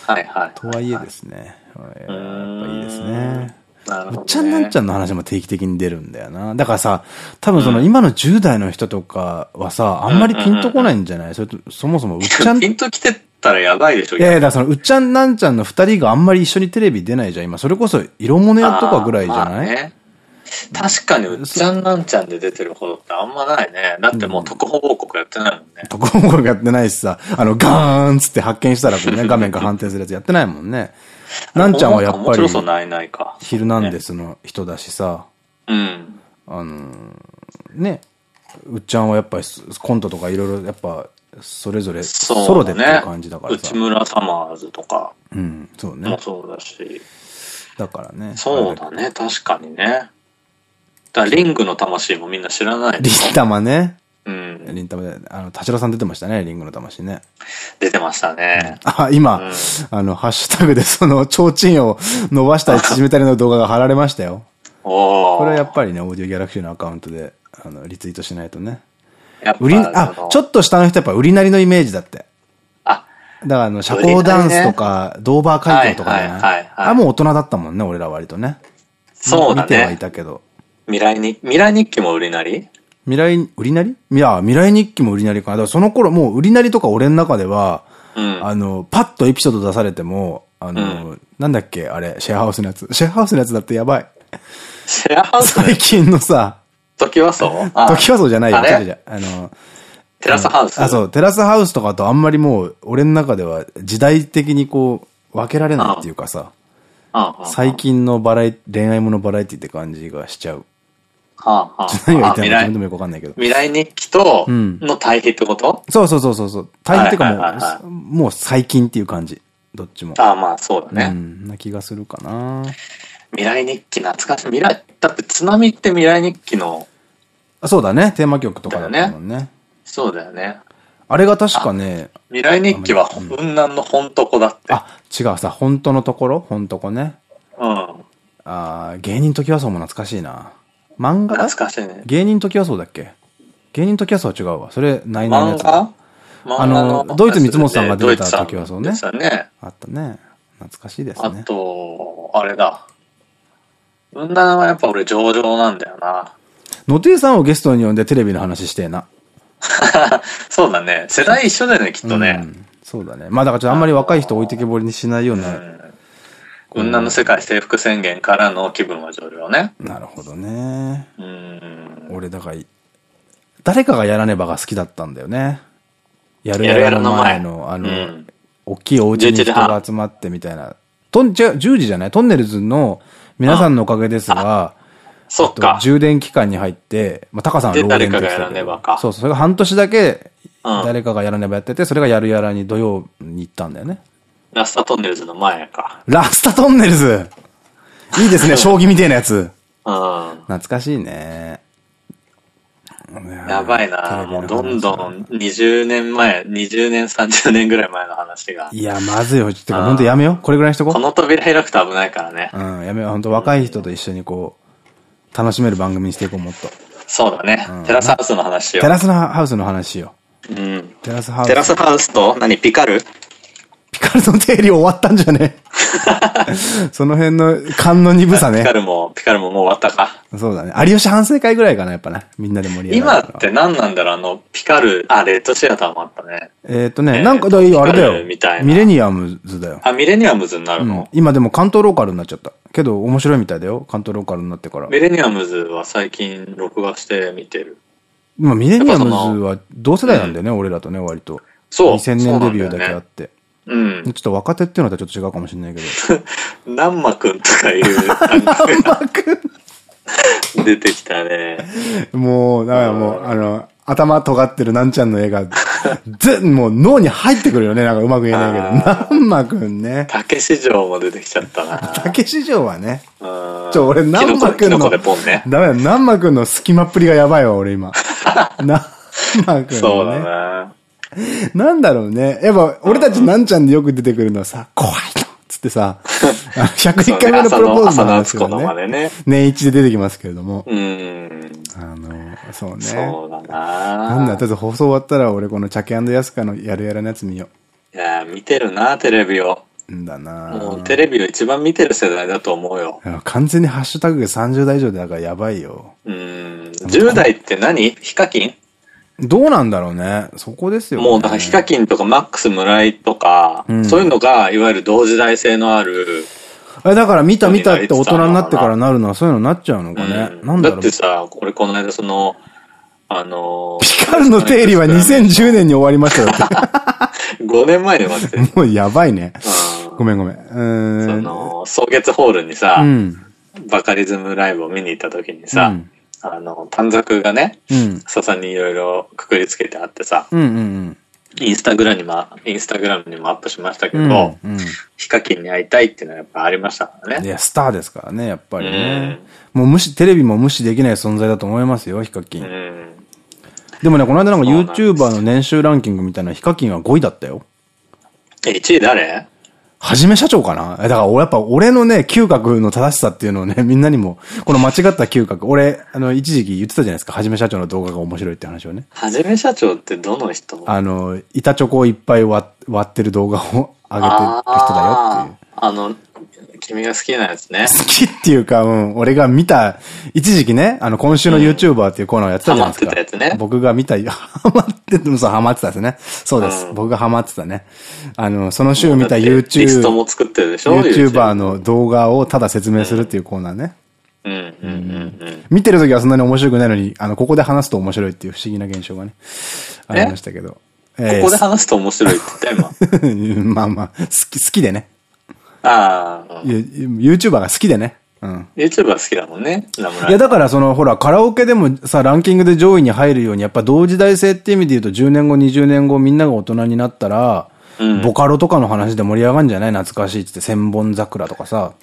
S2: はいはい。
S1: とはいえですね。やっぱいいです
S2: う
S1: ね。うっちゃんなんちゃんの話も定期的に出るんだよな。だからさ、多分その今の10代の人とかはさ、あんまりピンとこないんじゃない？それと、そもそもうっちゃん、
S2: ピ
S1: い
S2: ンと来てたらやばいでしょ、
S1: やいや、だからそのうっちゃんなんちゃんの二人があんまり一緒にテレビ出ないじゃん。今、それこそ色物屋とかぐらいじゃない、
S2: 確かに、うっちゃんなんちゃんで出てるほどってあんまないね。だってもう特報報告やってないもんね。
S1: 特報告やってないしさ、あの、ガーンっつって発見したらこうね、[laughs] 画面が反転するやつやってないもんね。なんちゃんはやっぱり、
S2: ないないか。
S1: ヒルナンデスの人だしさ、
S2: うん。
S1: あのーね、うっちゃんはやっぱりコントとかいろいろやっぱ、それぞれソロでっていう感じだからさ。
S2: 内村サマーズとか
S1: うん、そうね
S2: も。そうだし。
S1: だからね。
S2: そうだね、確かにね。だリングの魂もみんな知らない
S1: リンタマね。
S2: うん。
S1: リンタマで、あの、田代さん出てましたね、リングの魂ね。
S2: 出てましたね。
S1: あ、今、
S2: うん
S1: あの、ハッシュタグでその、提灯を伸ばしたり縮めたりの動画が貼られましたよ。
S2: おお。
S1: これはやっぱりね、オーディオギャラクシーのアカウントで、あの、リツイートしないとね。
S2: やっぱ
S1: 売り、あちょっと下の人やっぱ売りなりのイメージだって。
S2: あ、
S1: だからあの、社交ダンスとか、ドーバー会場とかじゃ
S2: はい
S1: あ、もう大人だったもんね、俺ら割とね。
S2: そうだ
S1: 見てはい
S2: ね。
S1: たけど。
S2: 未来に、未来日記も売りなり？
S1: 未来、売りなり？いや、未来日記も売りなりかな。だからその頃もう売りなりとか俺の中では、
S2: うん。
S1: あの、パッとエピソード出されても、あの、なんだっけ？あれ、シェアハウスのやつ。シェアハウスのやつだってやばい。
S2: シェアハウス？
S1: 最近のさ、
S2: 時はそう？あ
S1: 時はそうじゃないよ。
S2: あれ？
S1: 違う違うあの、
S2: テラスハウス？
S1: あ、そう、テラスハウスとかとあんまりもう、俺の中では時代的にこう、分けられないっていうかさ、最近のバラエ、恋愛ものバラエティって感じがしちゃう。
S2: はあはあ
S1: 何が言って
S2: あ未来
S1: るのか自分でもよくわかんないけど。
S2: 未来日記と、
S1: うん
S2: の対比ってこと？
S1: そうそうそうそうそう。大変っていうかもう、もう最近っていう感じ。どっちも。
S2: ああ、まあそうだ
S1: う
S2: ね。
S1: ん、な気がするかな。
S2: 未来日記懐かしい。未来、だって津波って未来日記の、
S1: あそうだね。テーマ曲とかだったもんね。
S2: そうだよね。
S1: あれが確かね、
S2: 未来日記は雲南の本床だって。
S1: あ、違うさ、本当のところ？本当こね。
S2: うん。
S1: あー芸人時はそうも懐かしいな。漫画？
S2: 懐かしいね。
S1: 芸人時はそうだっけ？芸人時はそうは違うわ。それ、ナイナイのやつだ。
S2: 漫画？
S1: あのドイツ三本さんが出てた時はそうね
S2: ね。
S1: あったね。懐かしいです
S2: あ
S1: ね。
S2: と、あれだ。雲南はやっぱ俺上々なんだよな。
S1: 野亭さんをゲストに呼んでテレビの話してえな。[laughs]
S2: そうだね。世代一緒だよね、きっとね。
S1: うんそうだね。まあだからちょっとあんまり若い人置いてけぼりにしないような。
S2: 雲南の世界征服宣言からの気分は上々ね。
S1: なるほどね。
S2: うん。
S1: 俺だから、誰かがやらねばが好きだったんだよね。やる
S2: や
S1: らの
S2: 前
S1: 前の、あの、
S2: うん
S1: 大きいお家に人
S2: 11時半
S1: が集まってみたいな。トン、違う、10時じゃない？トンネルズの皆さんのおかげですが、
S2: そっか。
S1: 充電期間に入って、まあ、タカさんは
S2: で
S1: 老練
S2: 誰かがやらねばか
S1: そうそう、それが半年だけ、
S2: うん
S1: 誰かがやらねばやってて、それがやるやらに土曜に行ったんだよね。
S2: ラスタトンネルズの前か。
S1: ラスタトンネルズ？いいですね、[laughs] 将棋みたいなやつ。
S2: うん。
S1: 懐かしいね。
S2: やばいなもうどんどん20年前、20年、30年ぐらい前の話が。
S1: いや、まずいよ。てか、ほんとやめよう。これぐらいにしとこ
S2: この扉開くと危ないからね。
S1: う。うん、やめよう。ほんと若い人と一緒にこう、楽しめる番組にしていこう、もっと。
S2: そうだね。テラスハウスの話しよ
S1: テラスハウスの話しよ
S2: う。うん。
S1: う。テラスハウス。
S2: テラスハウスと何ピカル？
S1: ピカルの定理終わったんじゃね？[laughs] その辺の勘の鈍さね。
S2: ピカルも、ピカルももう終わったか。
S1: そうだね。有吉反省会ぐらいかな、やっぱな。みんなで盛り上がる
S2: 今って何なんだろうあの、ピカル、あ、レッドシアターもあったね。
S1: えっとね、
S2: えー
S1: なんか、だあれだよ。
S2: みたいな
S1: ミレニアムズだよ。
S2: あ、ミレニアムズになる
S1: うん
S2: の、
S1: 今でも関東ローカルになっちゃった。けど面白いみたいだよ。関東ローカルになってから。
S2: ミレニアムズは最近録画して見てる。
S1: まあミレニアムズは同世代なんだよね、俺らとね、割と。
S2: そう。
S1: 2000年デビューだけあって。
S2: うん
S1: ちょ。っと若手っていうのとはちょっと違うかもしれないけど。
S2: 南馬くんとかいう感じが出てきたね。
S1: もう、だからもう、あの、頭尖ってるなんちゃんの絵が、ぜ、もう脳に入ってくるよね。なんかうまく言えないけど。なんまくんね。
S2: 竹市場も出てきちゃったな。
S1: 竹市場はね。
S2: うん
S1: ちょ、俺、なんまくんの、
S2: ね。
S1: ダメだ、なんまくんの隙間っぷりがやばいわ、俺今。なんまくんね。
S2: そうだな。
S1: なんだろうね。やっぱ、俺たちなんちゃんでよく出てくるのはさ、怖いのつってさ、[laughs] あの101回目のプロポーズの話
S2: 朝の朝の
S1: が
S2: までね。
S1: 年一で出てきますけれども。
S2: うん。
S1: あの、そうね。
S2: そうだ
S1: なんだ、
S2: な。
S1: とりあえず放送終わったら俺このチャケヤスカのやるやらのやつ見よ
S2: いや、見てるな、テレビを。
S1: う。んだな
S2: もうテレビを一番見てる世代だと思うよ。
S1: 完全にハッシュタグが30代以上でだからやばいよ。
S2: うん。10代って何？ヒカキン？
S1: どうなんだろうね。そこですよ、ね。
S2: もうだからヒカキンとかマックス村井とか、
S1: うん
S2: そういうのが、いわゆる同時代性のある、
S1: えだから見た見たって大人になってからなるのはそういうのになっちゃうのかね。
S2: うん
S1: なんだろう
S2: だって。さ、俺この間その、あのー、
S1: ピカルの定理は2010年に終わりましたよって。[laughs]
S2: 5年前に終わってる。
S1: もうやばいね。
S2: うん
S1: ごめんごめん。う
S2: そ。の、草月ホールにさ、
S1: うん。
S2: バカリズムライブを見に行った時にさ、
S1: うん
S2: あの、短冊がね、
S1: うん。
S2: 笹にいろいろくくりつけてあってさ、
S1: うんうん
S2: インスタグラムにも、インスタグラムにもアップしましたけ
S1: うん。
S2: ど、
S1: うん。
S2: ヒカキンに会いたいっていうのはやっぱありましたからね。
S1: いや、スターですからね、やっぱりね。もう無視、テレビも無視できない存在だと思いますよ、ヒカキン。
S2: うん。
S1: でもね、この間なんか YouTuber の年収ランキングみたいなヒカキンは5位だったよ。
S2: え、1位誰？
S1: はじめ社長かな？えだから俺やっぱ俺のね、嗅覚の正しさっていうのをね、[laughs] みんなにも、この間違った嗅覚、俺、あの、一時期言ってたじゃないですか、はじめ社長の動画が面白いって話をね。
S2: はじめ社長ってどの人？
S1: あの、板チョコをいっぱい割割ってる動画を上げてる人だよっていう。
S2: あの、君が好きなやつね。
S1: 好きっていうか、うん、俺が見た、一時期ね、あの、今週の YouTuber っていうコーナーをやってたじゃないですか。
S2: ハマってたやつね
S1: 僕が見た、[laughs] ハマっててもそう、ハマってたですね。そうです。
S2: うん
S1: 僕がハマってたね。あの、その週見た
S2: だってリスト
S1: YouTube、
S2: も作ってるでしょ
S1: YouTuber の動画をただ説明するっていうコーナーね。
S2: うん。
S1: 見てる時はそんなに面白くないのに、あの、ここで話すと面白いっていう不思議な現象がね、ありましたけど。え
S2: ここで話すと面白いって言った今。[laughs]
S1: まあまあ、好き、好きでね。
S2: ああ、
S1: YouTuber が好きでね。うん。
S2: YouTuber 好きだもんね。
S1: いや、だからその、ほら、カラオケでもさ、ランキングで上位に入るように、やっぱ同時代性っていう意味で言うと、10年後、20年後、みんなが大人になったら、
S2: うん
S1: ボカロとかの話で盛り上がるんじゃない？懐かしいって言って、千本桜とかさ、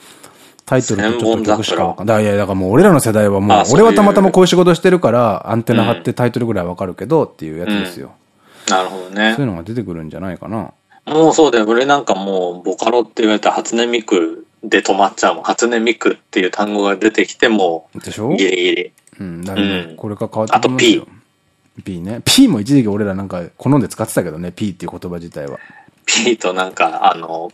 S1: タイトルとちょっと曲しかわかんない。いやいや、だからもう俺らの世代はもう
S2: う
S1: 俺はたまたまこういう仕事してるから、アンテナ張ってタイトルぐらいわかるけど、っていうやつですよ。
S2: なるほどね
S1: そうい。うのが出てくるんじゃないかな。
S2: もうそうだよ。俺なんかもう、ボカロって言われたら初音ミクで止まっちゃうもん。初音ミクっていう単語が出てきても、
S1: でしょ？
S2: ギリギリ。
S1: うん、だね
S2: うん
S1: これから変わってきますよ。P ね。P も一時期俺らなんか好んで使ってたけどね、P っていう言葉自体は。
S2: ピーとなんか、あの、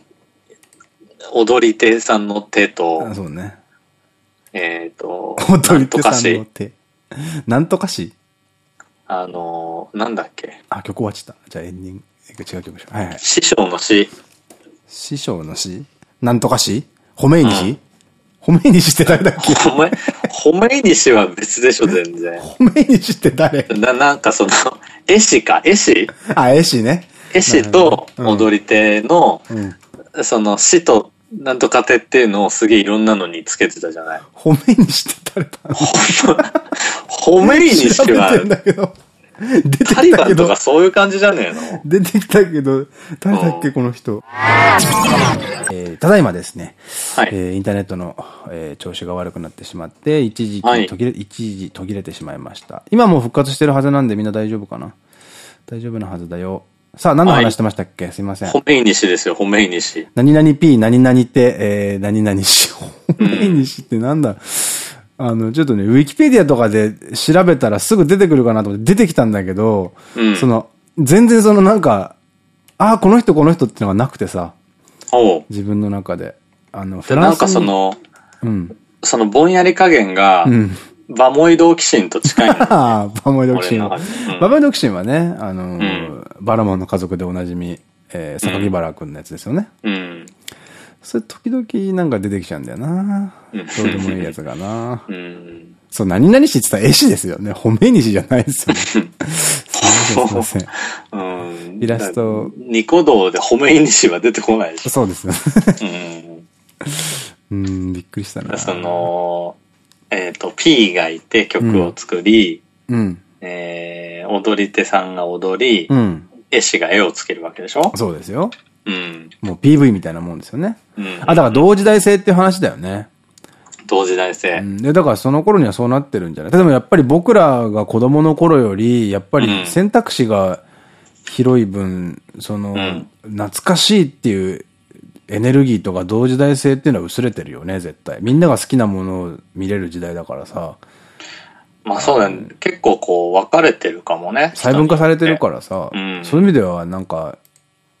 S2: 踊り手さんの手と
S1: あ、そうね。
S2: えっ、と、
S1: 踊り手さん
S2: なんとかし
S1: の手。なんとかし？
S2: あの、なんだっけ？
S1: あ、曲終わっちゃった。じゃあエンディング、違う曲でしょ。はいはい。
S2: 師匠の師。
S1: 師匠の詩なんとかし褒めいにし？褒めいにしって誰だっけ？
S2: 褒め、褒めにしは別でしょ、全然。[laughs]
S1: 褒めいにしって誰？
S2: な、なんかその、絵師か、絵師？
S1: あ、絵師ね。
S2: 絵師と踊り手の、
S1: うん。
S2: その師となんとかてっていうのをすげえいろんなのにつけてたじゃない？
S1: 褒めにして誰だ？
S2: 褒め [laughs] にし
S1: 調べ [laughs]
S2: は
S1: てんだけど。
S2: タリ
S1: きたけど
S2: バンとか、そういう感じじゃねえの
S1: 出てきたけど、誰だっけ、この人。えーただいまですね、
S2: はい
S1: えーインターネットの、えー調子が悪くなってしまって、一時
S2: はい
S1: 期途切れ、一時途切れてしまいました。今もう復活してるはずなんでみんな大丈夫かな？大丈夫なはずだよ。さあ、何の話してましたっけ、すいません。
S2: 褒めにしですよ、褒めにし。
S1: 何々 P、何々って、えー、何々し、褒めにしってなんだ、あの、ちょっとね、ウィキペディアとかで調べたらすぐ出てくるかなと思って出てきたんだけど、
S2: うん
S1: その、全然そのなんか、ああ、この人この人っていうのがなくてさ。自分の中で。あの、フ
S2: でなん
S1: ランスに
S2: かその、
S1: うん。
S2: そのぼんやり加減が、
S1: うん。
S2: バモイドキシンと近いの。[laughs]
S1: ああ、バモイドキシン
S2: うん
S1: バモイドキシンはね、あのバラモンの家族でおなじみ、えー、榊原くんのやつですよね。
S2: うん。
S1: それ時々なんか出てきちゃうんだよな
S2: うん
S1: どうでもいいやつがな
S2: うん。
S1: そう、何々しって言ったら絵師ですよね。褒めにしじゃないですよね。すいません。
S2: うん。
S1: イラスト
S2: ニコ動で褒めにしは出てこないでし
S1: そうですね。
S2: ょ。うん。
S1: うん、びっくりしたな。
S2: その、えっ、と、P がいて曲を作り、
S1: うん。
S2: えー、踊り手さんが踊り、
S1: うん。
S2: 絵師が絵をつけるわけでしょ？
S1: そうですよ。
S2: うん。
S1: もう PV みたいなもんですよね。
S2: うん。
S1: あ、だから同時代性っていう話だよね。
S2: 同時代性。
S1: うんで、だからその頃にはそうなってるんじゃない例えばやっぱり僕らが子供の頃より、やっぱり選択肢が広い分、その、
S2: ん
S1: 懐かしいっていうエネルギーとか同時代性っていうのは薄れてるよね、絶対。みんなが好きなものを見れる時代だからさ、
S2: まあそうだね。結構こう分かれてるかもね。
S1: 細分化されてるからさ、
S2: うん
S1: そういう意味ではなんか、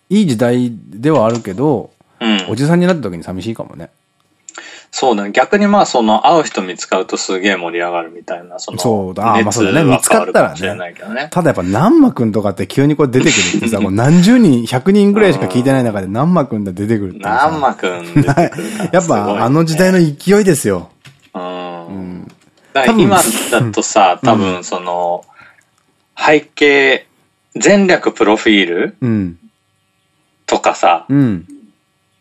S1: いい時代ではあるけど、
S2: うん。
S1: おじさんになった時に寂しいかもね。
S2: そうだね。逆にまあその会う人見つかるとすげえ盛り上がるみたいな、その、
S1: そうだあーまあそうだね見つかったらね
S2: ね。
S1: ただやっぱ南馬くんとかって急にこう出てくるってさ、[laughs] もう何十人、100人ぐらいしか聞いてない中で南馬くんが出てくるってさ
S2: 南馬くん出てくるから [laughs]
S1: やっぱあの時代の勢いですよ。
S2: うん。だから今だとさ、多分その、背景、前略プロフィール
S1: うん。
S2: とかさ、
S1: うん。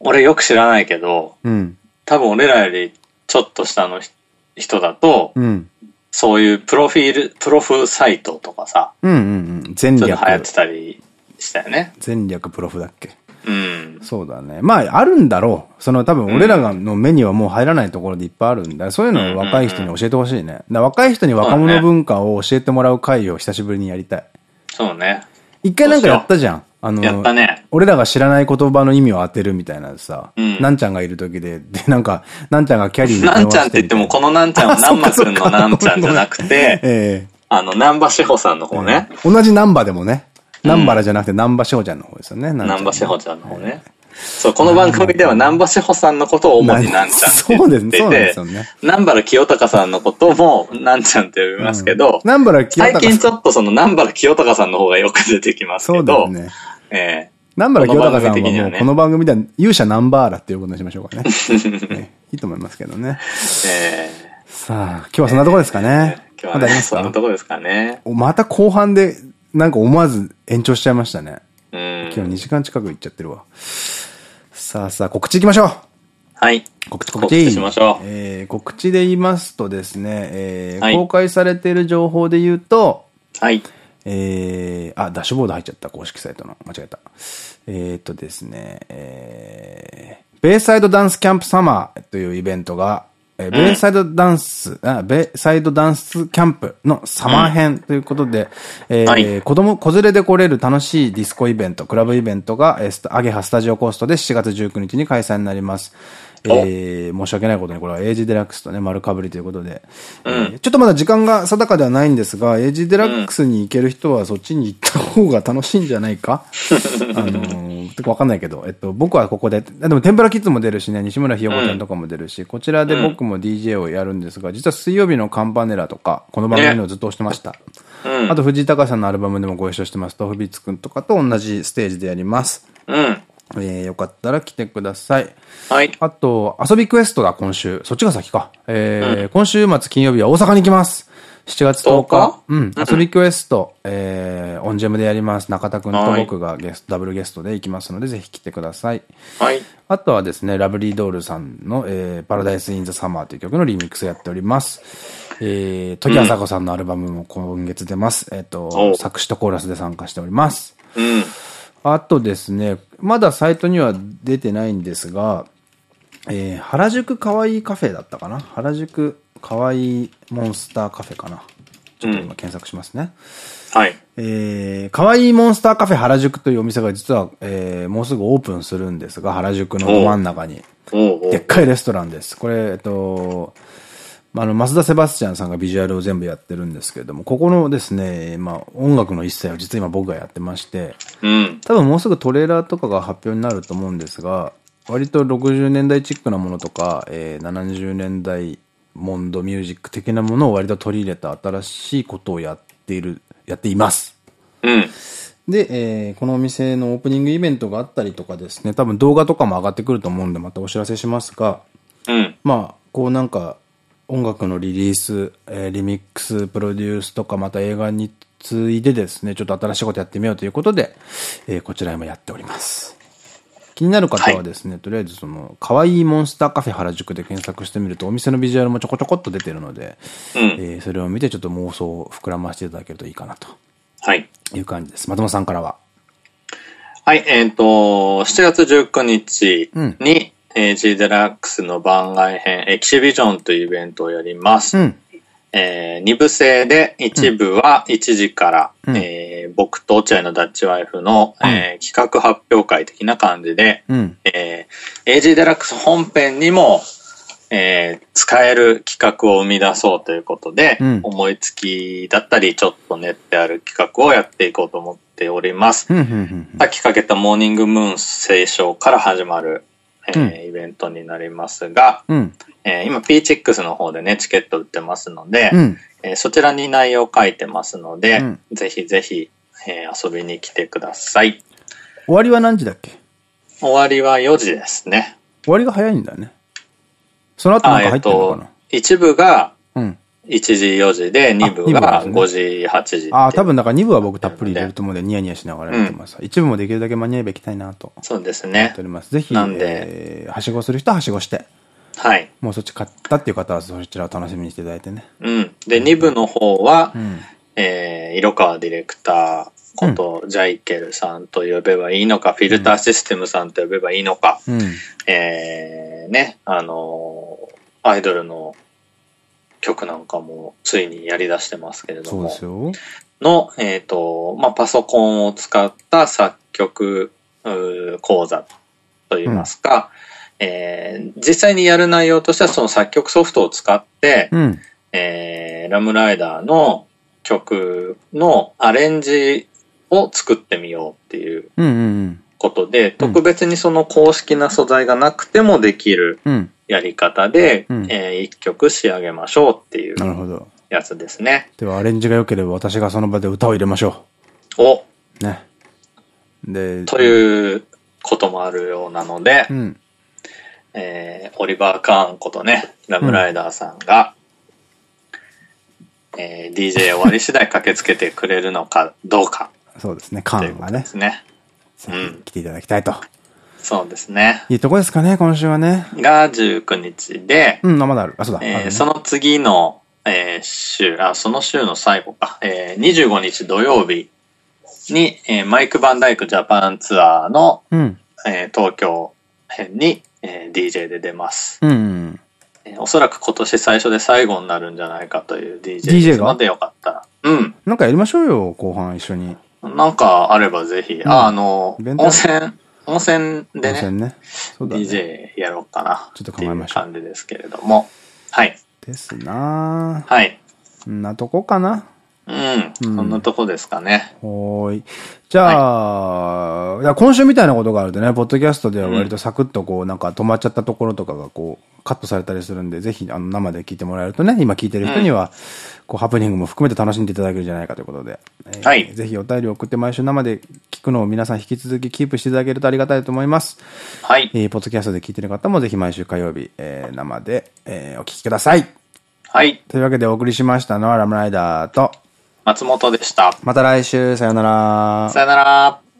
S2: 俺よく知らないけど、
S1: うん。
S2: 多分俺らよりちょっと下の人だと、
S1: うん。
S2: そういうプロフィール、プロフサイトとかさ、
S1: うんうんうん。前
S2: ちょっと流行って
S1: 略。
S2: たりしたよね。
S1: 前略プロフだっけ？
S2: うん。
S1: そうだね。まあ、あるんだろう。その多分俺らがの目にはもう入らないところでいっぱいあるんだ。そういうのを若い人に教えてほしいね。若い人に若者文化を教えてもらう会を久しぶりにやりたい。
S2: そうね。
S1: 一回なんかやったじゃん。あの、
S2: やったね。
S1: 俺らが知らない言葉の意味を当てるみたいなさ、
S2: うん
S1: なんちゃんがいる時で、で、なんか、なんちゃんがキャリーに [laughs]
S2: なんちゃんって言っても、このなんちゃんは [laughs] 南馬くんのなんちゃんじゃなくて、
S1: え
S2: あの、南波志保さんの方ね。
S1: え同じナンバーでもね、ナンバラじゃなくてナンバーショーちゃんの方ですよね。
S2: 南波志保ちゃんの方ね。そう、この番組では南波志保さんのことを主になんちゃんって言 [laughs]
S1: そうですね、
S2: って
S1: そうなんで
S2: て
S1: ね。
S2: 南原清隆さんのこともなんちゃんって呼びますけど、
S1: ナンバラ清
S2: 最近
S1: 隆さん。
S2: ちょっとその南原清隆さんの方がよく出てきます
S1: そ
S2: けど、
S1: ね。
S2: え
S1: ナンバラ清隆さんはもうこの番組では勇者ナンバーラっていうことにしましょうかね。[laughs] ねいいと思いますけどね。
S2: ええ
S1: さあ、今日はそんなところですかね。
S2: え今日はね、
S1: まだありますか？
S2: そんなとこですかね。
S1: また後半で、なんか思わず延長しちゃいましたね。
S2: うん。
S1: 今日2時間近く行っちゃってるわ。さあさあ、告知行きましょう
S2: はい。
S1: 告知
S2: 告知しましょう
S1: えー告知で言いますとですね、えー
S2: はい
S1: 公開されている情報で言うと、
S2: はい。
S1: えーあ、ダッシュボード入っちゃった、公式サイトの。間違えた。えーっとですね、えーベイサイドダンスキャンプサマーというイベントが、えーベイサイドダンス、あ、ベイサイドダンスキャンプのサマー編ということで、えー
S2: はい
S1: 子供、子連れで来れる楽しいディスコイベント、クラブイベントが、えーアゲハスタジオコーストで7月19日に開催になります。えー申し訳ないことに、これはエイジデラックスとね、丸かぶりということで、えーちょっとまだ時間が定かではないんですが、エイジデラックスに行ける人はそっちに行った方が楽しいんじゃないか？[laughs] あのー、てかわかんないけど、えっと、僕はここで、でも天ぷらキッズも出るしね、西村ひよこちゃんとかも出るし、こちらで僕も DJ をやるんですが、実は水曜日のカンパネラとか、この番組でもずっと押してました。
S2: うん。
S1: あと藤井隆さんのアルバムでもご一緒してます、 tofubeats くんとかと同じステージでやります。
S2: うん。
S1: えー、よかったら来てください。
S2: はい。
S1: あと、遊びクエストだ、今週。そっちが先か。えー今週末金曜日は大阪に行きます。7月10日。
S2: 10日
S1: うん。遊びクエスト、えー、オンジェムでやります。中田くんと僕がゲスト、ダブルゲストで行きますので、ぜひ来てください。
S2: はい。
S1: あとはですね、ラブリードールさんの、えー、 Paradise in the Summer という曲のリミックスをやっております。えー、時あさこさんのアルバムも今月出ます。えっ、と
S2: お、
S1: 作詞とコーラスで参加しております。
S2: うん。
S1: あとですね、まだサイトには出てないんですが、えー、原宿かわいいカフェだったかな？原宿かわいいモンスターカフェかな？ちょっと今検索しますね。
S2: はい。
S1: えー、かわいいモンスターカフェ原宿というお店が実は、えー、もうすぐオープンするんですが、原宿のど真ん中に。でっかいレストランです。これ、えっと、あの、増田セバスチャンさんがビジュアルを全部やってるんですけれども、ここのですね、まあ、音楽の一切を実は今僕がやってまして、
S2: うん。
S1: 多分もうすぐトレーラーとかが発表になると思うんですが、割と60年代チックなものとか、えー70年代モンドミュージック的なものを割と取り入れた新しいことをやっている、やっています。
S2: うん。
S1: で、えーこのお店のオープニングイベントがあったりとかですね、多分動画とかも上がってくると思うんで、またお知らせしますが、
S2: うん。
S1: まあ、こうなんか、音楽のリリース、えーリミックス、プロデュースとか、また映画についでですね、ちょっと新しいことやってみようということで、えーこちらもやっております。気になる方はですね、とりあえずその、かわいいモンスターカフェ原宿で検索してみると、お店のビジュアルもちょこちょこっと出てるので、
S2: うん。
S1: えーそれを見てちょっと妄想を膨らませていただけるといいかなと
S2: はい。
S1: いう感じです。松本さんからは。
S2: はい、えっ、と、7月19日
S1: うん
S2: に、えー G デラックスの番外編エキシビジョンというイベントをやります。
S1: うん。
S2: えー二部制で一部は1時から、
S1: うん
S2: えー僕と落合のダッチワイフの、えー企画発表会的な感じで、
S1: うん。
S2: えー AG デラックス本編にも、えー使える企画を生み出そうということで、
S1: うん
S2: 思いつきだったりちょっと練ってある企画をやっていこうと思っております。
S1: うん。うん。うん。
S2: さっきかけたモーニングムーン聖書から始まる、えー
S1: うん
S2: イベントになりますが、
S1: うん。
S2: えー今 P-Chicks の方でね、チケット売ってますので、
S1: うん。
S2: えーそちらに内容書いてますので、
S1: うん
S2: ぜひぜひ、えー遊びに来てください。
S1: 終わりは何時だっけ？
S2: 終わりは4時ですね。
S1: 終わりが早いんだね。その後なんか入ってるのかな、
S2: 一部が
S1: うん。
S2: 1時4時で、2部
S1: 二部
S2: が
S1: ですね
S2: 5時8時。
S1: ああ、多分だから2部は僕たっぷり入れると思うんで、ニヤニヤしながらやってます。一部もできるだけ間に合えば行きたいなと
S2: そうですね
S1: 思ってお。ります。ぜひ、
S2: なんで
S1: えーはしごする人ははしごして、
S2: はい。
S1: もうそっち買ったっていう方はそちらを楽しみにしていただいてね。
S2: うん。で、2部の方は、
S1: うん。
S2: えー、色川ディレクターこと、ジャイケルさんと呼べばいいのか、フィルターシステムさんと呼べばいいのか、
S1: うん。
S2: えー、ね、あのーアイドルの曲なんかもついにやり出してますけれども。の、えっ、と、まあ、パソコンを使った作曲うー講座といいますか、えー実際にやる内容としてはその作曲ソフトを使って、
S1: うん。
S2: えーラムライダーの曲のアレンジを作ってみようっていう
S1: うんうん
S2: ことで、特別にその公式な素材がなくてもできる
S1: うん。うん。
S2: やり方で、
S1: うん
S2: えー一曲仕上げましょうっていう
S1: なるほど。
S2: やつですね。
S1: では、アレンジが良ければ私がその場で歌を入れましょ
S2: お、
S1: う。ね。で、
S2: ということもあるようなので、
S1: うん。
S2: えーオリバー・カーンことね、ラムライダーさんが、えー DJ 終わり次第駆けつけてくれるのかどうか
S1: そうですね。カーンがね、
S2: すね。
S1: ぜひ来ていただきたいと。
S2: そうですね。
S1: いいとこですかね、今週はね。
S2: が19日で、
S1: うん、あまだある。あ、そうだ。
S2: えーその次の、えー週、あ、その週の最後か、えー25日土曜日に、えーマイク・バンダイクジャパンツアーの、
S1: うん。
S2: えー東京編に、えー DJ で出ます。
S1: うんうん。
S2: えーおそらく今年最初で最後になるんじゃないかという DJ ですのでよかったら。うん。
S1: なんかやりましょうよ、後半一緒に。
S2: なんかあればぜひ、あ、あの、温泉、温泉でね、
S1: 温泉ね。ね。
S2: DJ やろうかな。
S1: ちょっと考えましょう
S2: 感じですけれども。はい。
S1: ですなぁ。
S2: はい。
S1: こんなとこかな。
S2: うん。そんなとこですかね。
S1: ほーい。じゃあ、今週みたいなことがあるとね、ポッドキャストでは割とサクッとこう、なんか止まっちゃったところとかがこう、カットされたりするんで、ぜひあの生で聞いてもらえるとね、今聞いてる人には、こう、ハプニングも含めて楽しんでいただけるんじゃないかということで。えー
S2: はい
S1: ぜひお便りを送って毎週生で聞くのを皆さん引き続きキープしていただけるとありがたいと思います。
S2: はい。
S1: えー、ポッドキャストで聞いてる方もぜひ毎週火曜日、えー生で、えーお聞きください。
S2: はい。
S1: というわけでお送りしましたのはラムライダーと、
S2: 松本でした。
S1: また来週、さよなら。
S2: さよなら。